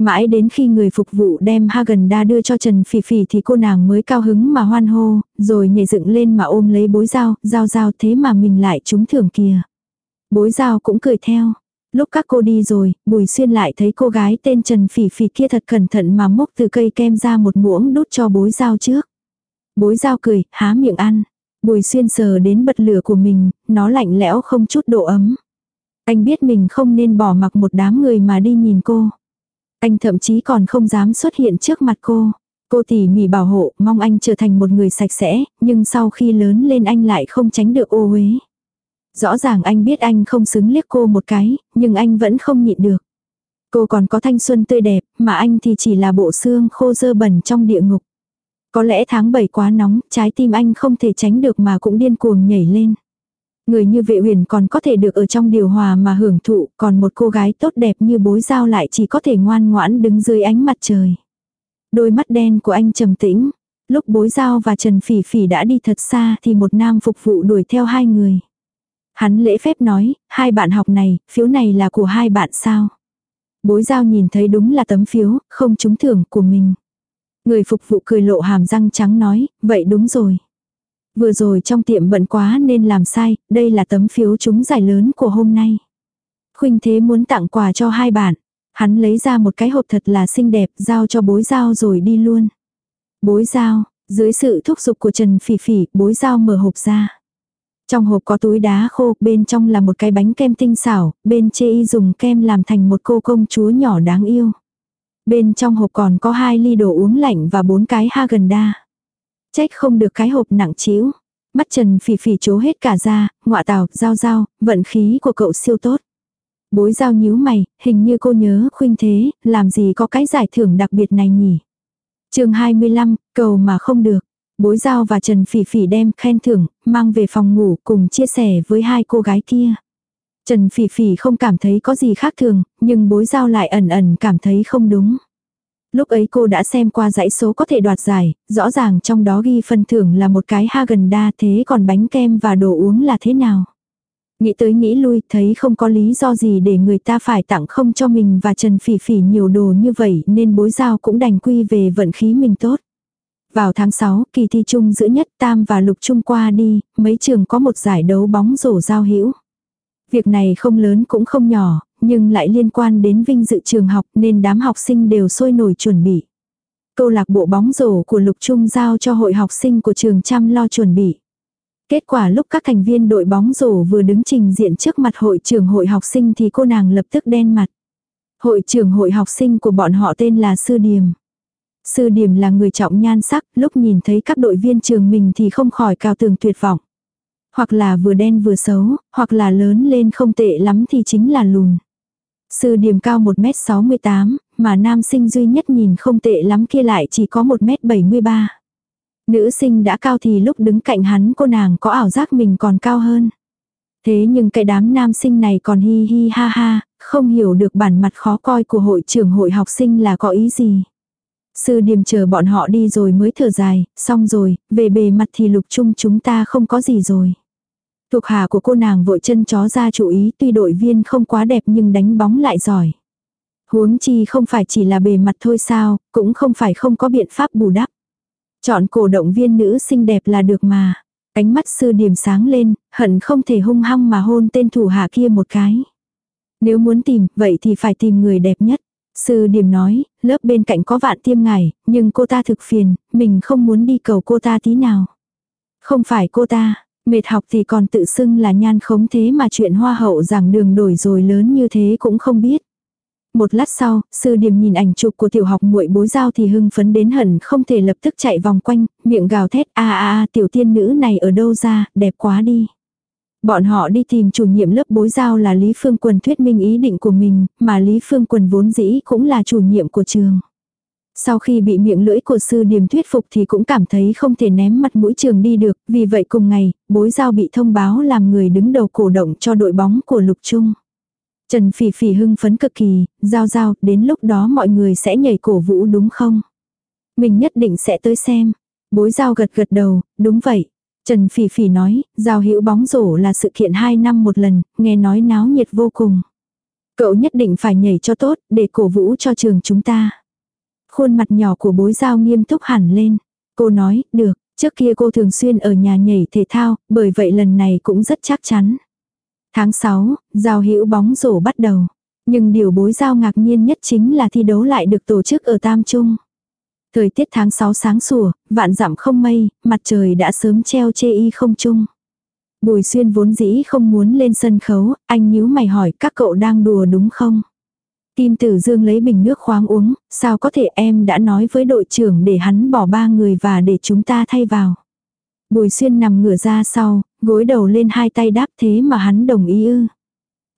Mãi đến khi người phục vụ đem Hagen Da đưa cho Trần Phỉ Phỉ thì cô nàng mới cao hứng mà hoan hô, rồi nhảy dựng lên mà ôm lấy bối dao, dao dao thế mà mình lại trúng thưởng kìa. Bối dao cũng cười theo. Lúc các cô đi rồi, Bùi Xuyên lại thấy cô gái tên Trần Phỉ Phỉ kia thật cẩn thận mà múc từ cây kem ra một muỗng đút cho bối dao trước. Bối dao cười, há miệng ăn. Bùi Xuyên sờ đến bật lửa của mình, nó lạnh lẽo không chút độ ấm. Anh biết mình không nên bỏ mặc một đám người mà đi nhìn cô. Anh thậm chí còn không dám xuất hiện trước mặt cô. Cô tỉ mỉ bảo hộ, mong anh trở thành một người sạch sẽ, nhưng sau khi lớn lên anh lại không tránh được ô uế. Rõ ràng anh biết anh không xứng liếc cô một cái, nhưng anh vẫn không nhịn được. Cô còn có thanh xuân tươi đẹp, mà anh thì chỉ là bộ xương khô dơ bẩn trong địa ngục. Có lẽ tháng 7 quá nóng, trái tim anh không thể tránh được mà cũng điên cuồng nhảy lên. Người như vệ huyền còn có thể được ở trong điều hòa mà hưởng thụ, còn một cô gái tốt đẹp như bối giao lại chỉ có thể ngoan ngoãn đứng dưới ánh mặt trời. Đôi mắt đen của anh trầm tĩnh. Lúc bối giao và Trần Phỉ Phỉ đã đi thật xa thì một nam phục vụ đuổi theo hai người. Hắn lễ phép nói, hai bạn học này, phiếu này là của hai bạn sao? Bối giao nhìn thấy đúng là tấm phiếu, không trúng thưởng của mình. Người phục vụ cười lộ hàm răng trắng nói, vậy đúng rồi. Vừa rồi trong tiệm bận quá nên làm sai, đây là tấm phiếu trúng giải lớn của hôm nay. Khuynh Thế muốn tặng quà cho hai bạn. Hắn lấy ra một cái hộp thật là xinh đẹp, giao cho bối giao rồi đi luôn. Bối giao, dưới sự thúc giục của Trần Phỉ Phỉ, bối giao mở hộp ra. Trong hộp có túi đá khô, bên trong là một cái bánh kem tinh xảo, bên chê y dùng kem làm thành một cô công chúa nhỏ đáng yêu. Bên trong hộp còn có hai ly đồ uống lạnh và bốn cái ha gần đa. Trách không được cái hộp nặng chiếu. Mắt Trần phỉ phỉ chố hết cả ra, ngọa tào, giao giao, vận khí của cậu siêu tốt. Bối giao nhíu mày, hình như cô nhớ khuynh thế, làm gì có cái giải thưởng đặc biệt này nhỉ. chương 25, cầu mà không được. Bối giao và Trần Phỉ Phỉ đem khen thưởng, mang về phòng ngủ cùng chia sẻ với hai cô gái kia. Trần Phỉ Phỉ không cảm thấy có gì khác thường, nhưng bối giao lại ẩn ẩn cảm thấy không đúng. Lúc ấy cô đã xem qua dãy số có thể đoạt giải, rõ ràng trong đó ghi phần thưởng là một cái ha gần đa thế còn bánh kem và đồ uống là thế nào. Nghĩ tới nghĩ lui thấy không có lý do gì để người ta phải tặng không cho mình và Trần Phỉ Phỉ nhiều đồ như vậy nên bối giao cũng đành quy về vận khí mình tốt. Vào tháng 6, kỳ thi chung giữa nhất tam và lục trung qua đi, mấy trường có một giải đấu bóng rổ giao hữu. Việc này không lớn cũng không nhỏ, nhưng lại liên quan đến vinh dự trường học nên đám học sinh đều sôi nổi chuẩn bị. Câu lạc bộ bóng rổ của Lục Trung giao cho hội học sinh của trường chăm lo chuẩn bị. Kết quả lúc các thành viên đội bóng rổ vừa đứng trình diện trước mặt hội trưởng hội học sinh thì cô nàng lập tức đen mặt. Hội trưởng hội học sinh của bọn họ tên là Sư Điềm. Sư Điềm là người trọng nhan sắc, lúc nhìn thấy các đội viên trường mình thì không khỏi cao tường tuyệt vọng. Hoặc là vừa đen vừa xấu, hoặc là lớn lên không tệ lắm thì chính là lùn. Sư điểm cao 1m68, mà nam sinh duy nhất nhìn không tệ lắm kia lại chỉ có 1m73. Nữ sinh đã cao thì lúc đứng cạnh hắn cô nàng có ảo giác mình còn cao hơn. Thế nhưng cái đám nam sinh này còn hi hi ha ha, không hiểu được bản mặt khó coi của hội trưởng hội học sinh là có ý gì. Sư điềm chờ bọn họ đi rồi mới thở dài, xong rồi, về bề mặt thì lục chung chúng ta không có gì rồi. Thuộc hạ của cô nàng vội chân chó ra chú ý tuy đội viên không quá đẹp nhưng đánh bóng lại giỏi. Huống chi không phải chỉ là bề mặt thôi sao, cũng không phải không có biện pháp bù đắp. Chọn cổ động viên nữ xinh đẹp là được mà. Ánh mắt sư điểm sáng lên, hận không thể hung hăng mà hôn tên thủ hạ kia một cái. Nếu muốn tìm, vậy thì phải tìm người đẹp nhất. Sư điểm nói, lớp bên cạnh có vạn tiêm ngải, nhưng cô ta thực phiền, mình không muốn đi cầu cô ta tí nào. Không phải cô ta, Mệt học thì còn tự xưng là nhan khống thế mà chuyện hoa hậu giảng đường đổi rồi lớn như thế cũng không biết. Một lát sau, sư điểm nhìn ảnh chụp của tiểu học muội bối giao thì hưng phấn đến hận không thể lập tức chạy vòng quanh, miệng gào thét a a a tiểu tiên nữ này ở đâu ra, đẹp quá đi. Bọn họ đi tìm chủ nhiệm lớp bối giao là Lý Phương Quần thuyết minh ý định của mình, mà Lý Phương Quần vốn dĩ cũng là chủ nhiệm của trường. Sau khi bị miệng lưỡi của sư điểm thuyết phục thì cũng cảm thấy không thể ném mặt mũi trường đi được, vì vậy cùng ngày, bối giao bị thông báo làm người đứng đầu cổ động cho đội bóng của Lục Trung. Trần Phỉ Phỉ hưng phấn cực kỳ, giao giao, đến lúc đó mọi người sẽ nhảy cổ vũ đúng không? Mình nhất định sẽ tới xem. Bối giao gật gật đầu, đúng vậy. Trần Phỉ Phỉ nói, giao hữu bóng rổ là sự kiện 2 năm một lần, nghe nói náo nhiệt vô cùng. Cậu nhất định phải nhảy cho tốt, để cổ vũ cho trường chúng ta. Khuôn mặt nhỏ của bối giao nghiêm túc hẳn lên. Cô nói, được, trước kia cô thường xuyên ở nhà nhảy thể thao, bởi vậy lần này cũng rất chắc chắn. Tháng 6, giao hữu bóng rổ bắt đầu. Nhưng điều bối giao ngạc nhiên nhất chính là thi đấu lại được tổ chức ở Tam Trung. Thời tiết tháng 6 sáng sủa, vạn dặm không mây, mặt trời đã sớm treo chê y không trung. Bùi xuyên vốn dĩ không muốn lên sân khấu, anh nhíu mày hỏi các cậu đang đùa đúng không? Kim Tử Dương lấy bình nước khoáng uống, sao có thể em đã nói với đội trưởng để hắn bỏ ba người và để chúng ta thay vào. Bùi xuyên nằm ngửa ra sau, gối đầu lên hai tay đáp thế mà hắn đồng ý ư.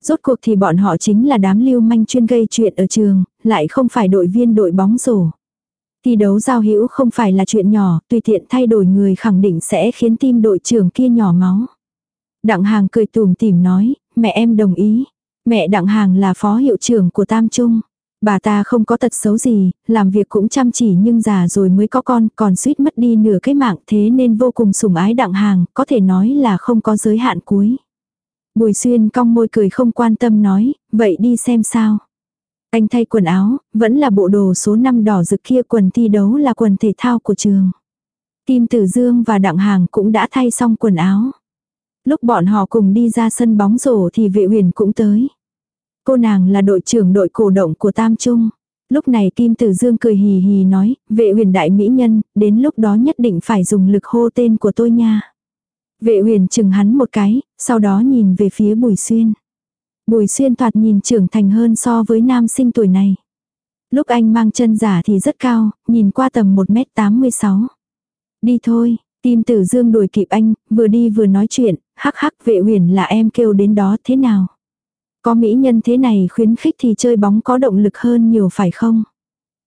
Rốt cuộc thì bọn họ chính là đám lưu manh chuyên gây chuyện ở trường, lại không phải đội viên đội bóng rổ. Thi đấu giao hữu không phải là chuyện nhỏ, tùy tiện thay đổi người khẳng định sẽ khiến tim đội trưởng kia nhỏ máu. Đặng Hàng cười tùm tìm nói, mẹ em đồng ý. Mẹ Đặng Hàng là phó hiệu trưởng của Tam Trung. Bà ta không có tật xấu gì, làm việc cũng chăm chỉ nhưng già rồi mới có con, còn suýt mất đi nửa cái mạng thế nên vô cùng sủng ái Đặng Hàng, có thể nói là không có giới hạn cuối. Bùi xuyên cong môi cười không quan tâm nói, vậy đi xem sao. Anh thay quần áo, vẫn là bộ đồ số 5 đỏ rực kia quần thi đấu là quần thể thao của trường. Kim Tử Dương và Đặng Hàng cũng đã thay xong quần áo. Lúc bọn họ cùng đi ra sân bóng rổ thì vệ huyền cũng tới. Cô nàng là đội trưởng đội cổ động của Tam Trung. Lúc này Kim Tử Dương cười hì hì nói, vệ huyền đại mỹ nhân, đến lúc đó nhất định phải dùng lực hô tên của tôi nha. Vệ huyền chừng hắn một cái, sau đó nhìn về phía Bùi Xuyên. Bùi Xuyên thoạt nhìn trưởng thành hơn so với nam sinh tuổi này. Lúc anh mang chân giả thì rất cao, nhìn qua tầm 1m86. Đi thôi, Tim tử dương đuổi kịp anh, vừa đi vừa nói chuyện, hắc hắc vệ huyền là em kêu đến đó thế nào. Có mỹ nhân thế này khuyến khích thì chơi bóng có động lực hơn nhiều phải không?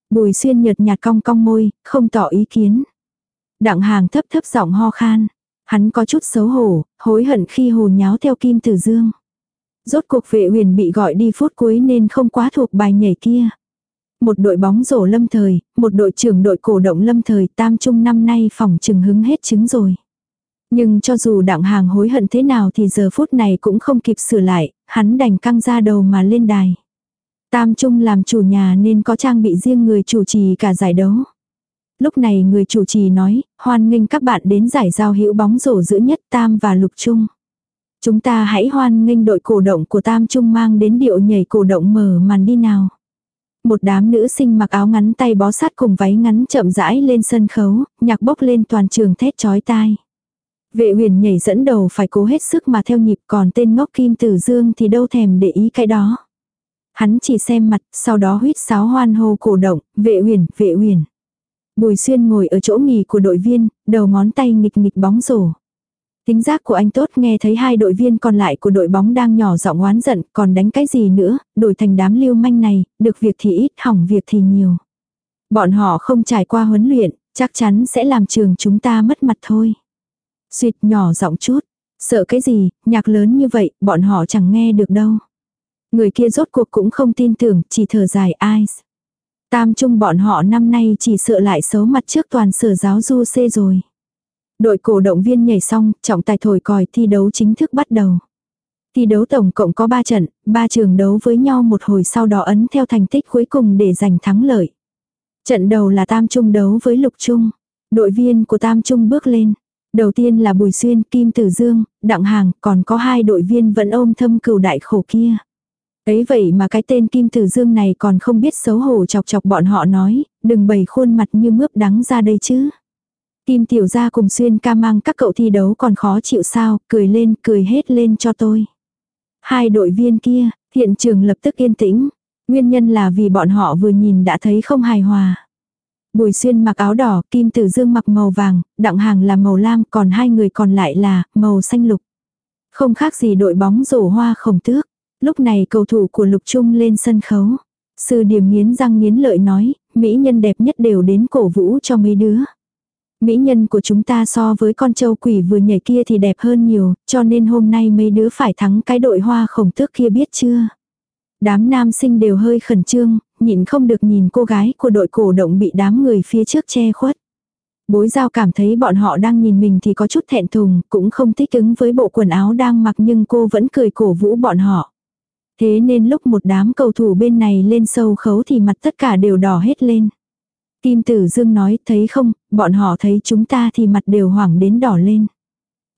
Bùi xuyên nhợt nhạt cong cong môi, không tỏ ý kiến. Đặng hàng thấp thấp giọng ho khan. Hắn có chút xấu hổ, hối hận khi hồ nháo theo kim tử dương. Rốt cuộc vệ huyền bị gọi đi phút cuối nên không quá thuộc bài nhảy kia. Một đội bóng rổ lâm thời, một đội trưởng đội cổ động lâm thời tam trung năm nay phòng trừng hứng hết trứng rồi. Nhưng cho dù đặng hàng hối hận thế nào thì giờ phút này cũng không kịp sửa lại, hắn đành căng ra đầu mà lên đài. Tam Trung làm chủ nhà nên có trang bị riêng người chủ trì cả giải đấu. Lúc này người chủ trì nói, hoan nghênh các bạn đến giải giao hữu bóng rổ giữa nhất Tam và Lục Trung. Chúng ta hãy hoan nghênh đội cổ động của Tam Trung mang đến điệu nhảy cổ động mở màn đi nào. Một đám nữ sinh mặc áo ngắn tay bó sát cùng váy ngắn chậm rãi lên sân khấu, nhạc bốc lên toàn trường thét chói tai. Vệ huyền nhảy dẫn đầu phải cố hết sức mà theo nhịp còn tên ngốc kim tử dương thì đâu thèm để ý cái đó. Hắn chỉ xem mặt, sau đó huýt sáo hoan hô cổ động, vệ huyền, vệ huyền. Bùi xuyên ngồi ở chỗ nghỉ của đội viên, đầu ngón tay nghịch nghịch bóng rổ. Tính giác của anh tốt nghe thấy hai đội viên còn lại của đội bóng đang nhỏ giọng oán giận, còn đánh cái gì nữa, đổi thành đám lưu manh này, được việc thì ít, hỏng việc thì nhiều. Bọn họ không trải qua huấn luyện, chắc chắn sẽ làm trường chúng ta mất mặt thôi. Xuyệt nhỏ giọng chút, sợ cái gì, nhạc lớn như vậy, bọn họ chẳng nghe được đâu. Người kia rốt cuộc cũng không tin tưởng, chỉ thở dài ai. Tam trung bọn họ năm nay chỉ sợ lại xấu mặt trước toàn sở giáo du xê rồi. Đội cổ động viên nhảy xong, trọng tài thổi còi thi đấu chính thức bắt đầu. Thi đấu tổng cộng có 3 trận, ba trường đấu với nhau một hồi sau đó ấn theo thành tích cuối cùng để giành thắng lợi. Trận đầu là Tam Trung đấu với Lục Trung. Đội viên của Tam Trung bước lên. Đầu tiên là Bùi Xuyên, Kim Tử Dương, Đặng Hàng, còn có hai đội viên vẫn ôm thâm cừu đại khổ kia. Ấy vậy mà cái tên Kim Tử Dương này còn không biết xấu hổ chọc chọc bọn họ nói, đừng bày khuôn mặt như mướp đắng ra đây chứ. Kim tiểu gia cùng xuyên ca mang các cậu thi đấu còn khó chịu sao, cười lên, cười hết lên cho tôi. Hai đội viên kia, hiện trường lập tức yên tĩnh. Nguyên nhân là vì bọn họ vừa nhìn đã thấy không hài hòa. Bùi xuyên mặc áo đỏ, kim tử dương mặc màu vàng, đặng hàng là màu lam, còn hai người còn lại là màu xanh lục. Không khác gì đội bóng rổ hoa khổng tước. Lúc này cầu thủ của Lục Trung lên sân khấu. Sư điểm nghiến răng nghiến lợi nói, mỹ nhân đẹp nhất đều đến cổ vũ cho mấy đứa. Mỹ nhân của chúng ta so với con châu quỷ vừa nhảy kia thì đẹp hơn nhiều, cho nên hôm nay mấy đứa phải thắng cái đội hoa khổng tước kia biết chưa. Đám nam sinh đều hơi khẩn trương, nhịn không được nhìn cô gái của đội cổ động bị đám người phía trước che khuất. Bối giao cảm thấy bọn họ đang nhìn mình thì có chút thẹn thùng, cũng không thích ứng với bộ quần áo đang mặc nhưng cô vẫn cười cổ vũ bọn họ. Thế nên lúc một đám cầu thủ bên này lên sâu khấu thì mặt tất cả đều đỏ hết lên. Kim Tử Dương nói, thấy không, bọn họ thấy chúng ta thì mặt đều hoảng đến đỏ lên.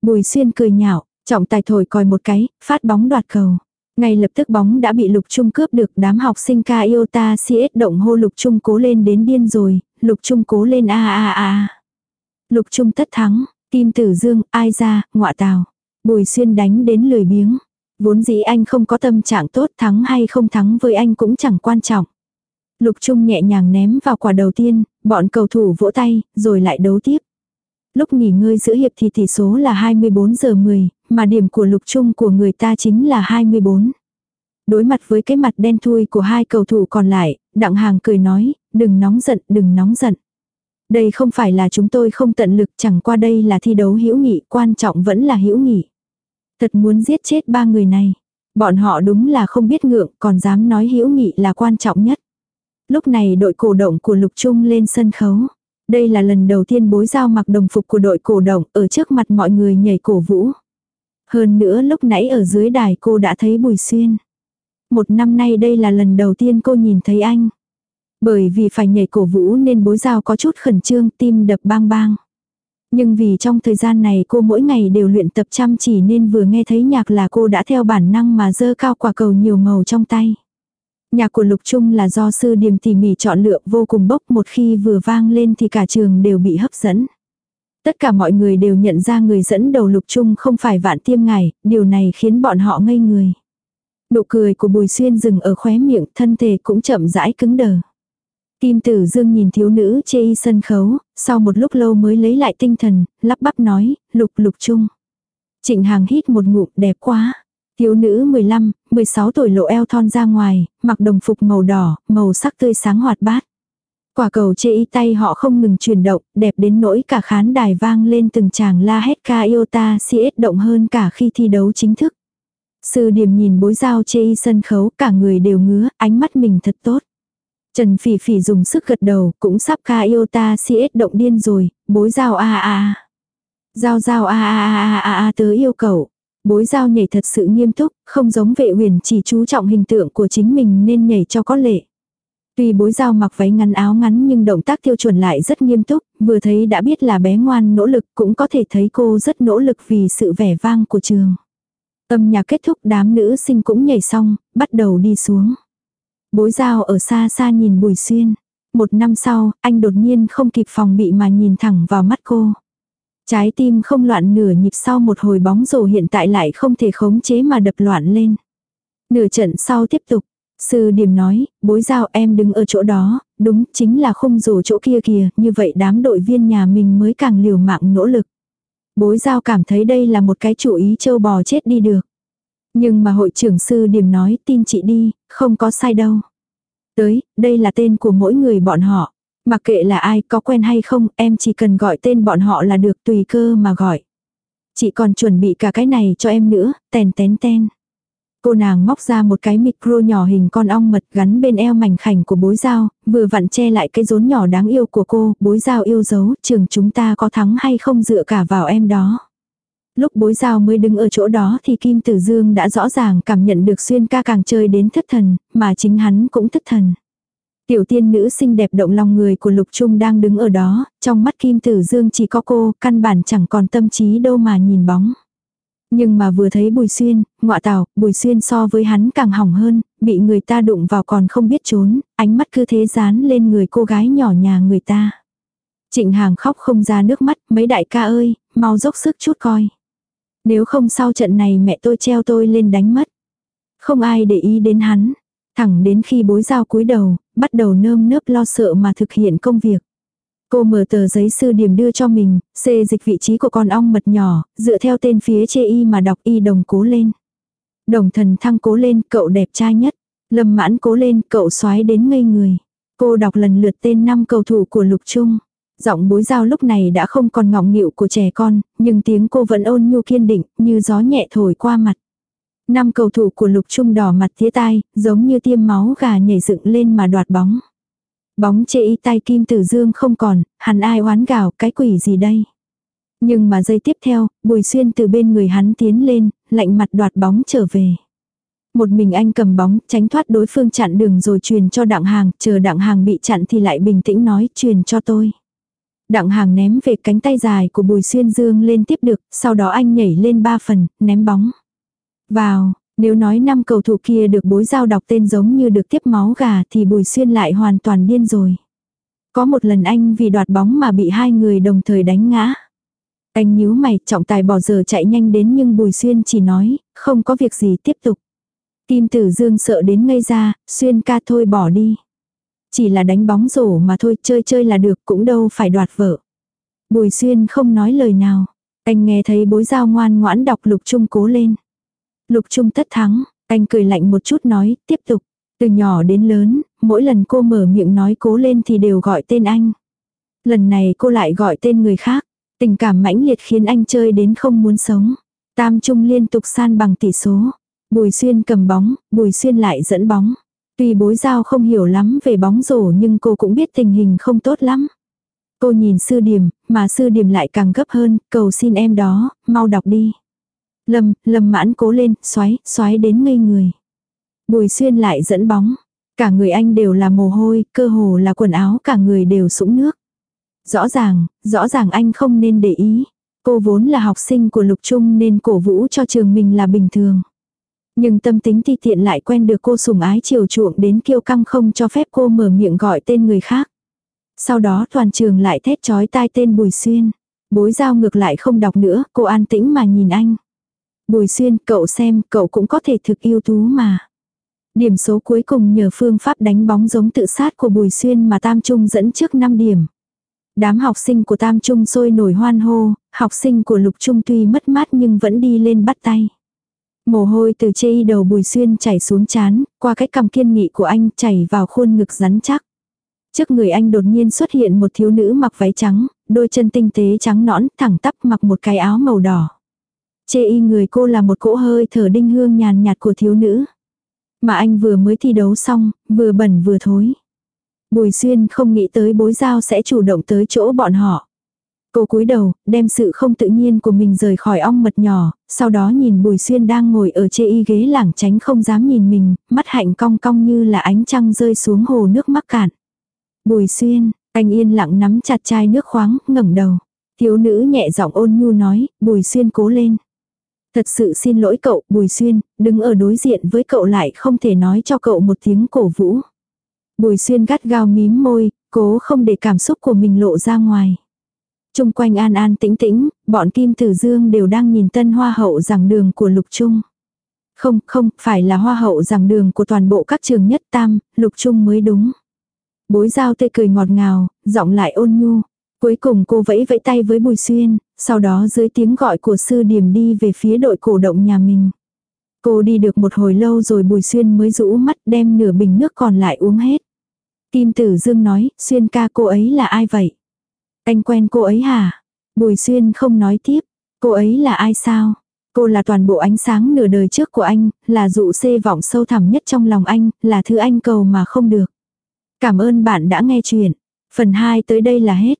Bùi xuyên cười nhạo, trọng tài thổi còi một cái, phát bóng đoạt cầu. Ngay lập tức bóng đã bị lục trung cướp được đám học sinh ca iota CS động hô lục trung cố lên đến điên rồi, lục trung cố lên a a a. Lục trung tất thắng, kim tử dương, ai ra, ngọa tào. Bùi xuyên đánh đến lười biếng. Vốn dĩ anh không có tâm trạng tốt thắng hay không thắng với anh cũng chẳng quan trọng. Lục Trung nhẹ nhàng ném vào quả đầu tiên, bọn cầu thủ vỗ tay, rồi lại đấu tiếp. Lúc nghỉ ngơi giữa hiệp thì tỷ số là 24 giờ 10, mà điểm của Lục Trung của người ta chính là 24. Đối mặt với cái mặt đen thui của hai cầu thủ còn lại, Đặng Hàng cười nói, đừng nóng giận, đừng nóng giận. Đây không phải là chúng tôi không tận lực, chẳng qua đây là thi đấu hữu nghị, quan trọng vẫn là hữu nghị. Thật muốn giết chết ba người này. Bọn họ đúng là không biết ngượng, còn dám nói hữu nghị là quan trọng nhất. Lúc này đội cổ động của Lục Trung lên sân khấu. Đây là lần đầu tiên bối giao mặc đồng phục của đội cổ động ở trước mặt mọi người nhảy cổ vũ. Hơn nữa lúc nãy ở dưới đài cô đã thấy Bùi Xuyên. Một năm nay đây là lần đầu tiên cô nhìn thấy anh. Bởi vì phải nhảy cổ vũ nên bối giao có chút khẩn trương, tim đập bang bang. Nhưng vì trong thời gian này cô mỗi ngày đều luyện tập chăm chỉ nên vừa nghe thấy nhạc là cô đã theo bản năng mà dơ cao quả cầu nhiều màu trong tay nhà của Lục Trung là do sư điềm tỉ mỉ chọn lựa vô cùng bốc một khi vừa vang lên thì cả trường đều bị hấp dẫn. Tất cả mọi người đều nhận ra người dẫn đầu Lục Trung không phải vạn tiêm ngài điều này khiến bọn họ ngây người. Nụ cười của Bùi Xuyên dừng ở khóe miệng, thân thể cũng chậm rãi cứng đờ. Kim Tử Dương nhìn thiếu nữ chê y sân khấu, sau một lúc lâu mới lấy lại tinh thần, lắp bắp nói, lục lục chung. Trịnh Hàng hít một ngụm đẹp quá. Thiếu nữ 15, 16 tuổi lộ eo thon ra ngoài, mặc đồng phục màu đỏ, màu sắc tươi sáng hoạt bát. Quả cầu chê y tay họ không ngừng chuyển động, đẹp đến nỗi cả khán đài vang lên từng chàng la hét ca iota siết động hơn cả khi thi đấu chính thức. Sư điểm nhìn bối giao chê y sân khấu, cả người đều ngứa, ánh mắt mình thật tốt. Trần Phỉ Phỉ dùng sức gật đầu, cũng sắp ca iota siết động điên rồi, bối giao a a a. Giao giao a a a a a tớ yêu cầu. Bối giao nhảy thật sự nghiêm túc, không giống vệ huyền chỉ chú trọng hình tượng của chính mình nên nhảy cho có lệ. Tuy bối giao mặc váy ngắn áo ngắn nhưng động tác tiêu chuẩn lại rất nghiêm túc, vừa thấy đã biết là bé ngoan nỗ lực cũng có thể thấy cô rất nỗ lực vì sự vẻ vang của trường. Âm nhạc kết thúc đám nữ sinh cũng nhảy xong, bắt đầu đi xuống. Bối giao ở xa xa nhìn Bùi Xuyên. Một năm sau, anh đột nhiên không kịp phòng bị mà nhìn thẳng vào mắt cô. Trái tim không loạn nửa nhịp sau một hồi bóng rổ hiện tại lại không thể khống chế mà đập loạn lên. Nửa trận sau tiếp tục. Sư điểm nói, bối giao em đứng ở chỗ đó, đúng chính là không rổ chỗ kia kìa, như vậy đám đội viên nhà mình mới càng liều mạng nỗ lực. Bối giao cảm thấy đây là một cái chủ ý châu bò chết đi được. Nhưng mà hội trưởng sư điểm nói tin chị đi, không có sai đâu. Tới, đây là tên của mỗi người bọn họ. Mặc kệ là ai có quen hay không, em chỉ cần gọi tên bọn họ là được tùy cơ mà gọi. Chị còn chuẩn bị cả cái này cho em nữa, tèn tén ten. Cô nàng móc ra một cái micro nhỏ hình con ong mật gắn bên eo mảnh khảnh của bối dao, vừa vặn che lại cái rốn nhỏ đáng yêu của cô, bối dao yêu dấu, trường chúng ta có thắng hay không dựa cả vào em đó. Lúc bối giao mới đứng ở chỗ đó thì Kim Tử Dương đã rõ ràng cảm nhận được xuyên ca càng chơi đến thất thần, mà chính hắn cũng thất thần. Tiểu tiên nữ xinh đẹp động lòng người của Lục Trung đang đứng ở đó, trong mắt Kim Tử Dương chỉ có cô, căn bản chẳng còn tâm trí đâu mà nhìn bóng. Nhưng mà vừa thấy Bùi Xuyên, ngọa tào, Bùi Xuyên so với hắn càng hỏng hơn, bị người ta đụng vào còn không biết trốn, ánh mắt cứ thế dán lên người cô gái nhỏ nhà người ta. Trịnh Hàng khóc không ra nước mắt, mấy đại ca ơi, mau dốc sức chút coi. Nếu không sau trận này mẹ tôi treo tôi lên đánh mất. Không ai để ý đến hắn. Thẳng đến khi bối giao cúi đầu, bắt đầu nơm nớp lo sợ mà thực hiện công việc. Cô mở tờ giấy sư điểm đưa cho mình, xê dịch vị trí của con ong mật nhỏ, dựa theo tên phía chê y mà đọc y đồng cố lên. Đồng thần thăng cố lên, cậu đẹp trai nhất. Lâm mãn cố lên, cậu xoái đến ngây người. Cô đọc lần lượt tên năm cầu thủ của Lục Trung. Giọng bối giao lúc này đã không còn ngọng nghịu của trẻ con, nhưng tiếng cô vẫn ôn nhu kiên định, như gió nhẹ thổi qua mặt. Năm cầu thủ của Lục Trung đỏ mặt tía tai, giống như tiêm máu gà nhảy dựng lên mà đoạt bóng. Bóng chê y tay Kim Tử Dương không còn, hắn ai oán gào cái quỷ gì đây. Nhưng mà giây tiếp theo, Bùi Xuyên từ bên người hắn tiến lên, lạnh mặt đoạt bóng trở về. Một mình anh cầm bóng, tránh thoát đối phương chặn đường rồi truyền cho đặng hàng, chờ đặng hàng bị chặn thì lại bình tĩnh nói truyền cho tôi. Đặng hàng ném về cánh tay dài của Bùi Xuyên Dương lên tiếp được, sau đó anh nhảy lên ba phần, ném bóng. Vào, nếu nói năm cầu thủ kia được bối giao đọc tên giống như được tiếp máu gà thì Bùi Xuyên lại hoàn toàn điên rồi. Có một lần anh vì đoạt bóng mà bị hai người đồng thời đánh ngã. Anh nhíu mày, trọng tài bỏ giờ chạy nhanh đến nhưng Bùi Xuyên chỉ nói, không có việc gì tiếp tục. Kim Tử Dương sợ đến ngây ra, Xuyên ca thôi bỏ đi. Chỉ là đánh bóng rổ mà thôi, chơi chơi là được cũng đâu phải đoạt vợ. Bùi Xuyên không nói lời nào. Anh nghe thấy bối giao ngoan ngoãn đọc lục trung cố lên. Lục trung tất thắng, anh cười lạnh một chút nói, tiếp tục. Từ nhỏ đến lớn, mỗi lần cô mở miệng nói cố lên thì đều gọi tên anh. Lần này cô lại gọi tên người khác. Tình cảm mãnh liệt khiến anh chơi đến không muốn sống. Tam Trung liên tục san bằng tỷ số. Bùi Xuyên cầm bóng, Bùi Xuyên lại dẫn bóng. Tuy bối giao không hiểu lắm về bóng rổ nhưng cô cũng biết tình hình không tốt lắm. Cô nhìn sư điểm, mà sư điểm lại càng gấp hơn, cầu xin em đó, mau đọc đi. Lâm, lâm mãn cố lên, xoáy, xoáy đến ngây người. Bùi xuyên lại dẫn bóng. Cả người anh đều là mồ hôi, cơ hồ là quần áo cả người đều sũng nước. Rõ ràng, rõ ràng anh không nên để ý. Cô vốn là học sinh của lục trung nên cổ vũ cho trường mình là bình thường. Nhưng tâm tính ti tiện lại quen được cô sủng ái chiều chuộng đến kiêu căng không cho phép cô mở miệng gọi tên người khác. Sau đó toàn trường lại thét chói tai tên Bùi Xuyên. Bối giao ngược lại không đọc nữa, cô an tĩnh mà nhìn anh. Bùi Xuyên, cậu xem, cậu cũng có thể thực yêu tú mà. Điểm số cuối cùng nhờ phương pháp đánh bóng giống tự sát của Bùi Xuyên mà Tam Trung dẫn trước 5 điểm. Đám học sinh của Tam Trung sôi nổi hoan hô, học sinh của Lục Trung tuy mất mát nhưng vẫn đi lên bắt tay. Mồ hôi từ chê đầu bùi xuyên chảy xuống chán, qua cái cằm kiên nghị của anh chảy vào khuôn ngực rắn chắc. Trước người anh đột nhiên xuất hiện một thiếu nữ mặc váy trắng, đôi chân tinh tế trắng nõn, thẳng tắp mặc một cái áo màu đỏ. Chê y người cô là một cỗ hơi thở đinh hương nhàn nhạt của thiếu nữ. Mà anh vừa mới thi đấu xong, vừa bẩn vừa thối. Bùi xuyên không nghĩ tới bối giao sẽ chủ động tới chỗ bọn họ. Cô cúi đầu, đem sự không tự nhiên của mình rời khỏi ong mật nhỏ, sau đó nhìn Bùi Xuyên đang ngồi ở chê y ghế lảng tránh không dám nhìn mình, mắt hạnh cong cong như là ánh trăng rơi xuống hồ nước mắc cạn. Bùi Xuyên, anh yên lặng nắm chặt chai nước khoáng, ngẩng đầu. Thiếu nữ nhẹ giọng ôn nhu nói, Bùi Xuyên cố lên. Thật sự xin lỗi cậu, Bùi Xuyên, đứng ở đối diện với cậu lại không thể nói cho cậu một tiếng cổ vũ. Bùi Xuyên gắt gao mím môi, cố không để cảm xúc của mình lộ ra ngoài. Trung quanh an an tĩnh tĩnh, bọn Kim Tử Dương đều đang nhìn tân hoa hậu giảng đường của Lục Trung. Không, không, phải là hoa hậu giảng đường của toàn bộ các trường nhất tam, Lục Trung mới đúng. Bối giao tê cười ngọt ngào, giọng lại ôn nhu. Cuối cùng cô vẫy vẫy tay với Bùi Xuyên, sau đó dưới tiếng gọi của sư điểm đi về phía đội cổ động nhà mình. Cô đi được một hồi lâu rồi Bùi Xuyên mới rũ mắt đem nửa bình nước còn lại uống hết. Kim Tử Dương nói, Xuyên ca cô ấy là ai vậy? Anh quen cô ấy hả? Bùi Xuyên không nói tiếp. Cô ấy là ai sao? Cô là toàn bộ ánh sáng nửa đời trước của anh, là dụ xê vọng sâu thẳm nhất trong lòng anh, là thứ anh cầu mà không được. Cảm ơn bạn đã nghe chuyện. Phần 2 tới đây là hết.